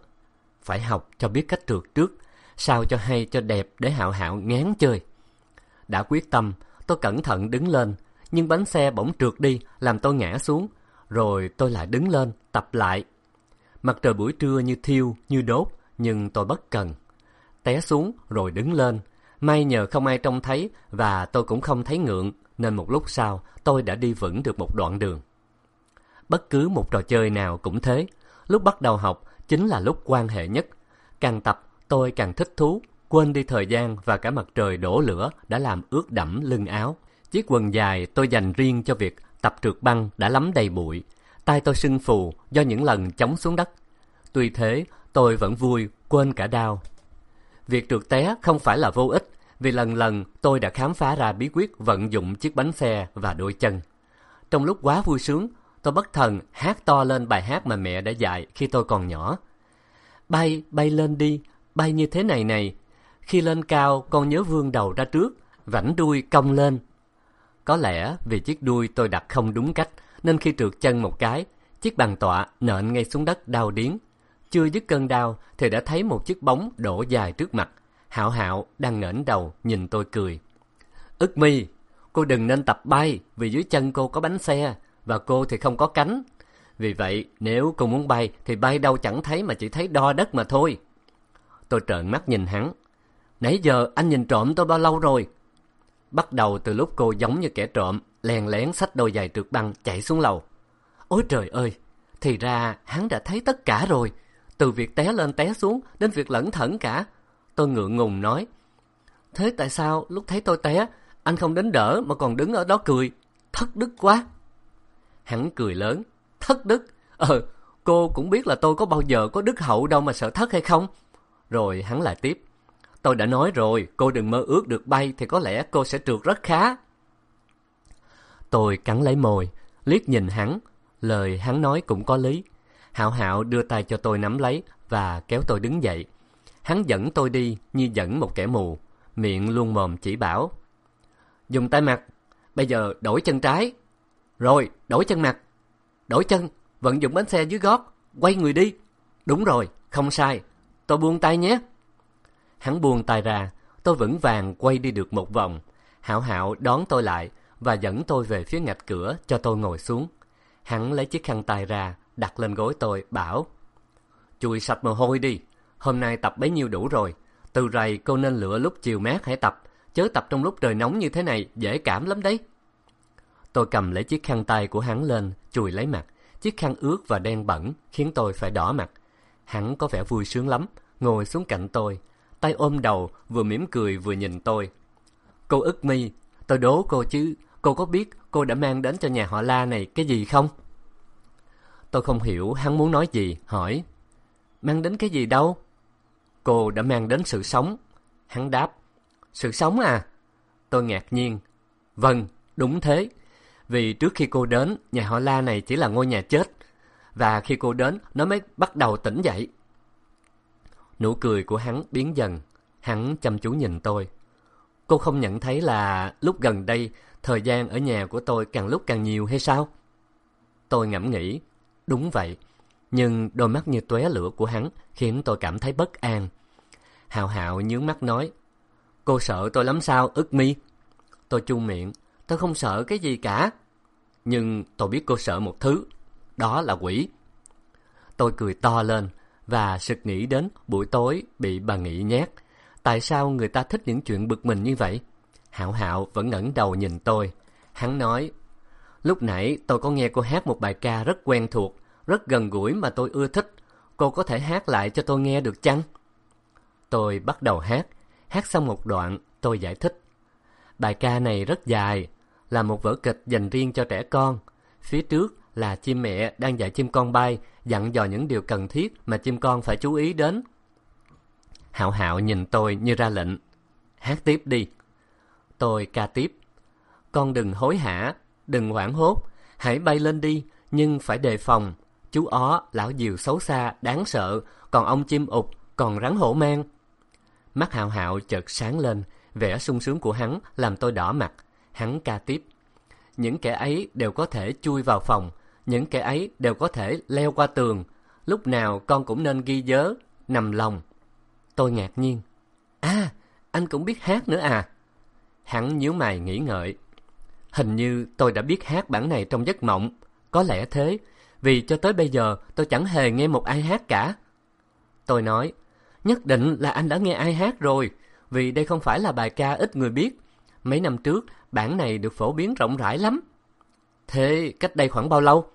Phải học cho biết cách trượt trước, sao cho hay cho đẹp để hạo hạo ngán chơi. Đã quyết tâm, tôi cẩn thận đứng lên, nhưng bánh xe bỗng trượt đi làm tôi ngã xuống, rồi tôi lại đứng lên, tập lại. Mặt trời buổi trưa như thiêu, như đốt, nhưng tôi bất cần. Té xuống rồi đứng lên, may nhờ không ai trông thấy và tôi cũng không thấy ngượng, nên một lúc sau tôi đã đi vững được một đoạn đường. Bất cứ một trò chơi nào cũng thế, lúc bắt đầu học chính là lúc quan hệ nhất. Càng tập, tôi càng thích thú, quên đi thời gian và cả mặt trời đổ lửa đã làm ướt đẫm lưng áo. Chiếc quần dài tôi dành riêng cho việc tập trượt băng đã lắm đầy bụi. tay tôi sưng phù do những lần chống xuống đất. Tuy thế, tôi vẫn vui, quên cả đau. Việc trượt té không phải là vô ích, vì lần lần tôi đã khám phá ra bí quyết vận dụng chiếc bánh xe và đôi chân. Trong lúc quá vui sướng, tôi bất thần hát to lên bài hát mà mẹ đã dạy khi tôi còn nhỏ. Bay, bay lên đi, bay như thế này này. Khi lên cao, con nhớ vươn đầu ra trước, vảnh đuôi cong lên. Có lẽ vì chiếc đuôi tôi đặt không đúng cách, nên khi trượt chân một cái, chiếc bàn tọa nện ngay xuống đất đau điếng. Chưa dứt cơn đau thì đã thấy một chiếc bóng đổ dài trước mặt. Hạo Hạo đang ngẩng đầu nhìn tôi cười. Ức mi, cô đừng nên tập bay vì dưới chân cô có bánh xe và cô thì không có cánh. Vì vậy, nếu cô muốn bay thì bay đâu chẳng thấy mà chỉ thấy đo đất mà thôi. Tôi trợn mắt nhìn hắn. Nãy giờ anh nhìn trộm tôi bao lâu rồi? Bắt đầu từ lúc cô giống như kẻ trộm, lèn lén xách đôi giày trượt băng chạy xuống lầu. Ôi trời ơi, thì ra hắn đã thấy tất cả rồi. Từ việc té lên té xuống đến việc lẩn thẩn cả. Tôi ngượng ngùng nói. Thế tại sao lúc thấy tôi té, anh không đến đỡ mà còn đứng ở đó cười? Thất đức quá. Hắn cười lớn. Thất đức? Ờ, cô cũng biết là tôi có bao giờ có đức hậu đâu mà sợ thất hay không? Rồi hắn lại tiếp. Tôi đã nói rồi, cô đừng mơ ước được bay thì có lẽ cô sẽ trượt rất khá. Tôi cắn lấy môi, liếc nhìn hắn. Lời hắn nói cũng có lý. Hạo Hạo đưa tay cho tôi nắm lấy và kéo tôi đứng dậy. Hắn dẫn tôi đi như dẫn một kẻ mù, miệng luôn mồm chỉ bảo. Dùng tay mặt, bây giờ đổi chân trái. Rồi, đổi chân mặt. Đổi chân, vận dụng bánh xe dưới gót, quay người đi. Đúng rồi, không sai. Tôi buông tay nhé. Hắn buông tay ra, tôi vững vàng quay đi được một vòng. Hảo Hảo đón tôi lại và dẫn tôi về phía ngạch cửa cho tôi ngồi xuống. Hắn lấy chiếc khăn tay ra, đặt lên gối tôi, bảo Chùi sạch mồ hôi đi, hôm nay tập bấy nhiêu đủ rồi. Từ rày cô nên lựa lúc chiều mát hãy tập, chớ tập trong lúc trời nóng như thế này, dễ cảm lắm đấy. Tôi cầm lấy chiếc khăn tay của hắn lên, chùi lấy mặt. Chiếc khăn ướt và đen bẩn khiến tôi phải đỏ mặt. Hắn có vẻ vui sướng lắm, ngồi xuống cạnh tôi, tay ôm đầu, vừa mỉm cười vừa nhìn tôi. Cô ức mi, tôi đố cô chứ, cô có biết cô đã mang đến cho nhà họ La này cái gì không? Tôi không hiểu hắn muốn nói gì, hỏi. Mang đến cái gì đâu? Cô đã mang đến sự sống. Hắn đáp. Sự sống à? Tôi ngạc nhiên. Vâng, đúng thế. Vì trước khi cô đến, nhà họ La này chỉ là ngôi nhà chết. Và khi cô đến, nó mới bắt đầu tỉnh dậy. Nụ cười của hắn biến dần. Hắn chăm chú nhìn tôi. Cô không nhận thấy là lúc gần đây, thời gian ở nhà của tôi càng lúc càng nhiều hay sao? Tôi ngẫm nghĩ. Đúng vậy. Nhưng đôi mắt như tóe lửa của hắn khiến tôi cảm thấy bất an. Hào hạo nhướng mắt nói. Cô sợ tôi lắm sao, ức mi? Tôi chung miệng. Tôi không sợ cái gì cả. Nhưng tôi biết cô sợ một thứ. Đó là quỷ. Tôi cười to lên và sực nghĩ đến buổi tối bị bà Nghị nhát. Tại sao người ta thích những chuyện bực mình như vậy? Hạo Hạo vẫn ngẩng đầu nhìn tôi. Hắn nói, lúc nãy tôi có nghe cô hát một bài ca rất quen thuộc, rất gần gũi mà tôi ưa thích. Cô có thể hát lại cho tôi nghe được chăng? Tôi bắt đầu hát. Hát xong một đoạn, tôi giải thích. Bài ca này rất dài, là một vở kịch dành riêng cho trẻ con. Phía trước là chim mẹ đang dạy chim con bay, dặn dò những điều cần thiết mà chim con phải chú ý đến. Hạo hạo nhìn tôi như ra lệnh. Hát tiếp đi. Tôi ca tiếp. Con đừng hối hả, đừng hoảng hốt, hãy bay lên đi, nhưng phải đề phòng. Chú ó, lão diều xấu xa, đáng sợ, còn ông chim ụt, còn rắn hổ mang. Mắt hạo hạo chợt sáng lên, vẻ sung sướng của hắn làm tôi đỏ mặt. Hắn ca tiếp. Những kẻ ấy đều có thể chui vào phòng, những kẻ ấy đều có thể leo qua tường. Lúc nào con cũng nên ghi nhớ, nằm lòng. Tôi ngạc nhiên. À, anh cũng biết hát nữa à? Hắn nhíu mày nghĩ ngợi. Hình như tôi đã biết hát bản này trong giấc mộng. Có lẽ thế, vì cho tới bây giờ tôi chẳng hề nghe một ai hát cả. Tôi nói, nhất định là anh đã nghe ai hát rồi, vì đây không phải là bài ca ít người biết. Mấy năm trước, bản này được phổ biến rộng rãi lắm. Thế cách đây khoảng bao lâu?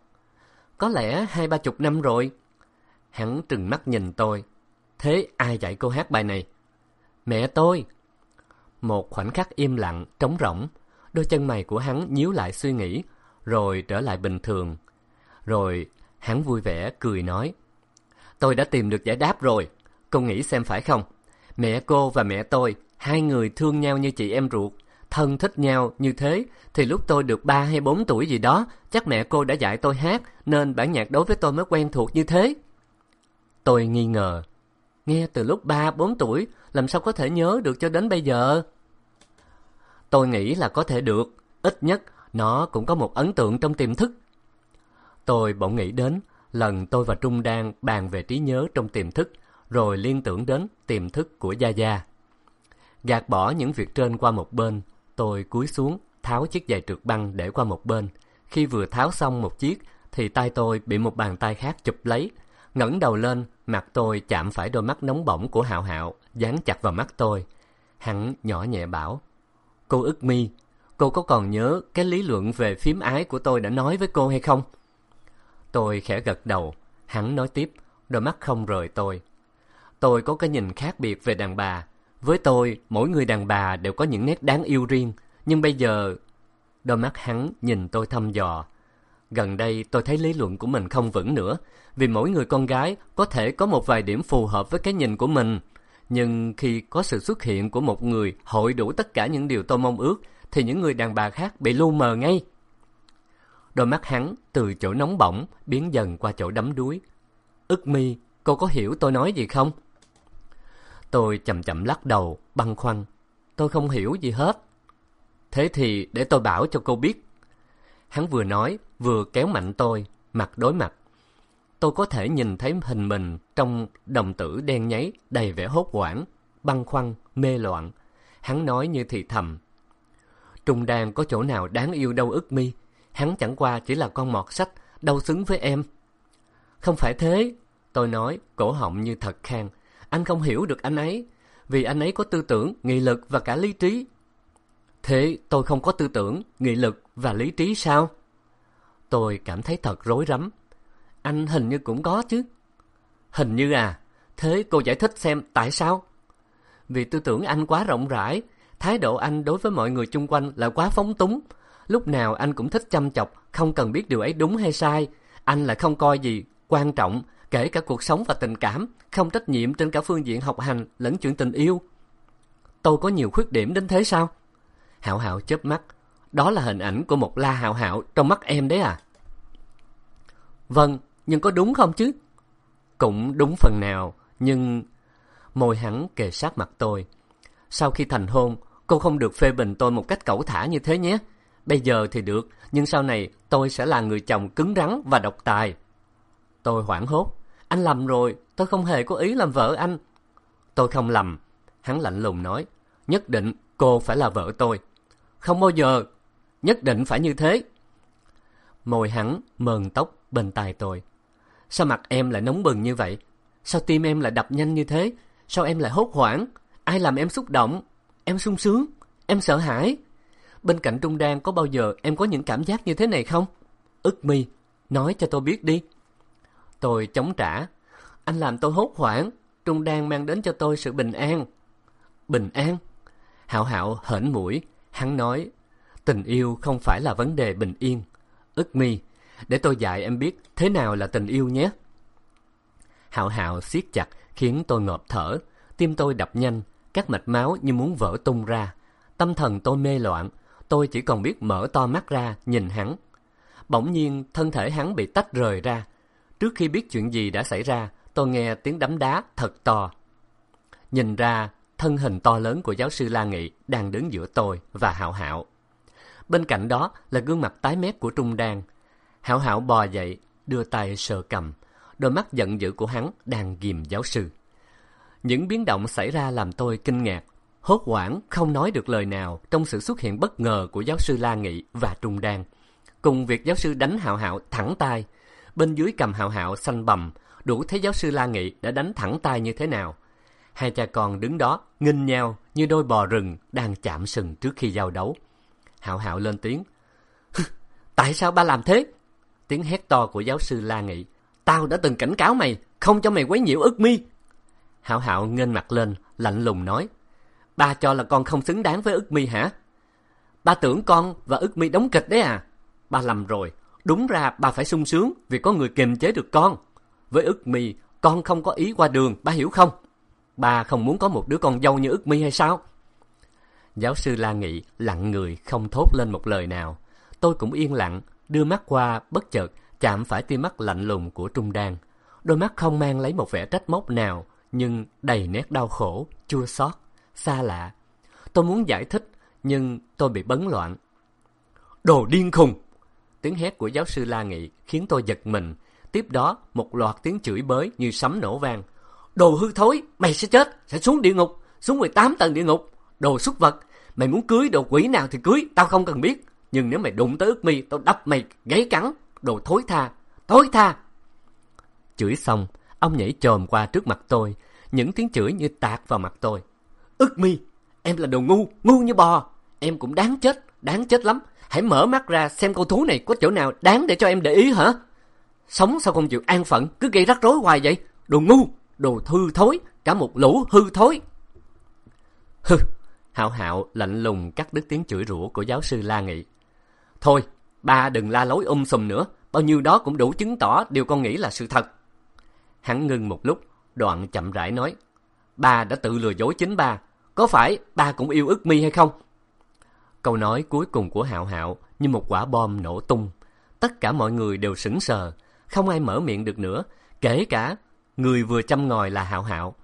Có lẽ hai ba chục năm rồi. Hắn trừng mắt nhìn tôi. Thế ai dạy cô hát bài này? Mẹ tôi. Một khoảnh khắc im lặng, trống rỗng. Đôi chân mày của hắn nhíu lại suy nghĩ, rồi trở lại bình thường. Rồi hắn vui vẻ cười nói. Tôi đã tìm được giải đáp rồi. Cô nghĩ xem phải không? Mẹ cô và mẹ tôi, hai người thương nhau như chị em ruột, thân thích nhau như thế, thì lúc tôi được ba hay bốn tuổi gì đó, chắc mẹ cô đã dạy tôi hát, nên bản nhạc đối với tôi mới quen thuộc như thế. Tôi nghi ngờ, nghe từ lúc ba bốn tuổi, làm sao có thể nhớ được cho đến bây giờ? Tôi nghĩ là có thể được, ít nhất nó cũng có một ấn tượng trong tiềm thức. Tôi bỗng nghĩ đến lần tôi và Trung đang bàn về trí nhớ trong tiềm thức, rồi liên tưởng đến tiềm thức của Gia Gia. Gạt bỏ những việc trên qua một bên, tôi cúi xuống, tháo chiếc giày trượt băng để qua một bên. Khi vừa tháo xong một chiếc, thì tay tôi bị một bàn tay khác chụp lấy. ngẩng đầu lên, mặt tôi chạm phải đôi mắt nóng bỏng của Hạo Hạo, dán chặt vào mắt tôi. Hắn nhỏ nhẹ bảo, Cô ức mi, cô có còn nhớ cái lý luận về phím ái của tôi đã nói với cô hay không? Tôi khẽ gật đầu, hắn nói tiếp, đôi mắt không rời tôi. Tôi có cái nhìn khác biệt về đàn bà. Với tôi, mỗi người đàn bà đều có những nét đáng yêu riêng. Nhưng bây giờ... Đôi mắt hắn nhìn tôi thăm dò. Gần đây tôi thấy lý luận của mình không vững nữa. Vì mỗi người con gái có thể có một vài điểm phù hợp với cái nhìn của mình. Nhưng khi có sự xuất hiện của một người hội đủ tất cả những điều tôi mong ước, thì những người đàn bà khác bị lu mờ ngay. Đôi mắt hắn từ chỗ nóng bỏng biến dần qua chỗ đắm đuối. Ức mi, cô có hiểu tôi nói gì không? Tôi chậm chậm lắc đầu, băn khoăn. Tôi không hiểu gì hết. Thế thì để tôi bảo cho cô biết. Hắn vừa nói, vừa kéo mạnh tôi, mặt đối mặt. Tôi có thể nhìn thấy hình mình trong đồng tử đen nháy, đầy vẻ hốt hoảng, băn khoăn, mê loạn. Hắn nói như thì thầm. Trung đàn có chỗ nào đáng yêu đâu ức mi. Hắn chẳng qua chỉ là con mọt sách, đâu xứng với em. Không phải thế, tôi nói, cổ họng như thật khang. Anh không hiểu được anh ấy, vì anh ấy có tư tưởng, nghị lực và cả lý trí. Thế tôi không có tư tưởng, nghị lực và lý trí sao? Tôi cảm thấy thật rối rắm. Anh hình như cũng có chứ. Hình như à, thế cô giải thích xem tại sao? Vì tư tưởng anh quá rộng rãi, thái độ anh đối với mọi người chung quanh là quá phóng túng. Lúc nào anh cũng thích chăm chọc, không cần biết điều ấy đúng hay sai. Anh lại không coi gì quan trọng, kể cả cuộc sống và tình cảm, không trách nhiệm trên cả phương diện học hành lẫn chuyện tình yêu. Tôi có nhiều khuyết điểm đến thế sao? Hạo Hạo chớp mắt. Đó là hình ảnh của một La Hạo Hạo trong mắt em đấy à? Vâng, nhưng có đúng không chứ? Cũng đúng phần nào, nhưng... Môi hắn kề sát mặt tôi. Sau khi thành hôn, cô không được phê bình tôi một cách cẩu thả như thế nhé. Bây giờ thì được, nhưng sau này tôi sẽ là người chồng cứng rắn và độc tài. Tôi hoảng hốt. Anh lầm rồi, tôi không hề có ý làm vợ anh. Tôi không lầm. Hắn lạnh lùng nói. Nhất định cô phải là vợ tôi. Không bao giờ. Nhất định phải như thế. Môi hắn mờn tóc bên tai tôi. Sao mặt em lại nóng bừng như vậy? Sao tim em lại đập nhanh như thế? Sao em lại hốt hoảng? Ai làm em xúc động? Em sung sướng? Em sợ hãi? Bên cạnh Trung Đan có bao giờ em có những cảm giác như thế này không? Ức mi, nói cho tôi biết đi. Tôi chống trả. Anh làm tôi hốt hoảng. Trung Đan mang đến cho tôi sự bình an. Bình an? Hạo Hạo hển mũi. Hắn nói, tình yêu không phải là vấn đề bình yên. Ức mi, để tôi dạy em biết thế nào là tình yêu nhé. Hạo Hạo siết chặt khiến tôi ngộp thở. Tim tôi đập nhanh, các mạch máu như muốn vỡ tung ra. Tâm thần tôi mê loạn, tôi chỉ còn biết mở to mắt ra nhìn hắn. Bỗng nhiên thân thể hắn bị tách rời ra. Trước khi biết chuyện gì đã xảy ra, tôi nghe tiếng đấm đá thật to. Nhìn ra, thân hình to lớn của giáo sư La Nghị đang đứng giữa tôi và Hạo Hạo. Bên cạnh đó là gương mặt tái mét của Trung Đan. Hạo Hạo bò dậy, đưa tay sờ cầm. Đôi mắt giận dữ của hắn đang ghim giáo sư. Những biến động xảy ra làm tôi kinh ngạc, hốt hoảng không nói được lời nào trong sự xuất hiện bất ngờ của giáo sư La Nghị và Trung Đan. Cùng việc giáo sư đánh Hạo Hạo thẳng tay, bên dưới cầm Hạo Hạo xanh bầm, đủ thấy giáo sư La Nghị đã đánh thẳng tay như thế nào. Hai cha con đứng đó nghinh nhau như đôi bò rừng đang chạm sừng trước khi giao đấu. Hạo Hạo lên tiếng: "Tại sao ba làm thế?" Tiếng hét to của giáo sư La Nghị: "Tao đã từng cảnh cáo mày, không cho mày quấy nhiễu ức mi." Hạo Hạo nghênh mặt lên, lạnh lùng nói: Ba cho là con không xứng đáng với ức mi hả? Ba tưởng con và ức mi đóng kịch đấy à? Ba lầm rồi. Đúng ra bà phải sung sướng vì có người kiềm chế được con. Với ức mi, con không có ý qua đường, bà hiểu không? bà không muốn có một đứa con dâu như ức mi hay sao? Giáo sư La Nghị lặng người không thốt lên một lời nào. Tôi cũng yên lặng, đưa mắt qua bất chợt chạm phải tia mắt lạnh lùng của Trung Đan. Đôi mắt không mang lấy một vẻ trách móc nào, nhưng đầy nét đau khổ, chua xót xa lạ. Tôi muốn giải thích, nhưng tôi bị bấn loạn. Đồ điên khùng! Tiếng hét của giáo sư La Nghị khiến tôi giật mình. Tiếp đó, một loạt tiếng chửi bới như sấm nổ vang. Đồ hư thối, mày sẽ chết, sẽ xuống địa ngục, xuống 18 tầng địa ngục. Đồ súc vật, mày muốn cưới đồ quỷ nào thì cưới, tao không cần biết. Nhưng nếu mày đụng tới ức mi, tao đập mày gáy cắn. Đồ thối tha, thối tha. Chửi xong, ông nhảy chồm qua trước mặt tôi. Những tiếng chửi như tạt vào mặt tôi. Ức mi, em là đồ ngu, ngu như bò. Em cũng đáng chết, đáng chết lắm. Hãy mở mắt ra xem con thú này có chỗ nào đáng để cho em để ý hả? Sống sao không chịu an phận, cứ gây rắc rối hoài vậy? Đồ ngu, đồ hư thối, cả một lũ hư thối. Hừ, hạo hạo lạnh lùng cắt đứt tiếng chửi rủa của giáo sư La Nghị. Thôi, ba đừng la lối um sùm nữa, bao nhiêu đó cũng đủ chứng tỏ điều con nghĩ là sự thật. Hắn ngưng một lúc, đoạn chậm rãi nói. Ba đã tự lừa dối chính ba, có phải ba cũng yêu ức mi hay không? Câu nói cuối cùng của Hạo Hạo như một quả bom nổ tung. Tất cả mọi người đều sững sờ, không ai mở miệng được nữa, kể cả người vừa chăm ngòi là Hạo Hạo.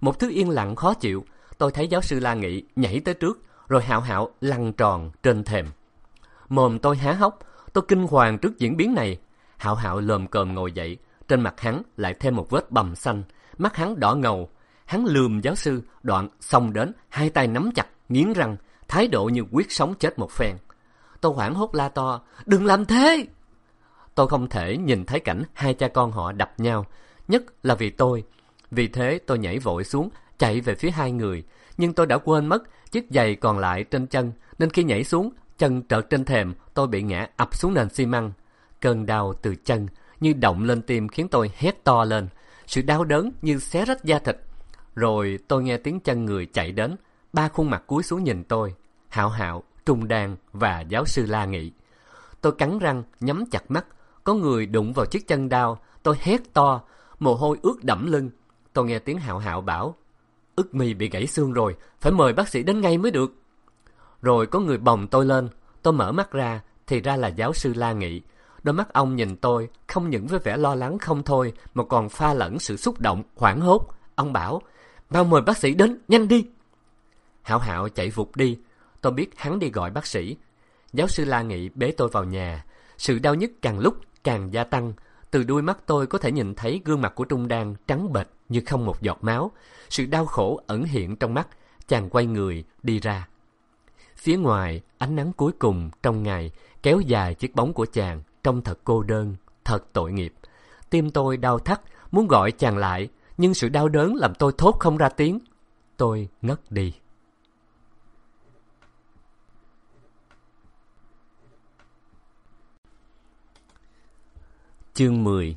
Một thứ yên lặng khó chịu, tôi thấy giáo sư La Nghị nhảy tới trước, rồi Hạo Hạo lăn tròn trên thềm. Mồm tôi há hốc, tôi kinh hoàng trước diễn biến này. Hạo Hạo lồm cồm ngồi dậy, trên mặt hắn lại thêm một vết bầm xanh, mắt hắn đỏ ngầu, Hắn lườm giáo sư, đoạn xông đến, hai tay nắm chặt, nghiến răng, thái độ như quyết sống chết một phen. Tôi hoảng hốt la to, đừng làm thế! Tôi không thể nhìn thấy cảnh hai cha con họ đập nhau, nhất là vì tôi. Vì thế tôi nhảy vội xuống, chạy về phía hai người. Nhưng tôi đã quên mất chiếc giày còn lại trên chân, nên khi nhảy xuống, chân trợt trên thềm, tôi bị ngã ập xuống nền xi măng. Cơn đau từ chân như động lên tim khiến tôi hét to lên. Sự đau đớn như xé rách da thịt. Rồi tôi nghe tiếng chân người chạy đến. Ba khuôn mặt cúi xuống nhìn tôi. Hạo Hạo, Trung Đan và giáo sư La Nghị. Tôi cắn răng, nhắm chặt mắt. Có người đụng vào chiếc chân đau. Tôi hét to, mồ hôi ướt đẫm lưng. Tôi nghe tiếng Hạo Hạo bảo, ức mi bị gãy xương rồi, phải mời bác sĩ đến ngay mới được. Rồi có người bồng tôi lên, tôi mở mắt ra, thì ra là giáo sư La Nghị. Đôi mắt ông nhìn tôi, không những với vẻ lo lắng không thôi, mà còn pha lẫn sự xúc động, hoảng hốt. Ông bảo, mau mời bác sĩ đến, nhanh đi hảo Hạo chạy vụt đi, tôi biết hắn đi gọi bác sĩ. Giáo sư La Nghị bế tôi vào nhà, sự đau nhức càng lúc càng gia tăng. Từ đuôi mắt tôi có thể nhìn thấy gương mặt của Trung Đan trắng bệch như không một giọt máu. Sự đau khổ ẩn hiện trong mắt, chàng quay người đi ra. Phía ngoài, ánh nắng cuối cùng trong ngày kéo dài chiếc bóng của chàng trông thật cô đơn, thật tội nghiệp. Tim tôi đau thắt, muốn gọi chàng lại, nhưng sự đau đớn làm tôi thốt không ra tiếng. Tôi ngất đi. Chương 10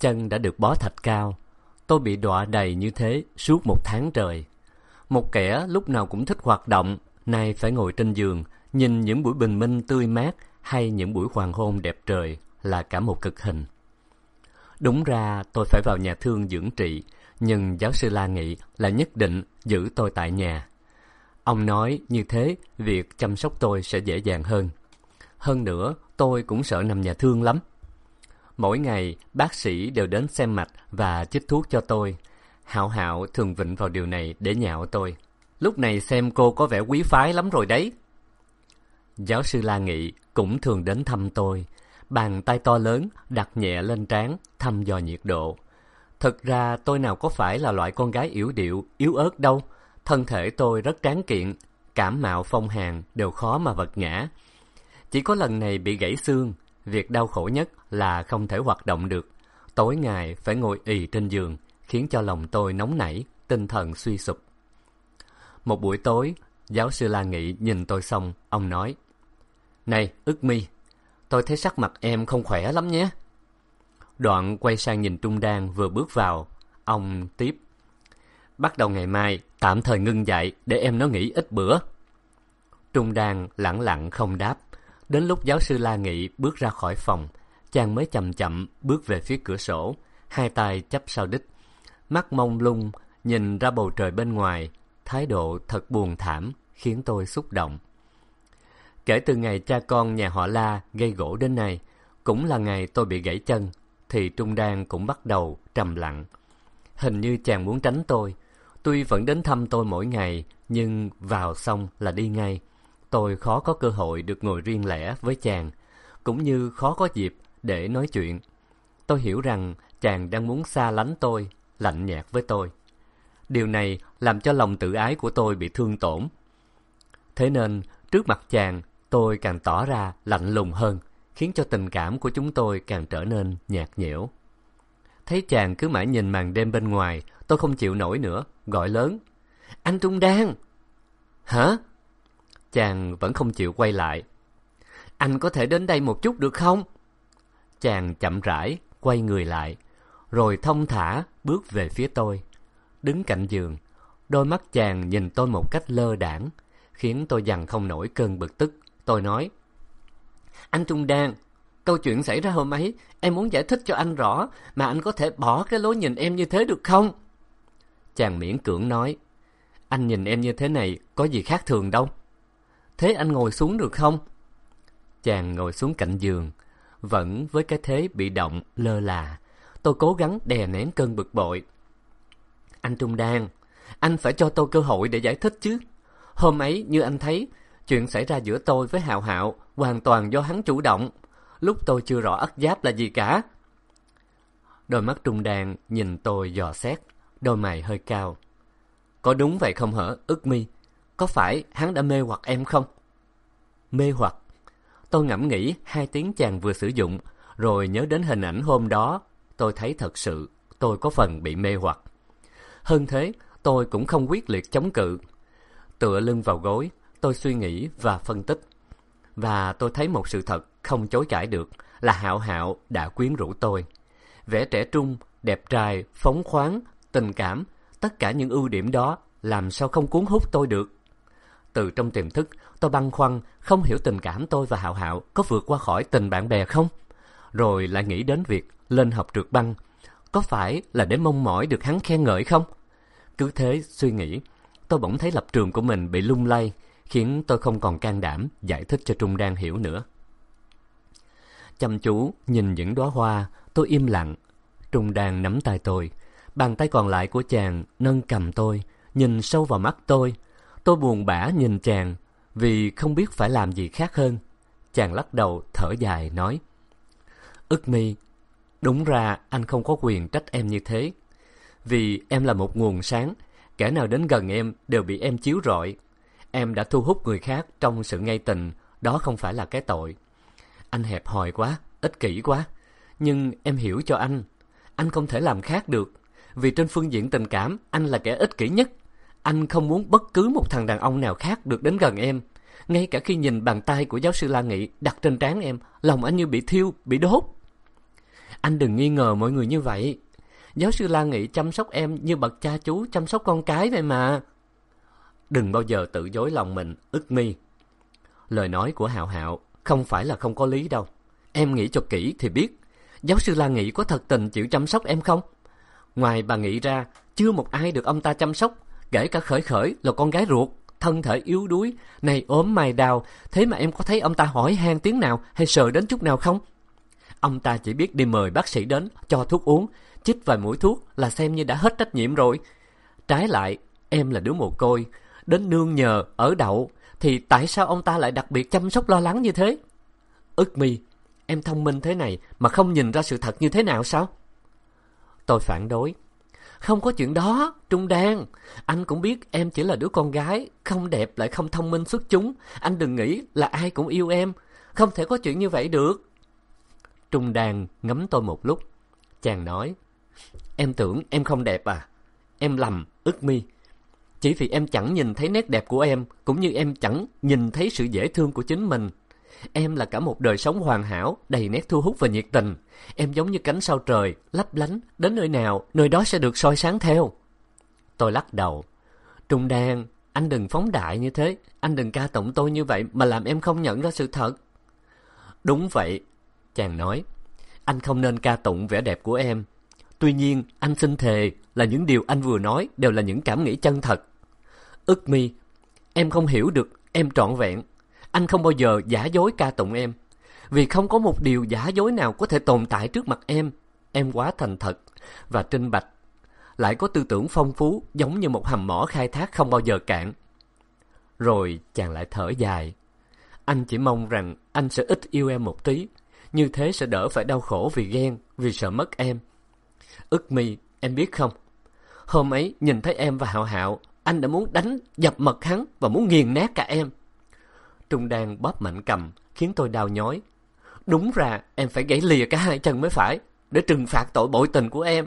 Chân đã được bó thạch cao. Tôi bị đọa đầy như thế suốt một tháng trời. Một kẻ lúc nào cũng thích hoạt động, nay phải ngồi trên giường, nhìn những buổi bình minh tươi mát hay những buổi hoàng hôn đẹp trời là cả một cực hình. Đúng ra tôi phải vào nhà thương dưỡng trị, nhưng giáo sư La Nghị là nhất định giữ tôi tại nhà. Ông nói như thế việc chăm sóc tôi sẽ dễ dàng hơn. Hơn nữa, tôi cũng sợ nằm nhà thương lắm. Mỗi ngày, bác sĩ đều đến xem mạch và chích thuốc cho tôi. Hạo Hạo thường vịnh vào điều này để nhạo tôi. Lúc này xem cô có vẻ quý phái lắm rồi đấy. Giáo sư La Nghị cũng thường đến thăm tôi. Bàn tay to lớn đặt nhẹ lên trán, thăm dò nhiệt độ. Thực ra tôi nào có phải là loại con gái yếu điệu, yếu ớt đâu. Thân thể tôi rất tráng kiện, cảm mạo phong hàn đều khó mà vật ngã. Chỉ có lần này bị gãy xương, việc đau khổ nhất là không thể hoạt động được. Tối ngày phải ngồi ì trên giường, khiến cho lòng tôi nóng nảy, tinh thần suy sụp. Một buổi tối, giáo sư La Nghị nhìn tôi xong, ông nói, Này, ức mi, tôi thấy sắc mặt em không khỏe lắm nhé. Đoạn quay sang nhìn Trung Đan vừa bước vào, ông tiếp, Bắt đầu ngày mai, tạm thời ngưng dạy để em nó nghỉ ít bữa. Trung Đan lẳng lặng không đáp. Đến lúc giáo sư La Nghị bước ra khỏi phòng, chàng mới chậm chậm bước về phía cửa sổ, hai tay chắp sau đít. Mắt mông lung, nhìn ra bầu trời bên ngoài, thái độ thật buồn thảm, khiến tôi xúc động. Kể từ ngày cha con nhà họ La gây gỗ đến nay, cũng là ngày tôi bị gãy chân, thì Trung Đan cũng bắt đầu trầm lặng. Hình như chàng muốn tránh tôi. Tuy vẫn đến thăm tôi mỗi ngày, nhưng vào xong là đi ngay. Tôi khó có cơ hội được ngồi riêng lẻ với chàng, cũng như khó có dịp để nói chuyện. Tôi hiểu rằng chàng đang muốn xa lánh tôi, lạnh nhạt với tôi. Điều này làm cho lòng tự ái của tôi bị thương tổn. Thế nên, trước mặt chàng, tôi càng tỏ ra lạnh lùng hơn, khiến cho tình cảm của chúng tôi càng trở nên nhạt nhẽo. Thấy chàng cứ mãi nhìn màn đêm bên ngoài, tôi không chịu nổi nữa, gọi lớn. Anh Trung Đan! Hả? Chàng vẫn không chịu quay lại. Anh có thể đến đây một chút được không? Chàng chậm rãi, quay người lại, rồi thông thả bước về phía tôi. Đứng cạnh giường, đôi mắt chàng nhìn tôi một cách lơ đảng khiến tôi dằn không nổi cơn bực tức. Tôi nói, Anh Trung Đan, câu chuyện xảy ra hôm ấy, em muốn giải thích cho anh rõ, mà anh có thể bỏ cái lối nhìn em như thế được không? Chàng miễn cưỡng nói, anh nhìn em như thế này có gì khác thường đâu. Thế anh ngồi xuống được không? Chàng ngồi xuống cạnh giường, vẫn với cái thế bị động, lơ là. Tôi cố gắng đè nén cơn bực bội. Anh Trung Đan, anh phải cho tôi cơ hội để giải thích chứ. Hôm ấy, như anh thấy, chuyện xảy ra giữa tôi với Hạo Hạo hoàn toàn do hắn chủ động. Lúc tôi chưa rõ ất giáp là gì cả. Đôi mắt Trung Đan nhìn tôi dò xét, đôi mày hơi cao. Có đúng vậy không hở, ức mi? Có phải hắn đã mê hoặc em không? Mê hoặc? Tôi ngẫm nghĩ hai tiếng chàng vừa sử dụng, rồi nhớ đến hình ảnh hôm đó. Tôi thấy thật sự tôi có phần bị mê hoặc. Hơn thế, tôi cũng không quyết liệt chống cự. Tựa lưng vào gối, tôi suy nghĩ và phân tích. Và tôi thấy một sự thật không chối cãi được là Hạo Hạo đã quyến rũ tôi. Vẻ trẻ trung, đẹp trai, phóng khoáng, tình cảm, tất cả những ưu điểm đó làm sao không cuốn hút tôi được. Từ trong tiềm thức, tôi băn khoăn, không hiểu tình cảm tôi và Hạo Hạo có vượt qua khỏi tình bạn bè không? Rồi lại nghĩ đến việc lên học trượt băng. Có phải là để mong mỏi được hắn khen ngợi không? Cứ thế suy nghĩ, tôi bỗng thấy lập trường của mình bị lung lay, khiến tôi không còn can đảm giải thích cho Trung Đan hiểu nữa. Chăm chú nhìn những đóa hoa, tôi im lặng. Trung Đan nắm tay tôi, bàn tay còn lại của chàng nâng cầm tôi, nhìn sâu vào mắt tôi. Tôi buồn bã nhìn chàng, vì không biết phải làm gì khác hơn. Chàng lắc đầu thở dài nói, ức mi, đúng ra anh không có quyền trách em như thế. Vì em là một nguồn sáng, kẻ nào đến gần em đều bị em chiếu rọi. Em đã thu hút người khác trong sự ngay tình, đó không phải là cái tội. Anh hẹp hòi quá, ích kỷ quá. Nhưng em hiểu cho anh, anh không thể làm khác được. Vì trên phương diện tình cảm, anh là kẻ ích kỷ nhất. Anh không muốn bất cứ một thằng đàn ông nào khác được đến gần em. Ngay cả khi nhìn bàn tay của giáo sư La Nghị đặt trên trán em, lòng anh như bị thiêu, bị đốt. Anh đừng nghi ngờ mọi người như vậy. Giáo sư La Nghị chăm sóc em như bậc cha chú chăm sóc con cái vậy mà. Đừng bao giờ tự dối lòng mình, ức mi. Lời nói của Hạo Hạo không phải là không có lý đâu. Em nghĩ cho kỹ thì biết. Giáo sư La Nghị có thật tình chịu chăm sóc em không? Ngoài bà Nghị ra, chưa một ai được ông ta chăm sóc, kể cả khởi khởi là con gái ruột, thân thể yếu đuối, này ốm mày đào, thế mà em có thấy ông ta hỏi han tiếng nào hay sợ đến chút nào không? Ông ta chỉ biết đi mời bác sĩ đến, cho thuốc uống, chích vài mũi thuốc là xem như đã hết trách nhiệm rồi. Trái lại, em là đứa mồ côi, đến nương nhờ, ở đậu, thì tại sao ông ta lại đặc biệt chăm sóc lo lắng như thế? Ức mi, em thông minh thế này mà không nhìn ra sự thật như thế nào sao? Tôi phản đối. Không có chuyện đó, Trung Đan. Anh cũng biết em chỉ là đứa con gái, không đẹp lại không thông minh xuất chúng. Anh đừng nghĩ là ai cũng yêu em. Không thể có chuyện như vậy được. Trung Đan ngắm tôi một lúc. Chàng nói, em tưởng em không đẹp à? Em lầm, ức mi. Chỉ vì em chẳng nhìn thấy nét đẹp của em, cũng như em chẳng nhìn thấy sự dễ thương của chính mình. Em là cả một đời sống hoàn hảo, đầy nét thu hút và nhiệt tình. Em giống như cánh sao trời, lấp lánh, đến nơi nào, nơi đó sẽ được soi sáng theo. Tôi lắc đầu. Trung Đan, anh đừng phóng đại như thế, anh đừng ca tụng tôi như vậy mà làm em không nhận ra sự thật. Đúng vậy, chàng nói. Anh không nên ca tụng vẻ đẹp của em. Tuy nhiên, anh xin thề là những điều anh vừa nói đều là những cảm nghĩ chân thật. Ức mi, em không hiểu được em trọn vẹn. Anh không bao giờ giả dối ca tụng em. Vì không có một điều giả dối nào có thể tồn tại trước mặt em. Em quá thành thật và trinh bạch. Lại có tư tưởng phong phú giống như một hầm mỏ khai thác không bao giờ cạn. Rồi chàng lại thở dài. Anh chỉ mong rằng anh sẽ ít yêu em một tí. Như thế sẽ đỡ phải đau khổ vì ghen, vì sợ mất em. Ức mi, em biết không? Hôm ấy nhìn thấy em và Hạo Hạo, anh đã muốn đánh, dập mật hắn và muốn nghiền nát cả em. Trung Đan bóp mạnh cầm, khiến tôi đau nhói. Đúng ra em phải gãy lìa cả hai chân mới phải, để trừng phạt tội bội tình của em.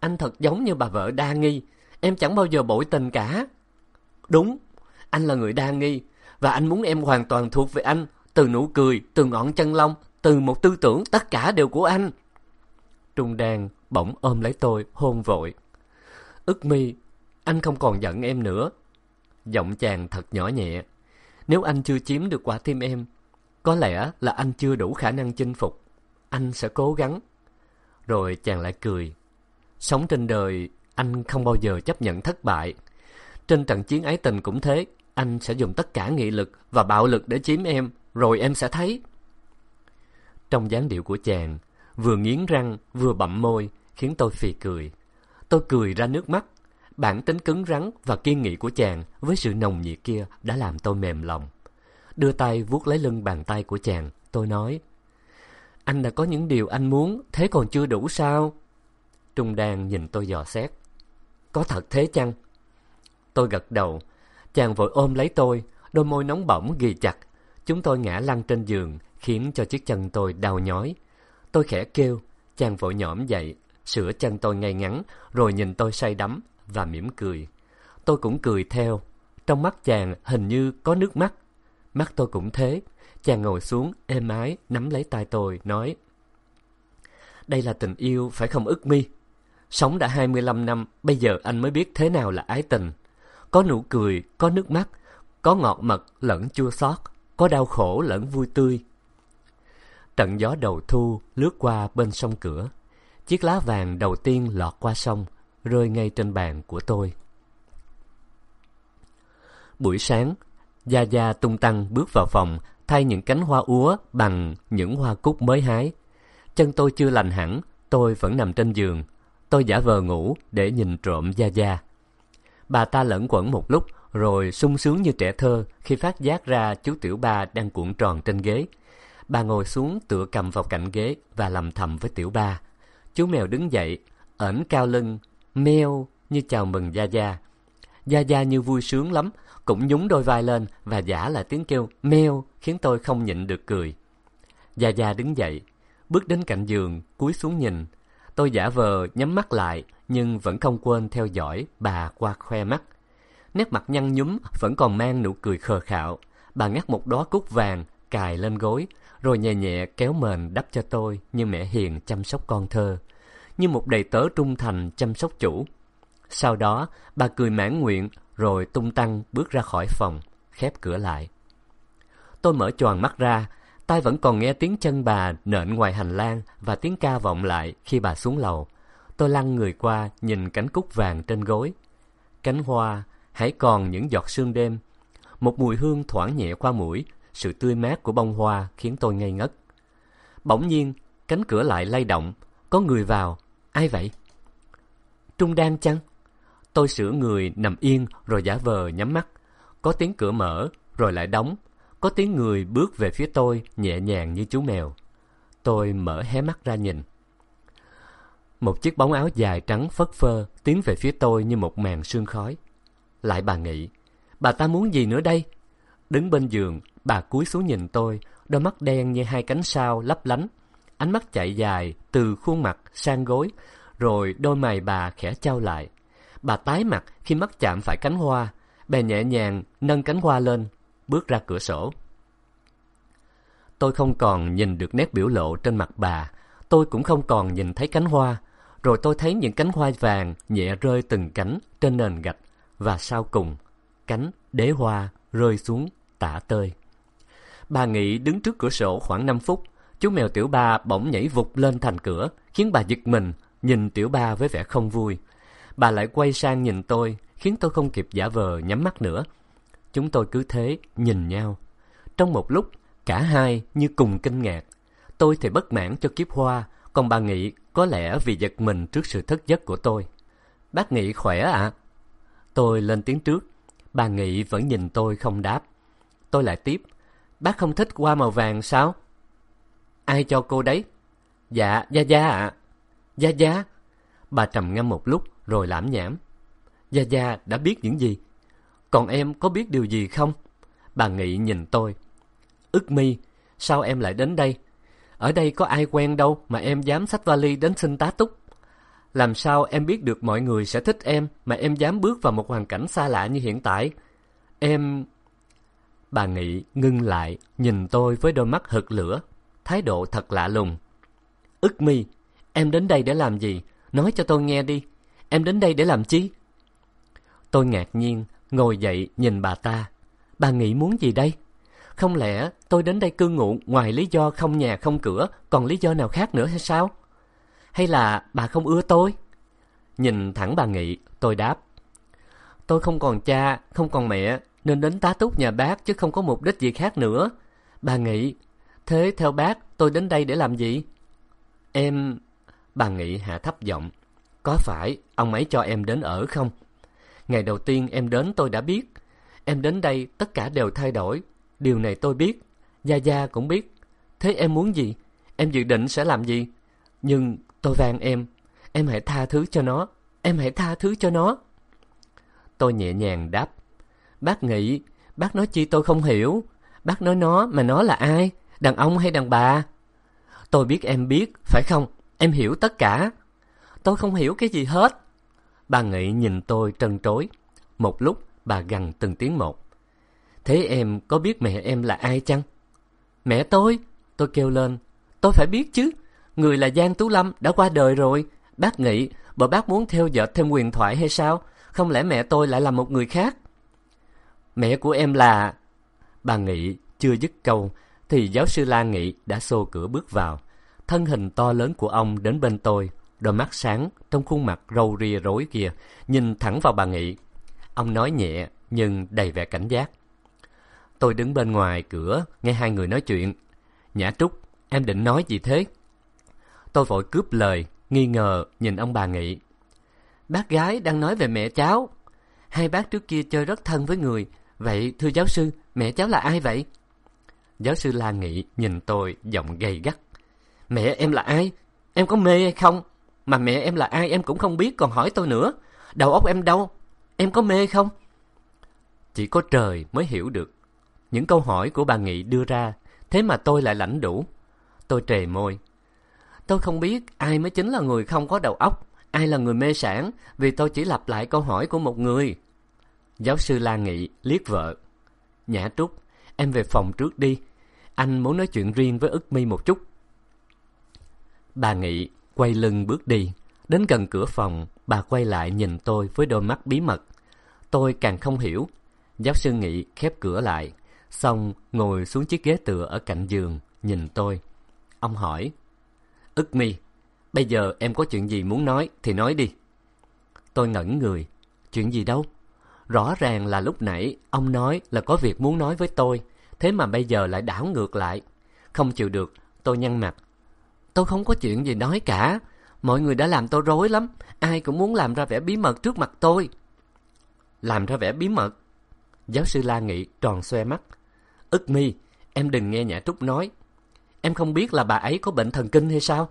Anh thật giống như bà vợ đa nghi, em chẳng bao giờ bội tình cả. Đúng, anh là người đa nghi, và anh muốn em hoàn toàn thuộc về anh, từ nụ cười, từ ngọn chân lông, từ một tư tưởng, tất cả đều của anh. Trung Đan bỗng ôm lấy tôi, hôn vội. Ức mi, anh không còn giận em nữa. Giọng chàng thật nhỏ nhẹ. Nếu anh chưa chiếm được quả tim em, có lẽ là anh chưa đủ khả năng chinh phục. Anh sẽ cố gắng. Rồi chàng lại cười. Sống trên đời, anh không bao giờ chấp nhận thất bại. Trên trận chiến ái tình cũng thế, anh sẽ dùng tất cả nghị lực và bạo lực để chiếm em, rồi em sẽ thấy. Trong dáng điệu của chàng, vừa nghiến răng, vừa bậm môi, khiến tôi phì cười. Tôi cười ra nước mắt. Bản tính cứng rắn và kiên nghị của chàng với sự nồng nhiệt kia đã làm tôi mềm lòng. Đưa tay vuốt lấy lưng bàn tay của chàng, tôi nói, Anh đã có những điều anh muốn, thế còn chưa đủ sao? Trung Đan nhìn tôi dò xét. Có thật thế chăng? Tôi gật đầu. Chàng vội ôm lấy tôi, đôi môi nóng bỏng ghi chặt. Chúng tôi ngã lăn trên giường, khiến cho chiếc chân tôi đau nhói. Tôi khẽ kêu, chàng vội nhõm dậy, sửa chân tôi ngay ngắn, rồi nhìn tôi say đắm và mỉm cười. Tôi cũng cười theo. Trong mắt chàng hình như có nước mắt. Mắt tôi cũng thế. Chàng ngồi xuống, êm ái, nắm lấy tay tôi, nói Đây là tình yêu, phải không ức mi? Sống đã 25 năm, bây giờ anh mới biết thế nào là ái tình. Có nụ cười, có nước mắt, có ngọt mật lẫn chua xót, có đau khổ lẫn vui tươi. Trận gió đầu thu lướt qua bên sông cửa. Chiếc lá vàng đầu tiên lọt qua sông, rơi ngay trên bàn của tôi. Buổi sáng, Gia Gia tung tăng bước vào phòng, thay những cánh hoa úa bằng những hoa cúc mới hái. Chân tôi chưa lành hẳn, tôi vẫn nằm trên giường. Tôi giả vờ ngủ để nhìn trộm Gia Gia. Bà ta lẫn quẩn một lúc, rồi sung sướng như trẻ thơ khi phát giác ra chú Tiểu Ba đang cuộn tròn trên ghế. Bà ngồi xuống tựa cầm vào cạnh ghế và lầm thầm với Tiểu Ba. Chú mèo đứng dậy, ẩn cao lưng, meo như chào mừng Gia Gia. Gia Gia như vui sướng lắm, cũng nhún đôi vai lên và giả là tiếng kêu meo khiến tôi không nhịn được cười. Gia Gia đứng dậy, bước đến cạnh giường, cúi xuống nhìn. Tôi giả vờ nhắm mắt lại, nhưng vẫn không quên theo dõi bà qua khoe mắt. Nét mặt nhăn nhúm vẫn còn mang nụ cười khờ khạo. Bà ngắt một đóa cúc vàng, cài lên gối, rồi nhẹ nhẹ kéo mền đắp cho tôi như mẹ hiền chăm sóc con thơ. Như một đầy tớ trung thành chăm sóc chủ. Sau đó, bà cười mãn nguyện, rồi tung tăng bước ra khỏi phòng, khép cửa lại. Tôi mở choàng mắt ra, tai vẫn còn nghe tiếng chân bà nện ngoài hành lang và tiếng ca vọng lại khi bà xuống lầu. Tôi lăn người qua nhìn cánh cúc vàng trên gối. Cánh hoa, hãy còn những giọt sương đêm. Một mùi hương thoảng nhẹ qua mũi, sự tươi mát của bông hoa khiến tôi ngây ngất. Bỗng nhiên, cánh cửa lại lay động, có người vào. Ai vậy? Trung Đan chăng? Tôi sửa người nằm yên rồi giả vờ nhắm mắt. Có tiếng cửa mở rồi lại đóng. Có tiếng người bước về phía tôi nhẹ nhàng như chú mèo. Tôi mở hé mắt ra nhìn. Một chiếc bóng áo dài trắng phất phơ tiến về phía tôi như một màn sương khói. Lại bà nghĩ, bà ta muốn gì nữa đây? Đứng bên giường, bà cúi xuống nhìn tôi, đôi mắt đen như hai cánh sao lấp lánh. Ánh mắt chạy dài từ khuôn mặt sang gối, rồi đôi mày bà khẽ trao lại. Bà tái mặt khi mắt chạm phải cánh hoa, bà nhẹ nhàng nâng cánh hoa lên, bước ra cửa sổ. Tôi không còn nhìn được nét biểu lộ trên mặt bà, tôi cũng không còn nhìn thấy cánh hoa, rồi tôi thấy những cánh hoa vàng nhẹ rơi từng cánh trên nền gạch, và sau cùng, cánh đế hoa rơi xuống tả tơi. Bà Nghị đứng trước cửa sổ khoảng năm phút, chú mèo tiểu ba bỗng nhảy vụt lên thành cửa, khiến bà giật mình, nhìn tiểu ba với vẻ không vui. Bà lại quay sang nhìn tôi, khiến tôi không kịp giả vờ nhắm mắt nữa. Chúng tôi cứ thế nhìn nhau. Trong một lúc, cả hai như cùng kinh ngạc. Tôi thì bất mãn cho kiếp hoa, còn bà Nghị có lẽ vì giật mình trước sự thất giấc của tôi. Bác Nghị khỏe ạ? À? Tôi lên tiếng trước. Bà Nghị vẫn nhìn tôi không đáp. Tôi lại tiếp. Bác không thích hoa màu vàng sao? Ai cho cô đấy? Dạ, Gia Gia ạ. À. Gia Gia. Bà trầm ngâm một lúc rồi lãm nhảm. Gia Gia đã biết những gì? Còn em có biết điều gì không? Bà Nghị nhìn tôi. Ức mi, sao em lại đến đây? Ở đây có ai quen đâu mà em dám xách vali đến xin tá túc. Làm sao em biết được mọi người sẽ thích em mà em dám bước vào một hoàn cảnh xa lạ như hiện tại? Em... Bà Nghị ngưng lại, nhìn tôi với đôi mắt hực lửa, thái độ thật lạ lùng. Ức mi, em đến đây để làm gì? Nói cho tôi nghe đi. Em đến đây để làm chi? Tôi ngạc nhiên, ngồi dậy nhìn bà ta. Bà nghĩ muốn gì đây? Không lẽ tôi đến đây cư ngụ ngoài lý do không nhà không cửa, còn lý do nào khác nữa hay sao? Hay là bà không ưa tôi? Nhìn thẳng bà Nghị, tôi đáp. Tôi không còn cha, không còn mẹ, nên đến tá túc nhà bác chứ không có mục đích gì khác nữa. Bà Nghị, thế theo bác tôi đến đây để làm gì? Em... Bà Nghị hạ thấp giọng. Có phải ông ấy cho em đến ở không? Ngày đầu tiên em đến tôi đã biết. Em đến đây tất cả đều thay đổi. Điều này tôi biết. Gia Gia cũng biết. Thế em muốn gì? Em dự định sẽ làm gì? Nhưng tôi van em. Em hãy tha thứ cho nó. Em hãy tha thứ cho nó. Tôi nhẹ nhàng đáp. Bác nghĩ, bác nói chi tôi không hiểu. Bác nói nó mà nó là ai? Đàn ông hay đàn bà? Tôi biết em biết, phải không? Em hiểu tất cả. Tôi không hiểu cái gì hết. Bà Nghị nhìn tôi trân trối. Một lúc bà gằn từng tiếng một. Thế em có biết mẹ em là ai chăng? Mẹ tôi, tôi kêu lên. Tôi phải biết chứ. Người là Giang Tú Lâm đã qua đời rồi. Bác nghĩ, bởi bác muốn theo dệt thêm quyền thoại hay sao? Không lẽ mẹ tôi lại là một người khác? Mẹ của em là... Bà Nghị chưa dứt câu, thì giáo sư La Nghị đã xô cửa bước vào. Thân hình to lớn của ông đến bên tôi, đôi mắt sáng trong khuôn mặt râu ria rối kia, nhìn thẳng vào bà Nghị. Ông nói nhẹ nhưng đầy vẻ cảnh giác. Tôi đứng bên ngoài cửa, nghe hai người nói chuyện. Nhã Trúc, em định nói gì thế? Tôi vội cướp lời, nghi ngờ nhìn ông bà Nghị. Bác gái đang nói về mẹ cháu. Hai bác trước kia chơi rất thân với người. Vậy thưa giáo sư, mẹ cháu là ai vậy? Giáo sư La Nghị nhìn tôi giọng gay gắt. Mẹ em là ai? Em có mê hay không? Mà mẹ em là ai em cũng không biết còn hỏi tôi nữa. Đầu óc em đâu? Em có mê không? Chỉ có trời mới hiểu được. Những câu hỏi của bà Nghị đưa ra, thế mà tôi lại lãnh đủ. Tôi trề môi. Tôi không biết ai mới chính là người không có đầu óc, ai là người mê sản, vì tôi chỉ lặp lại câu hỏi của một người. Giáo sư La Nghị liếc vợ. Nhã Trúc, em về phòng trước đi. Anh muốn nói chuyện riêng với ức mi một chút. Bà Nghị quay lưng bước đi. Đến gần cửa phòng, bà quay lại nhìn tôi với đôi mắt bí mật. Tôi càng không hiểu. Giáo sư Nghị khép cửa lại, xong ngồi xuống chiếc ghế tựa ở cạnh giường, nhìn tôi. Ông hỏi, ức mi, bây giờ em có chuyện gì muốn nói thì nói đi. Tôi ngẩn người, chuyện gì đâu? Rõ ràng là lúc nãy ông nói là có việc muốn nói với tôi, thế mà bây giờ lại đảo ngược lại. Không chịu được, tôi nhăn mặt. Tôi không có chuyện gì nói cả. Mọi người đã làm tôi rối lắm. Ai cũng muốn làm ra vẻ bí mật trước mặt tôi. Làm ra vẻ bí mật? Giáo sư La Nghị tròn xoe mắt. Ức mi, em đừng nghe Nhã Trúc nói. Em không biết là bà ấy có bệnh thần kinh hay sao?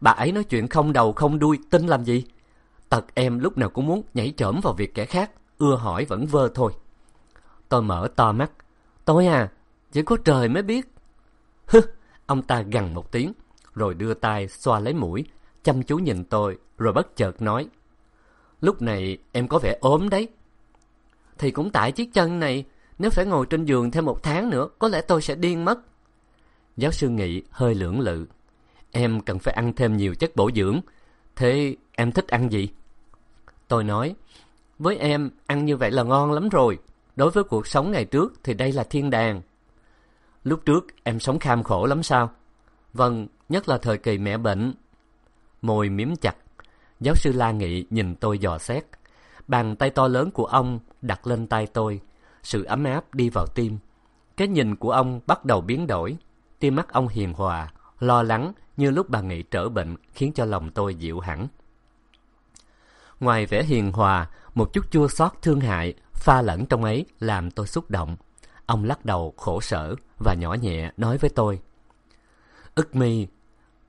Bà ấy nói chuyện không đầu không đuôi, tin làm gì? Tật em lúc nào cũng muốn nhảy chởm vào việc kẻ khác ưa hỏi vẫn vơ thôi. Tôi mở to mắt. Tôi à, chỉ có trời mới biết. Hứ, ông ta gằn một tiếng, rồi đưa tay xoa lấy mũi, chăm chú nhìn tôi, rồi bất chợt nói. Lúc này em có vẻ ốm đấy. Thì cũng tại chiếc chân này, nếu phải ngồi trên giường thêm một tháng nữa, có lẽ tôi sẽ điên mất. Giáo sư Nghị hơi lưỡng lự. Em cần phải ăn thêm nhiều chất bổ dưỡng. Thế em thích ăn gì? Tôi nói, với em, ăn như vậy là ngon lắm rồi. Đối với cuộc sống ngày trước thì đây là thiên đàng. Lúc trước em sống kham khổ lắm sao? Vâng, nhất là thời kỳ mẹ bệnh. Môi miếm chặt, giáo sư La Nghị nhìn tôi dò xét. Bàn tay to lớn của ông đặt lên tay tôi. Sự ấm áp đi vào tim. Cái nhìn của ông bắt đầu biến đổi. Tim mắt ông hiền hòa, lo lắng như lúc bà Nghị trở bệnh khiến cho lòng tôi dịu hẳn. Ngoài vẻ hiền hòa, một chút chua xót thương hại pha lẫn trong ấy làm tôi xúc động. Ông lắc đầu khổ sở và nhỏ nhẹ nói với tôi. Ức mi,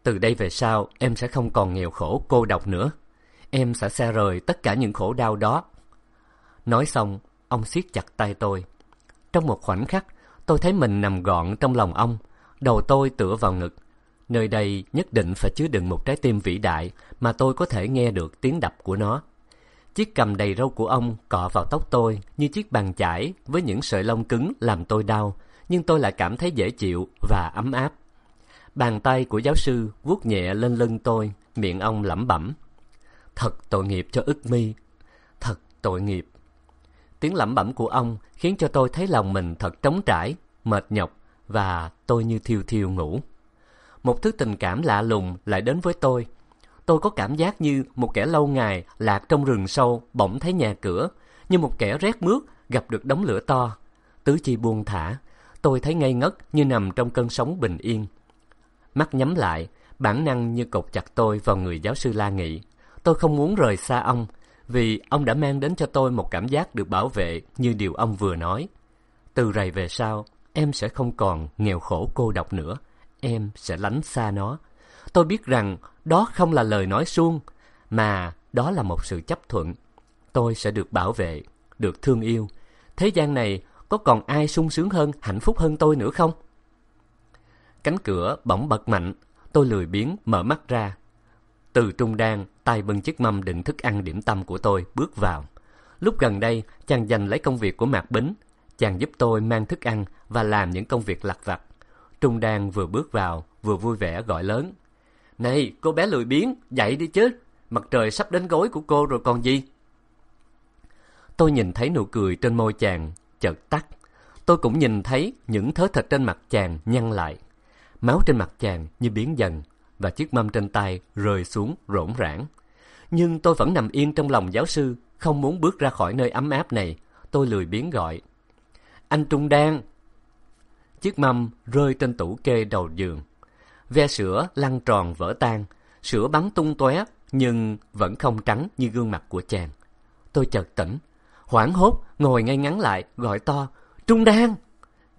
từ đây về sau em sẽ không còn nghèo khổ cô độc nữa. Em sẽ xa rời tất cả những khổ đau đó. Nói xong, ông siết chặt tay tôi. Trong một khoảnh khắc, tôi thấy mình nằm gọn trong lòng ông, đầu tôi tựa vào ngực. Nơi đây nhất định phải chứa đựng một trái tim vĩ đại mà tôi có thể nghe được tiếng đập của nó. Chiếc cầm đầy râu của ông cọ vào tóc tôi như chiếc bàn chải với những sợi lông cứng làm tôi đau, nhưng tôi lại cảm thấy dễ chịu và ấm áp. Bàn tay của giáo sư vuốt nhẹ lên lưng tôi, miệng ông lẩm bẩm. Thật tội nghiệp cho ức mi, thật tội nghiệp. Tiếng lẩm bẩm của ông khiến cho tôi thấy lòng mình thật trống trải, mệt nhọc và tôi như thiêu thiêu ngủ. Một thứ tình cảm lạ lùng lại đến với tôi tôi có cảm giác như một kẻ lâu ngày lạc trong rừng sâu bỗng thấy nhà cửa, như một kẻ rét mướt gặp được đống lửa to. Tứ chi buông thả, tôi thấy ngây ngất như nằm trong cơn sóng bình yên. Mắt nhắm lại, bản năng như cột chặt tôi vào người giáo sư La Nghị. Tôi không muốn rời xa ông, vì ông đã mang đến cho tôi một cảm giác được bảo vệ như điều ông vừa nói. Từ rày về sau, em sẽ không còn nghèo khổ cô độc nữa. Em sẽ lánh xa nó. Tôi biết rằng đó không là lời nói suông, mà đó là một sự chấp thuận. Tôi sẽ được bảo vệ, được thương yêu. Thế gian này có còn ai sung sướng hơn, hạnh phúc hơn tôi nữa không? Cánh cửa bỗng bật mạnh, tôi lười biếng mở mắt ra. Từ trung đan, tay bưng chiếc mâm đựng thức ăn điểm tâm của tôi bước vào. Lúc gần đây, chàng giành lấy công việc của Mạc Bính. Chàng giúp tôi mang thức ăn và làm những công việc lặt vặt. Trung Đan vừa bước vào, vừa vui vẻ gọi lớn. Này, cô bé lười biếng, dậy đi chứ. Mặt trời sắp đến gối của cô rồi còn gì? Tôi nhìn thấy nụ cười trên môi chàng, chợt tắt. Tôi cũng nhìn thấy những thớ thịt trên mặt chàng nhăn lại. Máu trên mặt chàng như biến dần, và chiếc mâm trên tay rơi xuống rỗn rãng. Nhưng tôi vẫn nằm yên trong lòng giáo sư, không muốn bước ra khỏi nơi ấm áp này. Tôi lười biếng gọi. Anh Trung Đan! Chiếc mâm rơi trên tủ kê đầu giường. Ve sữa lăn tròn vỡ tan, sữa bắn tung tóe nhưng vẫn không trắng như gương mặt của chàng. Tôi chợt tỉnh, hoảng hốt ngồi ngay ngắn lại gọi to trung đan!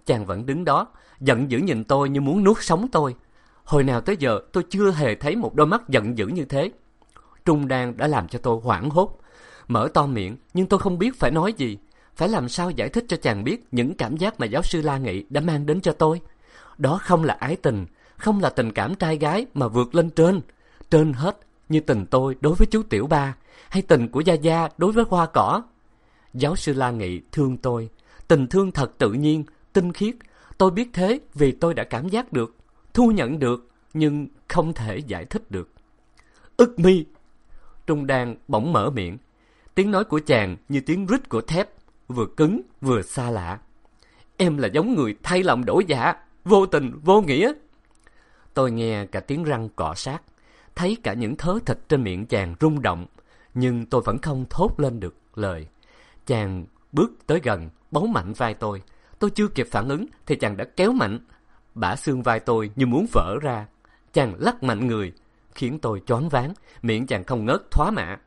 Chàng vẫn đứng đó giận dữ nhìn tôi như muốn nuốt sống tôi. Hồi nào tới giờ tôi chưa hề thấy một đôi mắt giận dữ như thế. Trung đan đã làm cho tôi hoảng hốt. Mở to miệng nhưng tôi không biết phải nói gì phải làm sao giải thích cho chàng biết những cảm giác mà giáo sư la nghị đã mang đến cho tôi đó không là ái tình không là tình cảm trai gái mà vượt lên trên trên hết như tình tôi đối với chú tiểu ba hay tình của gia gia đối với hoa cỏ Giáo sư La Nghị thương tôi, tình thương thật tự nhiên, tinh khiết. Tôi biết thế vì tôi đã cảm giác được, thu nhận được, nhưng không thể giải thích được. Ức mi! Trung Đan bỗng mở miệng. Tiếng nói của chàng như tiếng rít của thép, vừa cứng vừa xa lạ. Em là giống người thay lòng đổi dạ, vô tình, vô nghĩa. Tôi nghe cả tiếng răng cọ sát, thấy cả những thớ thịt trên miệng chàng rung động, nhưng tôi vẫn không thốt lên được lời. Chàng bước tới gần, bấu mạnh vai tôi. Tôi chưa kịp phản ứng thì chàng đã kéo mạnh. Bả xương vai tôi như muốn vỡ ra. Chàng lắc mạnh người, khiến tôi choáng váng, miệng chàng không ngớt thoá mạ.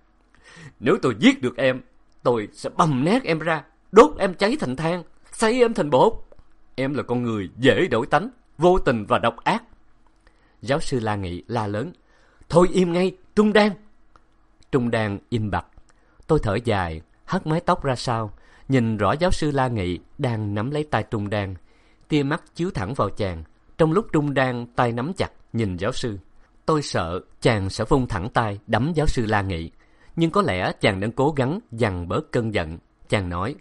Nếu tôi giết được em, tôi sẽ bầm nát em ra, đốt em cháy thành than, xây em thành bột. Em là con người dễ đổi tánh, vô tình và độc ác. Giáo sư La Nghị la lớn. Thôi im ngay, Trung Đan. Trung Đan im bặt. Tôi thở dài, hất mái tóc ra sau, nhìn rõ giáo sư La Nghị đang nắm lấy tay Trung Đan. Tia mắt chiếu thẳng vào chàng, trong lúc Trung Đan tay nắm chặt nhìn giáo sư. Tôi sợ chàng sẽ vung thẳng tay đấm giáo sư La Nghị, nhưng có lẽ chàng đang cố gắng dằn bớt cơn giận. Chàng nói,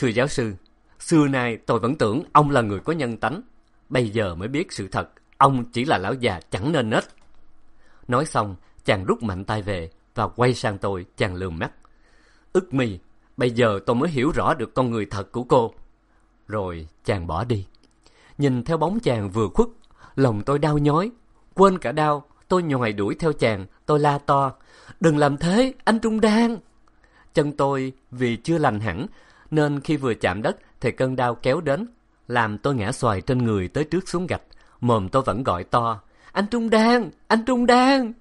Thưa giáo sư, xưa nay tôi vẫn tưởng ông là người có nhân tánh. Bây giờ mới biết sự thật, ông chỉ là lão già chẳng nên nết. Nói xong, chàng rút mạnh tay về và quay sang tôi, chàng lườm mắt. Ức mi, bây giờ tôi mới hiểu rõ được con người thật của cô. Rồi chàng bỏ đi. Nhìn theo bóng chàng vừa khuất, lòng tôi đau nhói. Quên cả đau, tôi nhòi đuổi theo chàng, tôi la to. Đừng làm thế, anh Trung Đan. Chân tôi vì chưa lành hẳn, nên khi vừa chạm đất thì cơn đau kéo đến, làm tôi ngã xoài trên người tới trước xuống gạch. Mồm tôi vẫn gọi to, anh Trung Đan, anh Trung Đan.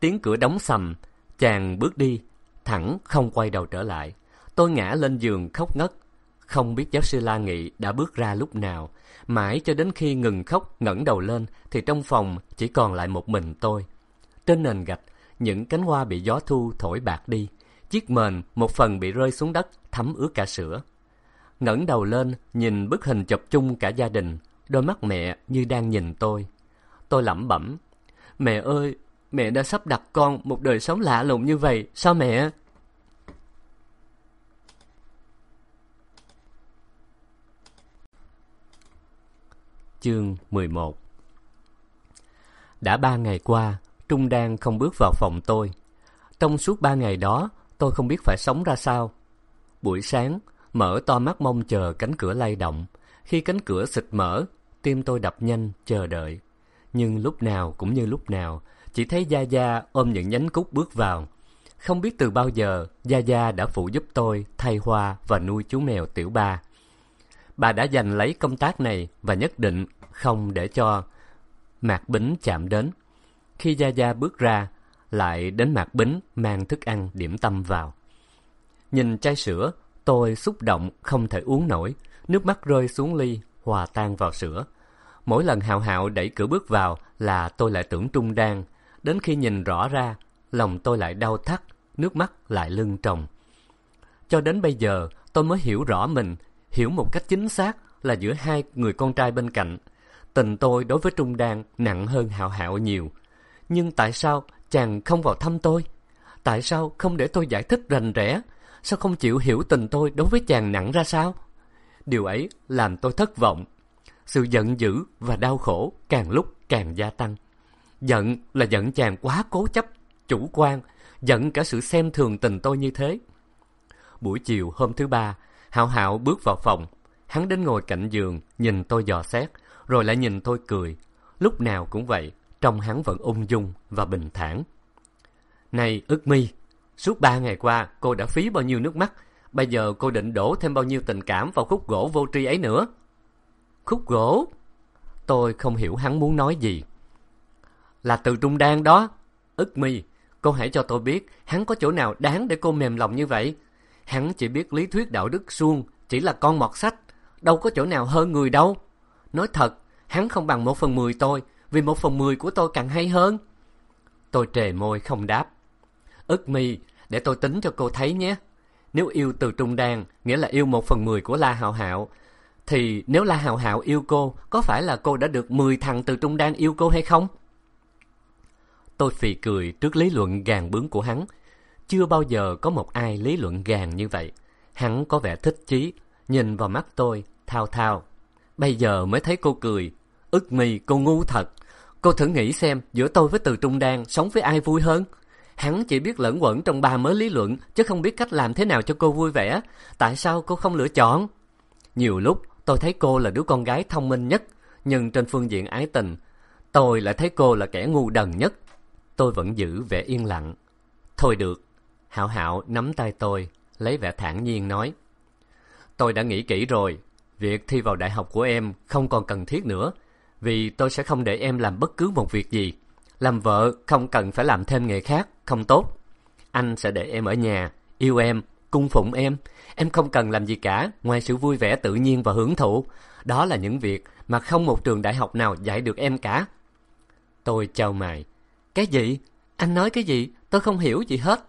Tiếng cửa đóng sầm, chàng bước đi, thẳng không quay đầu trở lại. Tôi ngã lên giường khóc ngất. Không biết giáo sư La Nghị đã bước ra lúc nào. Mãi cho đến khi ngừng khóc ngẩng đầu lên thì trong phòng chỉ còn lại một mình tôi. Trên nền gạch, những cánh hoa bị gió thu thổi bạc đi. Chiếc mền một phần bị rơi xuống đất thấm ướt cả sữa. ngẩng đầu lên nhìn bức hình chụp chung cả gia đình. Đôi mắt mẹ như đang nhìn tôi. Tôi lẩm bẩm. Mẹ ơi, mẹ đã sắp đặt con một đời sống lạ lùng như vậy, sao mẹ? Chương 11 Đã ba ngày qua, Trung Đan không bước vào phòng tôi. Trong suốt ba ngày đó, tôi không biết phải sống ra sao. Buổi sáng, mở to mắt mong chờ cánh cửa lay động. Khi cánh cửa xịt mở, tim tôi đập nhanh, chờ đợi. Nhưng lúc nào cũng như lúc nào, chỉ thấy Gia Gia ôm những nhánh cúc bước vào. Không biết từ bao giờ, Gia Gia đã phụ giúp tôi thay hoa và nuôi chú mèo tiểu ba. Bà đã giành lấy công tác này và nhất định không để cho Mạc Bính chạm đến. Khi Gia Gia bước ra, lại đến Mạc Bính mang thức ăn điểm tâm vào. Nhìn chai sữa, tôi xúc động không thể uống nổi, nước mắt rơi xuống ly, hòa tan vào sữa. Mỗi lần Hạo Hạo đẩy cửa bước vào là tôi lại tưởng Trung Đan, Đến khi nhìn rõ ra, lòng tôi lại đau thắt, nước mắt lại lưng tròng. Cho đến bây giờ, tôi mới hiểu rõ mình, hiểu một cách chính xác là giữa hai người con trai bên cạnh. Tình tôi đối với Trung Đan nặng hơn Hạo Hạo nhiều. Nhưng tại sao chàng không vào thăm tôi? Tại sao không để tôi giải thích rành rẽ? Sao không chịu hiểu tình tôi đối với chàng nặng ra sao? Điều ấy làm tôi thất vọng. sự giận dữ và đau khổ càng lúc càng gia tăng. Giận là giận chàng quá cố chấp, chủ quan, giận cả sự xem thường tình tôi như thế. Buổi chiều hôm thứ ba, Hạo Hạo bước vào phòng. Hắn đến ngồi cạnh giường, nhìn tôi dò xét, rồi lại nhìn tôi cười. Lúc nào cũng vậy, trông hắn vẫn ung dung và bình thản. Này ức mi, suốt ba ngày qua cô đã phí bao nhiêu nước mắt, bây giờ cô định đổ thêm bao nhiêu tình cảm vào khúc gỗ vô tri ấy nữa? Khúc gỗ? Tôi không hiểu hắn muốn nói gì. Là từ trung đan đó. Ức mi, cô hãy cho tôi biết hắn có chỗ nào đáng để cô mềm lòng như vậy. Hắn chỉ biết lý thuyết đạo đức suông, chỉ là con mọt sách, đâu có chỗ nào hơn người đâu. Nói thật, hắn không bằng một phần mười tôi, vì một phần mười của tôi càng hay hơn. Tôi trề môi không đáp. Ức mi, để tôi tính cho cô thấy nhé. Nếu yêu từ trung đan, nghĩa là yêu một phần mười của La Hạo Hạo, thì nếu La Hạo Hạo yêu cô, có phải là cô đã được mười thằng từ trung đan yêu cô hay không? Tôi phì cười trước lý luận gàn bướng của hắn. Chưa bao giờ có một ai lý luận gàn như vậy. Hắn có vẻ thích chí, nhìn vào mắt tôi, thao thao. Bây giờ mới thấy cô cười. Ức mi, cô ngu thật. Cô thử nghĩ xem, giữa tôi với từ trung đan, sống với ai vui hơn? Hắn chỉ biết lẫn quẩn trong ba mớ lý luận, chứ không biết cách làm thế nào cho cô vui vẻ. Tại sao cô không lựa chọn? Nhiều lúc, tôi thấy cô là đứa con gái thông minh nhất, nhưng trên phương diện ái tình, tôi lại thấy cô là kẻ ngu đần nhất. Tôi vẫn giữ vẻ yên lặng. Thôi được. Hạo Hạo nắm tay tôi, lấy vẻ thản nhiên nói. Tôi đã nghĩ kỹ rồi. Việc thi vào đại học của em không còn cần thiết nữa. Vì tôi sẽ không để em làm bất cứ một việc gì. Làm vợ không cần phải làm thêm nghề khác, không tốt. Anh sẽ để em ở nhà, yêu em, cung phụng em. Em không cần làm gì cả, ngoài sự vui vẻ tự nhiên và hưởng thụ. Đó là những việc mà không một trường đại học nào dạy được em cả. Tôi chào mày. Cái gì? Anh nói cái gì? Tôi không hiểu gì hết.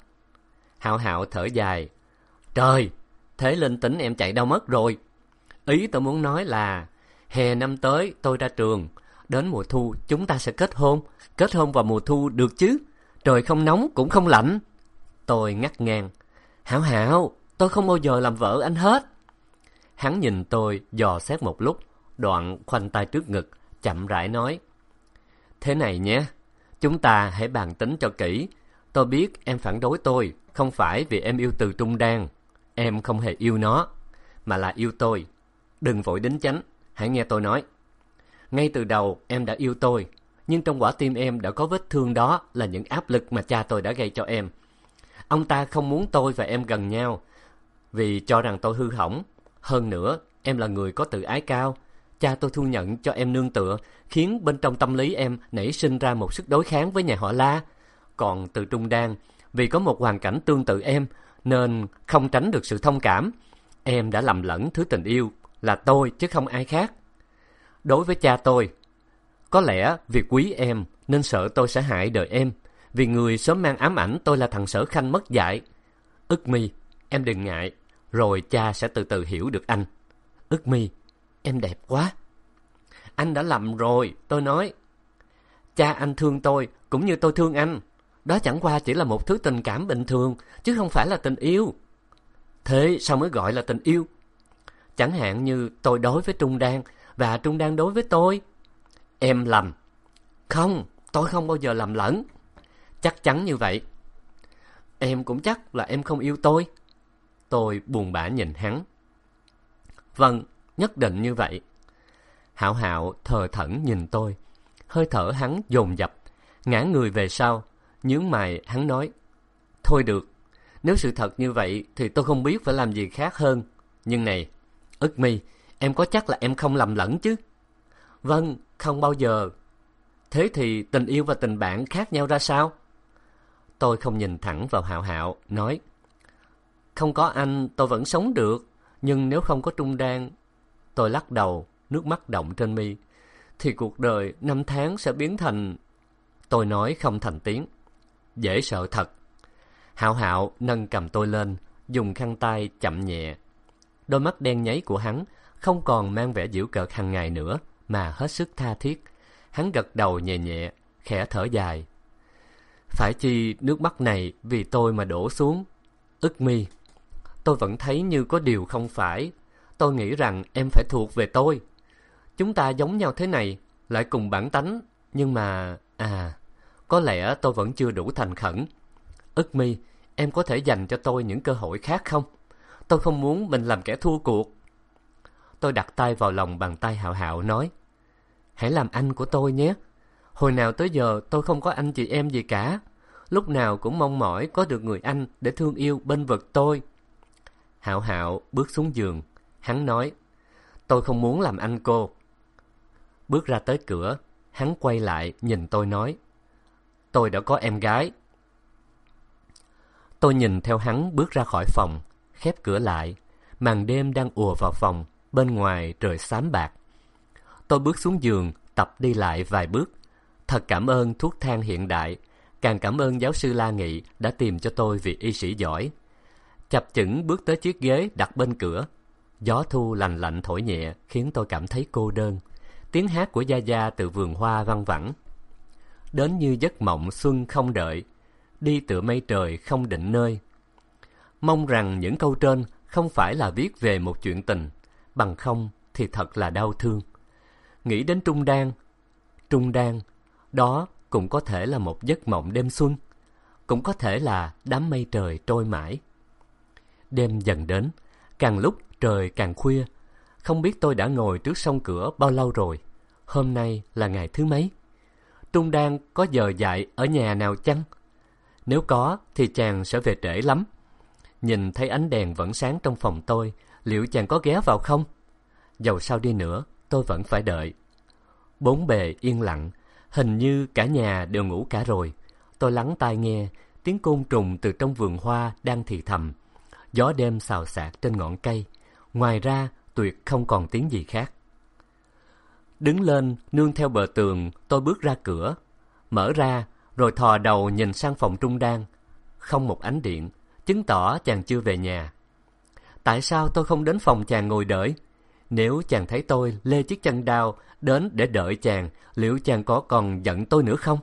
Hạo hạo thở dài. Trời, thế linh tính em chạy đâu mất rồi. Ý tôi muốn nói là, hè năm tới tôi ra trường, đến mùa thu chúng ta sẽ kết hôn. Kết hôn vào mùa thu được chứ? Trời không nóng cũng không lạnh. Tôi ngắt ngang. Hảo hảo, tôi không bao giờ làm vợ anh hết. Hắn nhìn tôi dò xét một lúc, đoạn khoanh tay trước ngực, chậm rãi nói. Thế này nhé, chúng ta hãy bàn tính cho kỹ. Tôi biết em phản đối tôi, không phải vì em yêu từ trung đan. Em không hề yêu nó, mà là yêu tôi. Đừng vội đính chánh, hãy nghe tôi nói. Ngay từ đầu em đã yêu tôi, nhưng trong quả tim em đã có vết thương đó là những áp lực mà cha tôi đã gây cho em. Ông ta không muốn tôi và em gần nhau, vì cho rằng tôi hư hỏng. Hơn nữa, em là người có tự ái cao. Cha tôi thu nhận cho em nương tựa, khiến bên trong tâm lý em nảy sinh ra một sức đối kháng với nhà họ La. Còn từ Trung Đan, vì có một hoàn cảnh tương tự em, nên không tránh được sự thông cảm. Em đã lầm lẫn thứ tình yêu là tôi chứ không ai khác. Đối với cha tôi, có lẽ vì quý em nên sợ tôi sẽ hại đời em. Vì người sớm mang ám ảnh tôi là thằng sở khanh mất dạy. Ức mi, em đừng ngại, rồi cha sẽ từ từ hiểu được anh. Ức mi, em đẹp quá. Anh đã lầm rồi, tôi nói. Cha anh thương tôi, cũng như tôi thương anh. Đó chẳng qua chỉ là một thứ tình cảm bình thường, chứ không phải là tình yêu. Thế sao mới gọi là tình yêu? Chẳng hạn như tôi đối với Trung Đan, và Trung Đan đối với tôi. Em lầm. Không, tôi không bao giờ lầm lẫn. Chắc chắn như vậy. Em cũng chắc là em không yêu tôi. Tôi buồn bã nhìn hắn. Vâng, nhất định như vậy. Hảo hảo thờ thẫn nhìn tôi. Hơi thở hắn dồn dập, ngã người về sau. Nhướng mày hắn nói. Thôi được, nếu sự thật như vậy thì tôi không biết phải làm gì khác hơn. Nhưng này, ức mi, em có chắc là em không lầm lẫn chứ? Vâng, không bao giờ. Thế thì tình yêu và tình bạn khác nhau ra sao? Tôi không nhìn thẳng vào Hạo Hạo, nói Không có anh tôi vẫn sống được, nhưng nếu không có Trung Đan... Tôi lắc đầu, nước mắt động trên mi. Thì cuộc đời năm tháng sẽ biến thành... Tôi nói không thành tiếng. Dễ sợ thật. Hạo Hạo nâng cầm tôi lên, dùng khăn tay chậm nhẹ. Đôi mắt đen nháy của hắn không còn mang vẻ giễu cợt hàng ngày nữa, mà hết sức tha thiết. Hắn gật đầu nhẹ nhẹ, khẽ thở dài. Phải chi nước mắt này vì tôi mà đổ xuống? Ức mi, tôi vẫn thấy như có điều không phải. Tôi nghĩ rằng em phải thuộc về tôi. Chúng ta giống nhau thế này, lại cùng bản tánh, nhưng mà... À, có lẽ tôi vẫn chưa đủ thành khẩn. Ức mi, em có thể dành cho tôi những cơ hội khác không? Tôi không muốn mình làm kẻ thua cuộc. Tôi đặt tay vào lòng bàn tay hạo hạo nói, Hãy làm anh của tôi nhé. Hồi nào tới giờ tôi không có anh chị em gì cả. Lúc nào cũng mong mỏi có được người anh để thương yêu bên vực tôi. Hạo hạo bước xuống giường. Hắn nói, tôi không muốn làm anh cô. Bước ra tới cửa, hắn quay lại nhìn tôi nói, tôi đã có em gái. Tôi nhìn theo hắn bước ra khỏi phòng, khép cửa lại. Màn đêm đang ùa vào phòng, bên ngoài trời xám bạc. Tôi bước xuống giường, tập đi lại vài bước. Thật cảm ơn thuốc thang hiện đại, càng cảm ơn giáo sư La Nghị đã tìm cho tôi vị y sĩ giỏi. Chập chững bước tới chiếc ghế đặt bên cửa. Gió thu lành lạnh thổi nhẹ khiến tôi cảm thấy cô đơn. Tiếng hát của Gia Gia từ vườn hoa văng vẳng. Đến như giấc mộng xuân không đợi, đi tựa mây trời không định nơi. Mong rằng những câu trên không phải là viết về một chuyện tình, bằng không thì thật là đau thương. Nghĩ đến Trung Đan, Trung Đan, đó cũng có thể là một giấc mộng đêm xuân, cũng có thể là đám mây trời trôi mãi. Đêm dần đến, càng lúc trời càng khuya, không biết tôi đã ngồi trước sông cửa bao lâu rồi, hôm nay là ngày thứ mấy. Trung Đan có giờ dạy ở nhà nào chăng? Nếu có thì chàng sẽ về trễ lắm. Nhìn thấy ánh đèn vẫn sáng trong phòng tôi, liệu chàng có ghé vào không? Dầu sao đi nữa, tôi vẫn phải đợi. Bốn bề yên lặng, hình như cả nhà đều ngủ cả rồi. Tôi lắng tai nghe, tiếng côn trùng từ trong vườn hoa đang thì thầm. Gió đêm xào xạc trên ngọn cây. Ngoài ra, tuyệt không còn tiếng gì khác. Đứng lên, nương theo bờ tường, tôi bước ra cửa. Mở ra, rồi thò đầu nhìn sang phòng trung đan. Không một ánh điện, chứng tỏ chàng chưa về nhà. Tại sao tôi không đến phòng chàng ngồi đợi? Nếu chàng thấy tôi lê chiếc chân đao đến để đợi chàng, liệu chàng có còn giận tôi nữa không?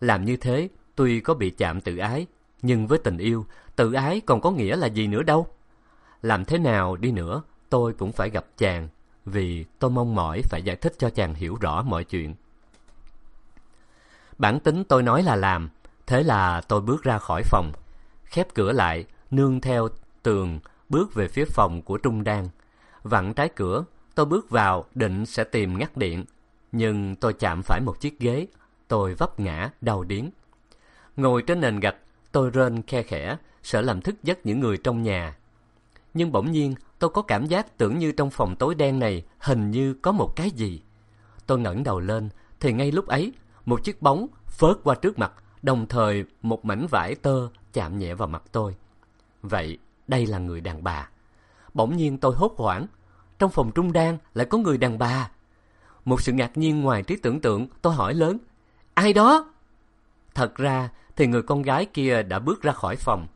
Làm như thế, tuy có bị chạm tự ái, nhưng với tình yêu, tự ái còn có nghĩa là gì nữa đâu. Làm thế nào đi nữa, tôi cũng phải gặp chàng, vì tôi mong mỏi phải giải thích cho chàng hiểu rõ mọi chuyện. Bản tính tôi nói là làm, thế là tôi bước ra khỏi phòng, khép cửa lại, nương theo tường, bước về phía phòng của Trung Đan. Vặn trái cửa, tôi bước vào định sẽ tìm ngắt điện, nhưng tôi chạm phải một chiếc ghế, tôi vấp ngã, đau điếng. Ngồi trên nền gạch, tôi rên khe khẽ, sợ làm thức giấc những người trong nhà. Nhưng bỗng nhiên, tôi có cảm giác tưởng như trong phòng tối đen này hình như có một cái gì. Tôi ngẩng đầu lên, thì ngay lúc ấy, một chiếc bóng phớt qua trước mặt, đồng thời một mảnh vải tơ chạm nhẹ vào mặt tôi. Vậy, đây là người đàn bà. Bỗng nhiên tôi hốt hoảng, trong phòng trung đan lại có người đàn bà. Một sự ngạc nhiên ngoài trí tưởng tượng, tôi hỏi lớn, ai đó? Thật ra thì người con gái kia đã bước ra khỏi phòng.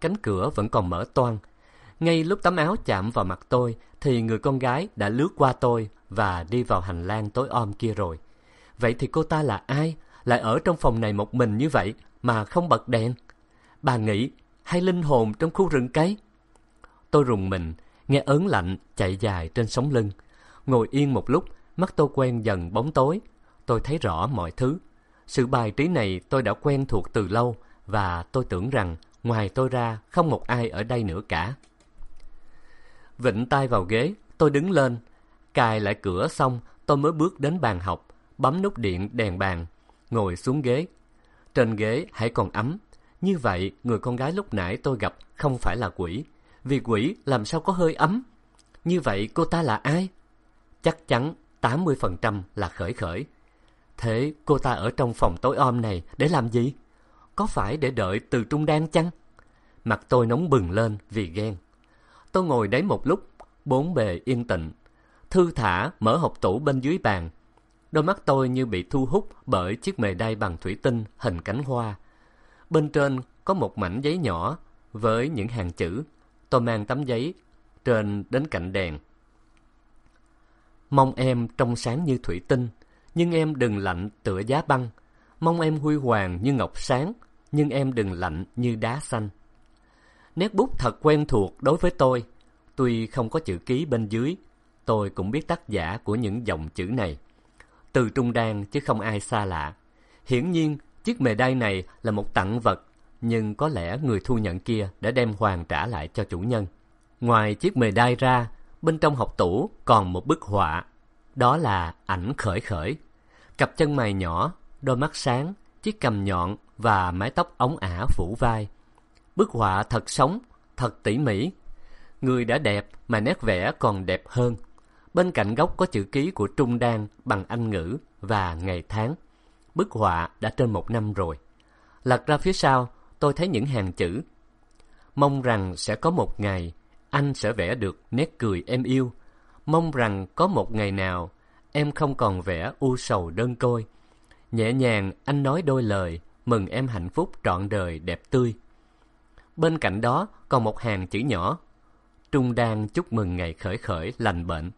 Cánh cửa vẫn còn mở toang. Ngay lúc tấm áo chạm vào mặt tôi thì người con gái đã lướt qua tôi và đi vào hành lang tối om kia rồi. Vậy thì cô ta là ai? Lại ở trong phòng này một mình như vậy mà không bật đèn? Bà nghĩ hay linh hồn trong khu rừng cấy? Tôi rùng mình, nghe ớn lạnh chạy dài trên sống lưng. Ngồi yên một lúc, mắt tôi quen dần bóng tối. Tôi thấy rõ mọi thứ. Sự bài trí này tôi đã quen thuộc từ lâu và tôi tưởng rằng ngoài tôi ra không một ai ở đây nữa cả. Vịnh tay vào ghế, tôi đứng lên. Cài lại cửa xong, tôi mới bước đến bàn học, bấm nút điện đèn bàn, ngồi xuống ghế. Trên ghế hãy còn ấm. Như vậy, người con gái lúc nãy tôi gặp không phải là quỷ. Vì quỷ làm sao có hơi ấm? Như vậy cô ta là ai? Chắc chắn 80% là khởi khởi. Thế cô ta ở trong phòng tối om này để làm gì? Có phải để đợi từ trung đan chăng? Mặt tôi nóng bừng lên vì ghen. Tôi ngồi đấy một lúc, bốn bề yên tĩnh, thư thả mở hộp tủ bên dưới bàn. Đôi mắt tôi như bị thu hút bởi chiếc mề đay bằng thủy tinh hình cánh hoa. Bên trên có một mảnh giấy nhỏ với những hàng chữ. Tôi mang tấm giấy trên đến cạnh đèn. Mong em trong sáng như thủy tinh, nhưng em đừng lạnh tựa giá băng. Mong em huy hoàng như ngọc sáng, nhưng em đừng lạnh như đá xanh. Nét bút thật quen thuộc đối với tôi. Tuy không có chữ ký bên dưới, tôi cũng biết tác giả của những dòng chữ này. Từ Trung Đan chứ không ai xa lạ. Hiển nhiên, chiếc mề đai này là một tặng vật, nhưng có lẽ người thu nhận kia đã đem hoàn trả lại cho chủ nhân. Ngoài chiếc mề đai ra, bên trong học tủ còn một bức họa. Đó là ảnh khởi khởi. Cặp chân mày nhỏ, đôi mắt sáng, chiếc cằm nhọn và mái tóc ống ả phủ vai. Bức họa thật sống, thật tỉ mỉ. Người đã đẹp mà nét vẽ còn đẹp hơn. Bên cạnh góc có chữ ký của Trung Đan bằng Anh ngữ và ngày tháng. Bức họa đã trên một năm rồi. Lật ra phía sau, tôi thấy những hàng chữ. Mong rằng sẽ có một ngày anh sẽ vẽ được nét cười em yêu. Mong rằng có một ngày nào em không còn vẽ u sầu đơn côi. Nhẹ nhàng anh nói đôi lời, mừng em hạnh phúc trọn đời đẹp tươi. Bên cạnh đó còn một hàng chữ nhỏ. Trung đang chúc mừng ngày khởi khởi lành bệnh.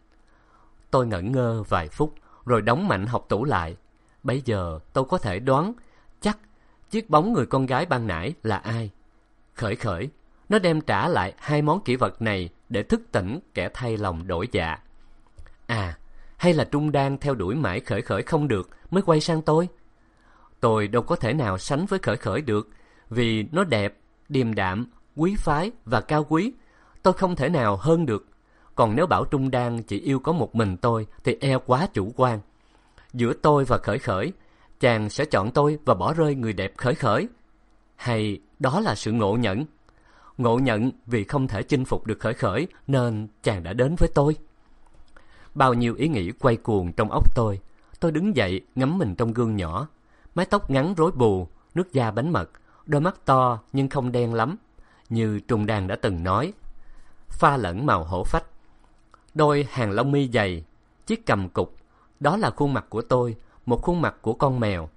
Tôi ngẩn ngơ vài phút, rồi đóng mạnh học tủ lại. Bây giờ tôi có thể đoán chắc chiếc bóng người con gái ban nãy là ai. Khởi khởi, nó đem trả lại hai món kỷ vật này để thức tỉnh kẻ thay lòng đổi dạ. À, hay là Trung đang theo đuổi mãi khởi khởi không được mới quay sang tôi? Tôi đâu có thể nào sánh với khởi khởi được, vì nó đẹp, điềm đạm, quý phái và cao quý. Tôi không thể nào hơn được. Còn nếu bảo Trung Đan chỉ yêu có một mình tôi thì e quá chủ quan. Giữa tôi và khởi khởi, chàng sẽ chọn tôi và bỏ rơi người đẹp khởi khởi. Hay đó là sự ngộ nhận Ngộ nhận vì không thể chinh phục được khởi khởi nên chàng đã đến với tôi. Bao nhiêu ý nghĩ quay cuồng trong óc tôi. Tôi đứng dậy ngắm mình trong gương nhỏ. Mái tóc ngắn rối bù, nước da bánh mật, đôi mắt to nhưng không đen lắm. Như Trung Đàn đã từng nói. Pha lẫn màu hổ phách. Đôi hàng lông mi dày, chiếc cầm cục. Đó là khuôn mặt của tôi, một khuôn mặt của con mèo.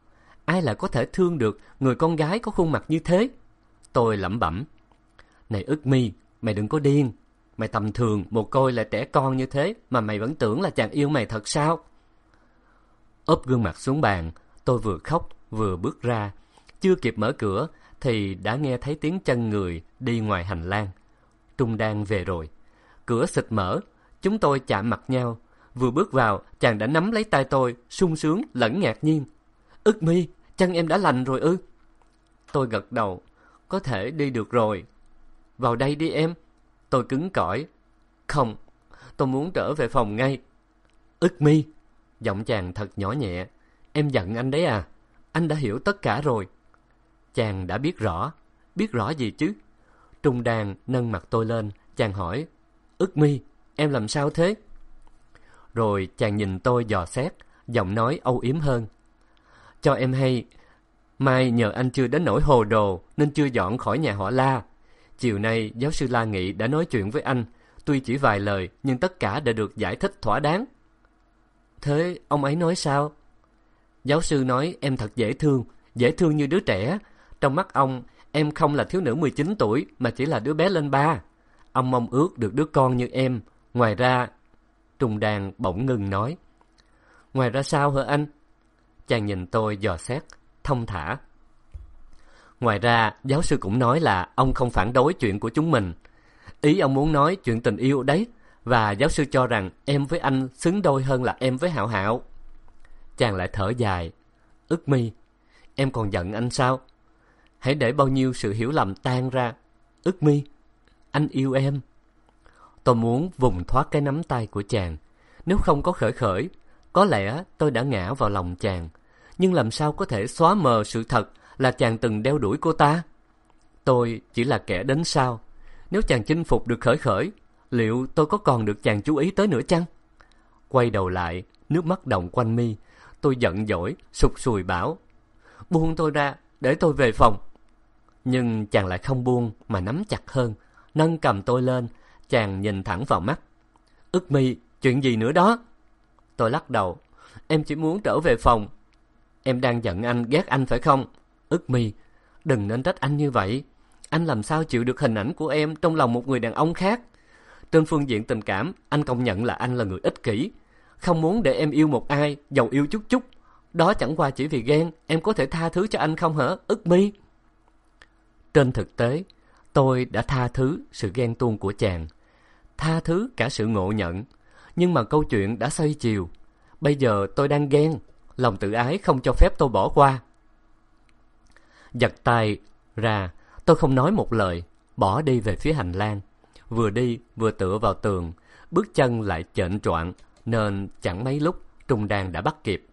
Ai lại có thể thương được người con gái có khuôn mặt như thế? Tôi lẩm bẩm. Này ức mi, mày đừng có điên. Mày tầm thường, một côi là trẻ con như thế mà mày vẫn tưởng là chàng yêu mày thật sao? Ốp gương mặt xuống bàn, tôi vừa khóc vừa bước ra. Chưa kịp mở cửa thì đã nghe thấy tiếng chân người đi ngoài hành lang. Trung đang về rồi. Cửa xịt mở, chúng tôi chạm mặt nhau. Vừa bước vào, chàng đã nắm lấy tay tôi, sung sướng lẫn ngạc nhiên. Ức mi, chân em đã lành rồi ư? Tôi gật đầu, có thể đi được rồi. Vào đây đi em. Tôi cứng cỏi. Không, tôi muốn trở về phòng ngay. Ức mi. Giọng chàng thật nhỏ nhẹ. Em giận anh đấy à? Anh đã hiểu tất cả rồi. Chàng đã biết rõ. Biết rõ gì chứ? Trung đàn nâng mặt tôi lên. Chàng hỏi. Ức mi, em làm sao thế? Rồi chàng nhìn tôi dò xét. Giọng nói âu yếm hơn. Cho em hay, mai nhờ anh chưa đến nỗi hồ đồ nên chưa dọn khỏi nhà họ La. Chiều nay, giáo sư La Nghị đã nói chuyện với anh. Tuy chỉ vài lời, nhưng tất cả đã được giải thích thỏa đáng. Thế ông ấy nói sao? Giáo sư nói em thật dễ thương, dễ thương như đứa trẻ. Trong mắt ông, em không là thiếu nữ 19 tuổi, mà chỉ là đứa bé lên ba. Ông mong ước được đứa con như em. Ngoài ra, Trùng đàn bỗng ngừng nói. Ngoài ra sao hả anh? Chàng nhìn tôi dò xét, thông thả. Ngoài ra, giáo sư cũng nói là ông không phản đối chuyện của chúng mình. Ý ông muốn nói chuyện tình yêu đấy, và giáo sư cho rằng em với anh xứng đôi hơn là em với hảo hảo. Chàng lại thở dài. Ức mi, em còn giận anh sao? Hãy để bao nhiêu sự hiểu lầm tan ra. Ức mi, anh yêu em. Tôi muốn vùng thoát cái nắm tay của chàng. Nếu không có khởi khởi, có lẽ tôi đã ngã vào lòng chàng. Nhưng làm sao có thể xóa mờ sự thật là chàng từng đeo đuổi cô ta? Tôi chỉ là kẻ đến sau. Nếu chàng chinh phục được khởi khởi, liệu tôi có còn được chàng chú ý tới nữa chăng? Quay đầu lại, nước mắt động quanh mi. Tôi giận dỗi, sụt sùi bảo. Buông tôi ra, để tôi về phòng. Nhưng chàng lại không buông mà nắm chặt hơn. Nâng cầm tôi lên, chàng nhìn thẳng vào mắt. Ức mi, chuyện gì nữa đó? Tôi lắc đầu. Em chỉ muốn trở về phòng. Em đang giận anh, ghét anh phải không? ức mi đừng nên trách anh như vậy anh làm sao chịu được hình ảnh của em trong lòng một người đàn ông khác trên phương diện tình cảm anh công nhận là anh là người ích kỷ không muốn để em yêu một ai giàu yêu chút chút đó chẳng qua chỉ vì ghen em có thể tha thứ cho anh không hả ức mi trên thực tế tôi đã tha thứ sự ghen tuông của chàng tha thứ cả sự ngộ nhận. Nhưng mà câu chuyện đã xoay chiều. Bây giờ tôi đang ghen, lòng tự ái không cho phép tôi bỏ qua. Giật tay ra, tôi không nói một lời, bỏ đi về phía hành lang. Vừa đi, vừa tựa vào tường, bước chân lại chệnh choạng, nên chẳng mấy lúc trung đan đã bắt kịp.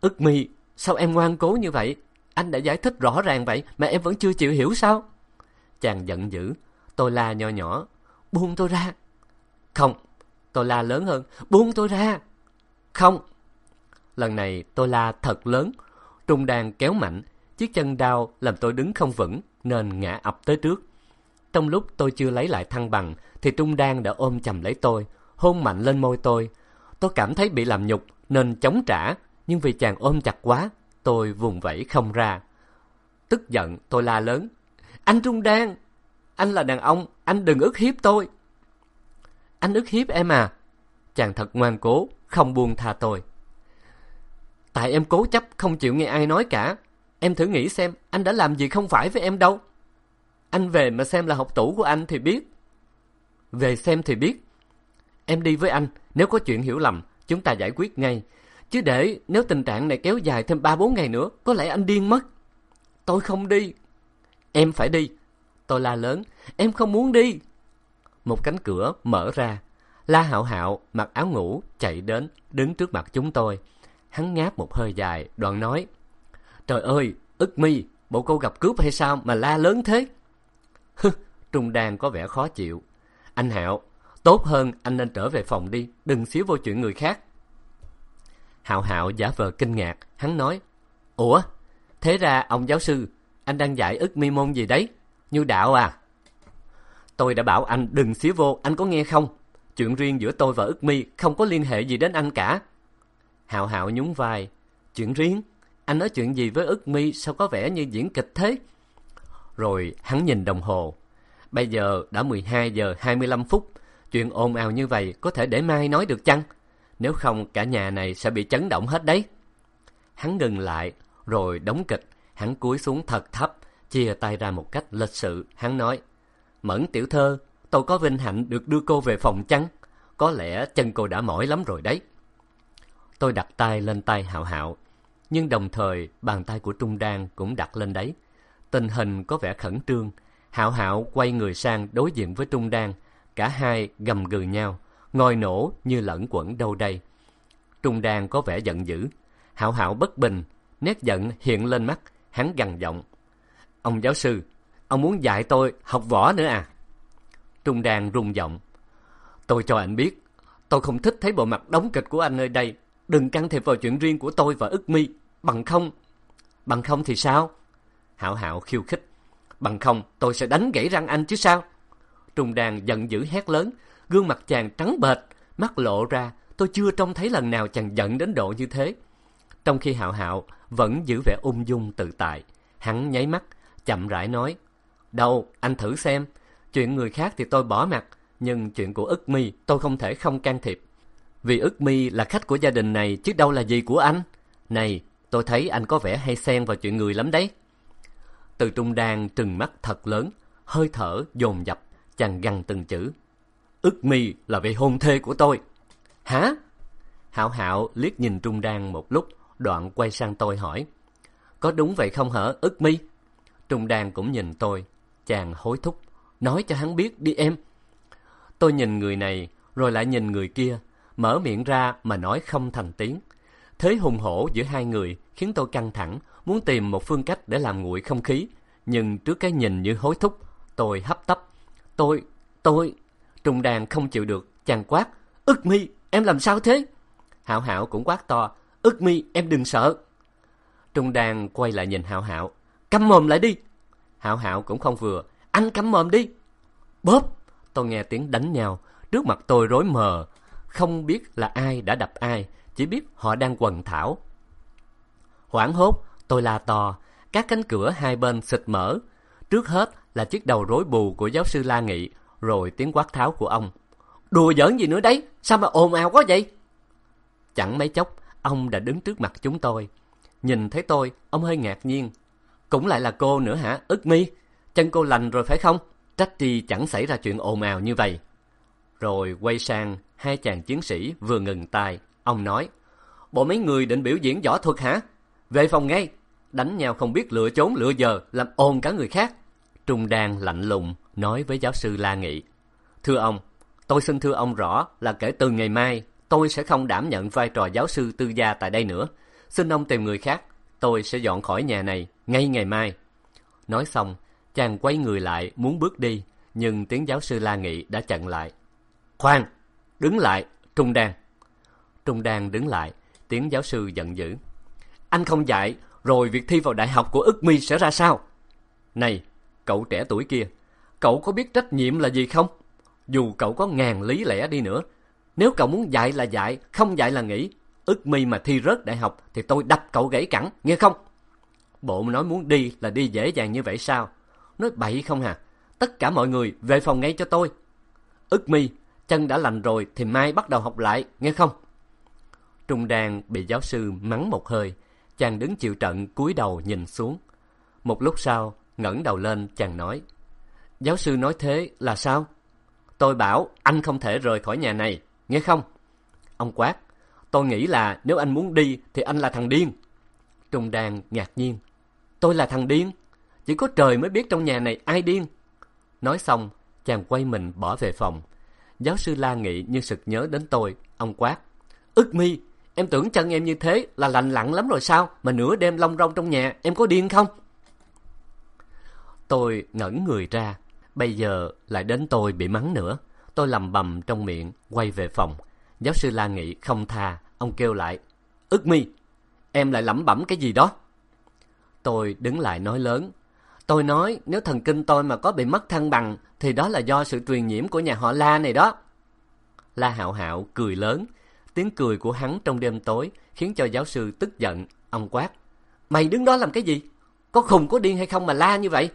Ức mi, sao em ngoan cố như vậy? Anh đã giải thích rõ ràng vậy, mà em vẫn chưa chịu hiểu sao? Chàng giận dữ, tôi la nho nhỏ, buông tôi ra không, tôi la lớn hơn. Buông tôi ra. Không. Lần này tôi la thật lớn. Trung đan kéo mạnh. Chiếc chân đau làm tôi đứng không vững, nên ngã ập tới trước. Trong lúc tôi chưa lấy lại thăng bằng, thì trung đan đã ôm chầm lấy tôi, hôn mạnh lên môi tôi. Tôi cảm thấy bị làm nhục, nên chống trả. Nhưng vì chàng ôm chặt quá, tôi vùng vẫy không ra. Tức giận, tôi la lớn. Anh trung đan, anh là đàn ông, anh đừng ức hiếp tôi anh ức hiếp em à? Chàng thật ngoan cố, không buông tha tôi. Tại em cố chấp, không chịu nghe ai nói cả. Em thử nghĩ xem, anh đã làm gì không phải với em đâu. Anh về mà xem là học tủ của anh thì biết. Về xem thì biết. Em đi với anh, nếu có chuyện hiểu lầm, chúng ta giải quyết ngay. Chứ để, nếu tình trạng này kéo dài thêm ba bốn ngày nữa, có lẽ anh điên mất. Tôi không đi. Em phải đi. Tôi la lớn. Em không muốn đi một cánh cửa mở ra. La hạo hạo mặc áo ngủ chạy đến đứng trước mặt chúng tôi. Hắn ngáp một hơi dài, đoạn nói, trời ơi, ức mi, bộ cô gặp cướp hay sao mà la lớn thế? Hứ trung đan có vẻ khó chịu. Anh hạo, tốt hơn anh nên trở về phòng đi, đừng xíu vô chuyện người khác. Hạo hạo giả vờ kinh ngạc, hắn nói, ủa, thế ra ông giáo sư, anh đang dạy ức mi môn gì đấy? Như đạo à? Tôi đã bảo anh đừng xía vô, anh có nghe không? Chuyện riêng giữa tôi và ức mi không có liên hệ gì đến anh cả. Hạo hạo nhún vai. Chuyện riêng? Anh nói chuyện gì với ức mi sao có vẻ như diễn kịch thế? Rồi hắn nhìn đồng hồ. Bây giờ đã mười hai giờ hai mươi lăm phút. Chuyện ồn ào như vậy có thể để mai nói được chăng? Nếu không, cả nhà này sẽ bị chấn động hết đấy. Hắn ngừng lại, rồi đóng kịch. Hắn cúi xuống thật thấp, chia tay ra một cách lịch sự. Hắn nói mẫn tiểu thơ, tôi có vinh hạnh được đưa cô về phòng chăng có lẽ chân cô đã mỏi lắm rồi đấy. Tôi đặt tay lên tay hạo hạo, nhưng đồng thời bàn tay của trung đan cũng đặt lên đấy. Tình hình có vẻ khẩn trương. Hạo hạo quay người sang đối diện với trung đan, cả hai gầm gừ nhau, ngồi nổ như lẫn quẩn đâu đây. Trung đan có vẻ giận dữ. Hạo hạo bất bình, nét giận hiện lên mắt, hắn gằn giọng. Ông giáo sư ông muốn dạy tôi học võ nữa à? Trung đan rung giọng. Tôi cho anh biết, tôi không thích thấy bộ mặt đóng kịch của anh nơi đây. Đừng can thiệp vào chuyện riêng của tôi và ức mi. Bằng không. Bằng không thì sao? Hảo Hảo khiêu khích. Bằng không, tôi sẽ đánh gãy răng anh chứ sao? Trung đan giận dữ hét lớn, gương mặt chàng trắng bệch, mắt lộ ra, tôi chưa trông thấy lần nào chàng giận đến độ như thế. Trong khi hạo hạo vẫn giữ vẻ ung dung tự tại, hắn nháy mắt, chậm rãi nói đâu, anh thử xem. Chuyện người khác thì tôi bỏ mặt, nhưng chuyện của ức mi tôi không thể không can thiệp. Vì ức mi là khách của gia đình này, chứ đâu là gì của anh? Này, tôi thấy anh có vẻ hay xen vào chuyện người lắm đấy. Từ trung đan trừng mắt thật lớn, hơi thở dồn dập chàng gằn từng chữ. Ức mi là vị hôn thê của tôi. Hả? Hảo hảo liếc nhìn trung đan một lúc, đoạn quay sang tôi hỏi. Có đúng vậy không hả, ức mi? Trung đan cũng nhìn tôi chàng hối thúc, nói cho hắn biết, đi em. Tôi nhìn người này, rồi lại nhìn người kia, mở miệng ra mà nói không thành tiếng. Thế hùng hổ giữa hai người khiến tôi căng thẳng, muốn tìm một phương cách để làm nguội không khí. Nhưng trước cái nhìn như hối thúc, tôi hấp tấp. Tôi tôi trung đàn không chịu được, chàng quát, ức mi, em làm sao thế? Hạo hảo cũng quát to, ức mi, em đừng sợ. Trung đàn quay lại nhìn hạo hảo, câm mồm lại đi hạo hạo cũng không vừa. Anh cắm mồm đi. Bóp. Tôi nghe tiếng đánh nhau. Trước mặt tôi rối mờ. Không biết là ai đã đập ai. Chỉ biết họ đang quần thảo. Hoảng hốt, tôi la to. Các cánh cửa hai bên xịt mở. Trước hết là chiếc đầu rối bù của giáo sư la nghị, rồi tiếng quát tháo của ông. Đùa giỡn gì nữa đấy? Sao mà ồn ào quá vậy? Chẳng mấy chốc, ông đã đứng trước mặt chúng tôi. Nhìn thấy tôi, ông hơi ngạc nhiên cũng lại là cô nữa hả ức mi chân cô lành rồi phải không trách chi chẳng xảy ra chuyện ồn ào như vậy rồi quay sang hai chàng chiến sĩ vừa ngừng tay. Ông nói, bộ mấy người định biểu diễn võ thuật hả? Về phòng ngay, đánh nhau không biết lựa trốn lựa giờ, làm ồn cả người khác. Trung Đan lạnh lùng nói với giáo sư La Nghị. Thưa ông, tôi xin thưa ông rõ là kể từ ngày mai, tôi sẽ không đảm nhận vai trò giáo sư tư gia tại đây nữa. Xin ông tìm người khác, tôi sẽ dọn khỏi nhà này ngay ngày mai. Nói xong, chàng quay người lại muốn bước đi, nhưng tiếng giáo sư La Nghị đã chặn lại. Khoan, đứng lại, Trung Đan. Trung Đan đứng lại, tiếng giáo sư giận dữ. Anh không dạy, rồi việc thi vào đại học của ức mi sẽ ra sao? Này, cậu trẻ tuổi kia, cậu có biết trách nhiệm là gì không? Dù cậu có ngàn lý lẽ đi nữa, nếu cậu muốn dạy là dạy, không dạy là nghỉ. Ức mi mà thi rớt đại học thì tôi đập cậu gãy cẳng, nghe không? Bộ nói muốn đi là đi dễ dàng như vậy sao? Nói bậy không hả? Tất cả mọi người về phòng ngay cho tôi. Ức mi, chân đã lành rồi thì mai bắt đầu học lại, nghe không? Trung Đan bị giáo sư mắng một hơi, chàng đứng chịu trận cúi đầu nhìn xuống. Một lúc sau, ngẩng đầu lên chàng nói, Giáo sư nói thế là sao? Tôi bảo anh không thể rời khỏi nhà này, nghe không? Ông quát, tôi nghĩ là nếu anh muốn đi thì anh là thằng điên. Trung Đan ngạc nhiên, tôi là thằng điên? Chỉ có trời mới biết trong nhà này ai điên. Nói xong, chàng quay mình bỏ về phòng. Giáo sư La Nghị như sực nhớ đến tôi, ông quát. Ức mi, em tưởng chân em như thế là lành lặn lắm rồi sao, mà nửa đêm long rong trong nhà, em có điên không? Tôi ngẩn người ra, bây giờ lại đến tôi bị mắng nữa. Tôi lầm bầm trong miệng, quay về phòng. Giáo sư La Nghị không tha, ông kêu lại. Ức mi, em lại lẩm bẩm cái gì đó? Tôi đứng lại nói lớn, Tôi nói nếu thần kinh tôi mà có bị mất thăng bằng thì đó là do sự truyền nhiễm của nhà họ La này đó. La Hạo Hạo cười lớn, tiếng cười của hắn trong đêm tối khiến cho giáo sư tức giận, ông quát: "Mày đứng đó làm cái gì? Có khùng có điên hay không mà la như vậy?"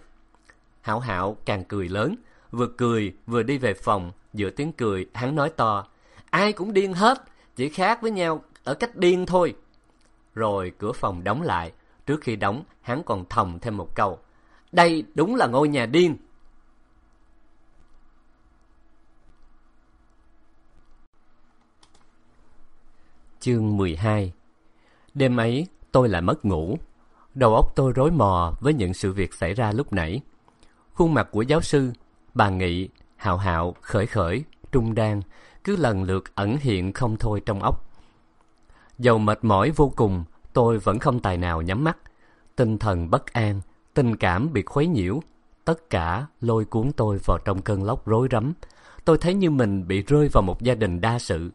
Hạo Hạo càng cười lớn, vừa cười vừa đi về phòng, giữa tiếng cười hắn nói to: "Ai cũng điên hết, chỉ khác với nhau ở cách điên thôi." Rồi cửa phòng đóng lại, trước khi đóng, hắn còn thầm thêm một câu: đây đúng là ngôi nhà điên. Chương 12 Đêm ấy, tôi lại mất ngủ. Đầu óc tôi rối mò với những sự việc xảy ra lúc nãy. Khuôn mặt của giáo sư, bà Nghị, Hạo Hạo, Khởi Khởi, Trung Đan cứ lần lượt ẩn hiện không thôi trong óc. Dầu mệt mỏi vô cùng, tôi vẫn không tài nào nhắm mắt. Tinh thần bất an, Tình cảm bị khuấy nhiễu, tất cả lôi cuốn tôi vào trong cơn lốc rối rắm. Tôi thấy như mình bị rơi vào một gia đình đa sự.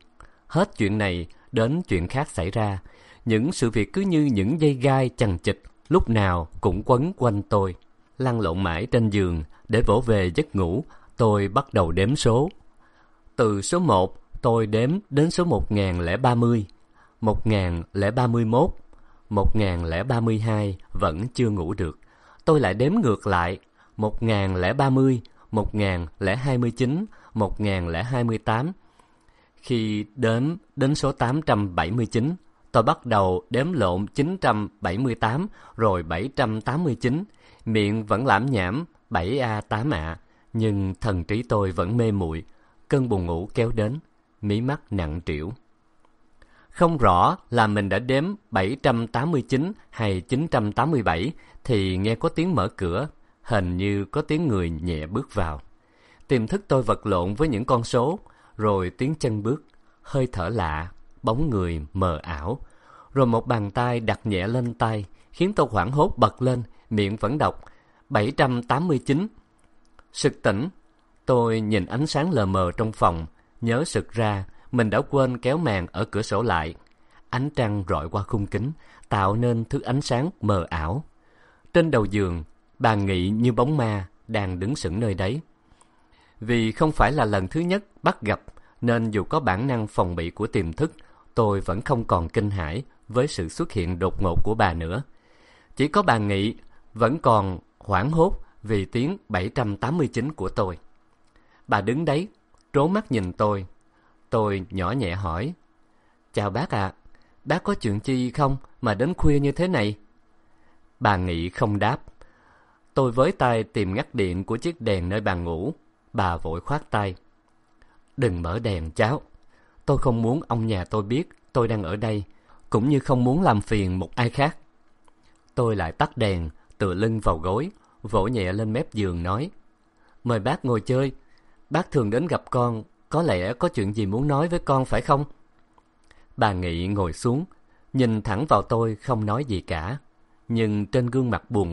Hết chuyện này đến chuyện khác xảy ra. Những sự việc cứ như những dây gai chằng chịt, lúc nào cũng quấn quanh tôi. Lăn lộn mãi trên giường, để vỗ về giấc ngủ, tôi bắt đầu đếm số. Từ số một tôi đếm đến số một nghìn lẻ ba mươi, một nghìn lẻ ba mươi mốt, một nghìn lẻ ba mươi hai vẫn chưa ngủ được. Tôi lại đếm ngược lại một nghìn lẻ ba mươi một nghìn lẻ hai mươi chín một nghìn lẻ hai mươi tám. Khi đến đến số tám trăm bảy mươi chín tôi bắt đầu đếm lộn chín trăm bảy mươi tám rồi bảy trăm tám mươi chín miệng vẫn lãm nhảm bảy a tám ạ nhưng thần trí tôi vẫn mê muội cơn buồn ngủ kéo đến mí mắt nặng trĩu không rõ là mình đã đếm 789 hay 987 thì nghe có tiếng mở cửa, hình như có tiếng người nhẹ bước vào. Tiềm thức tôi vật lộn với những con số, rồi tiếng chân bước, hơi thở lạ, bóng người mờ ảo. Rồi một bàn tay đặt nhẹ lên tay, khiến tôi hoảng hốt bật lên, miệng vẫn đọc 789. Sực tỉnh, tôi nhìn ánh sáng lờ mờ trong phòng, nhớ sực ra mình đã quên kéo màn ở cửa sổ lại. Ánh trăng rọi qua khung kính, tạo nên thứ ánh sáng mờ ảo. Trên đầu giường, bà Nghị như bóng ma đang đứng sững nơi đấy. Vì không phải là lần thứ nhất bắt gặp, nên dù có bản năng phòng bị của tiềm thức, tôi vẫn không còn kinh hãi với sự xuất hiện đột ngột của bà nữa. Chỉ có bà Nghị vẫn còn hoảng hốt vì tiếng 789 của tôi. Bà đứng đấy, trố mắt nhìn tôi. Tôi nhỏ nhẹ hỏi, Chào bác ạ, bác có chuyện chi không mà đến khuya như thế này? Bà nghĩ không đáp. Tôi với tay tìm ngắt điện của chiếc đèn nơi bà ngủ. Bà vội khoát tay. Đừng mở đèn cháu. tôi không muốn ông nhà tôi biết tôi đang ở đây, cũng như không muốn làm phiền một ai khác. Tôi lại tắt đèn, tựa lưng vào gối, vỗ nhẹ lên mép giường nói, Mời bác ngồi chơi, bác thường đến gặp con, có lẽ có chuyện gì muốn nói với con phải không? Bà Nghị ngồi xuống, nhìn thẳng vào tôi không nói gì cả, nhưng trên gương mặt buồn bã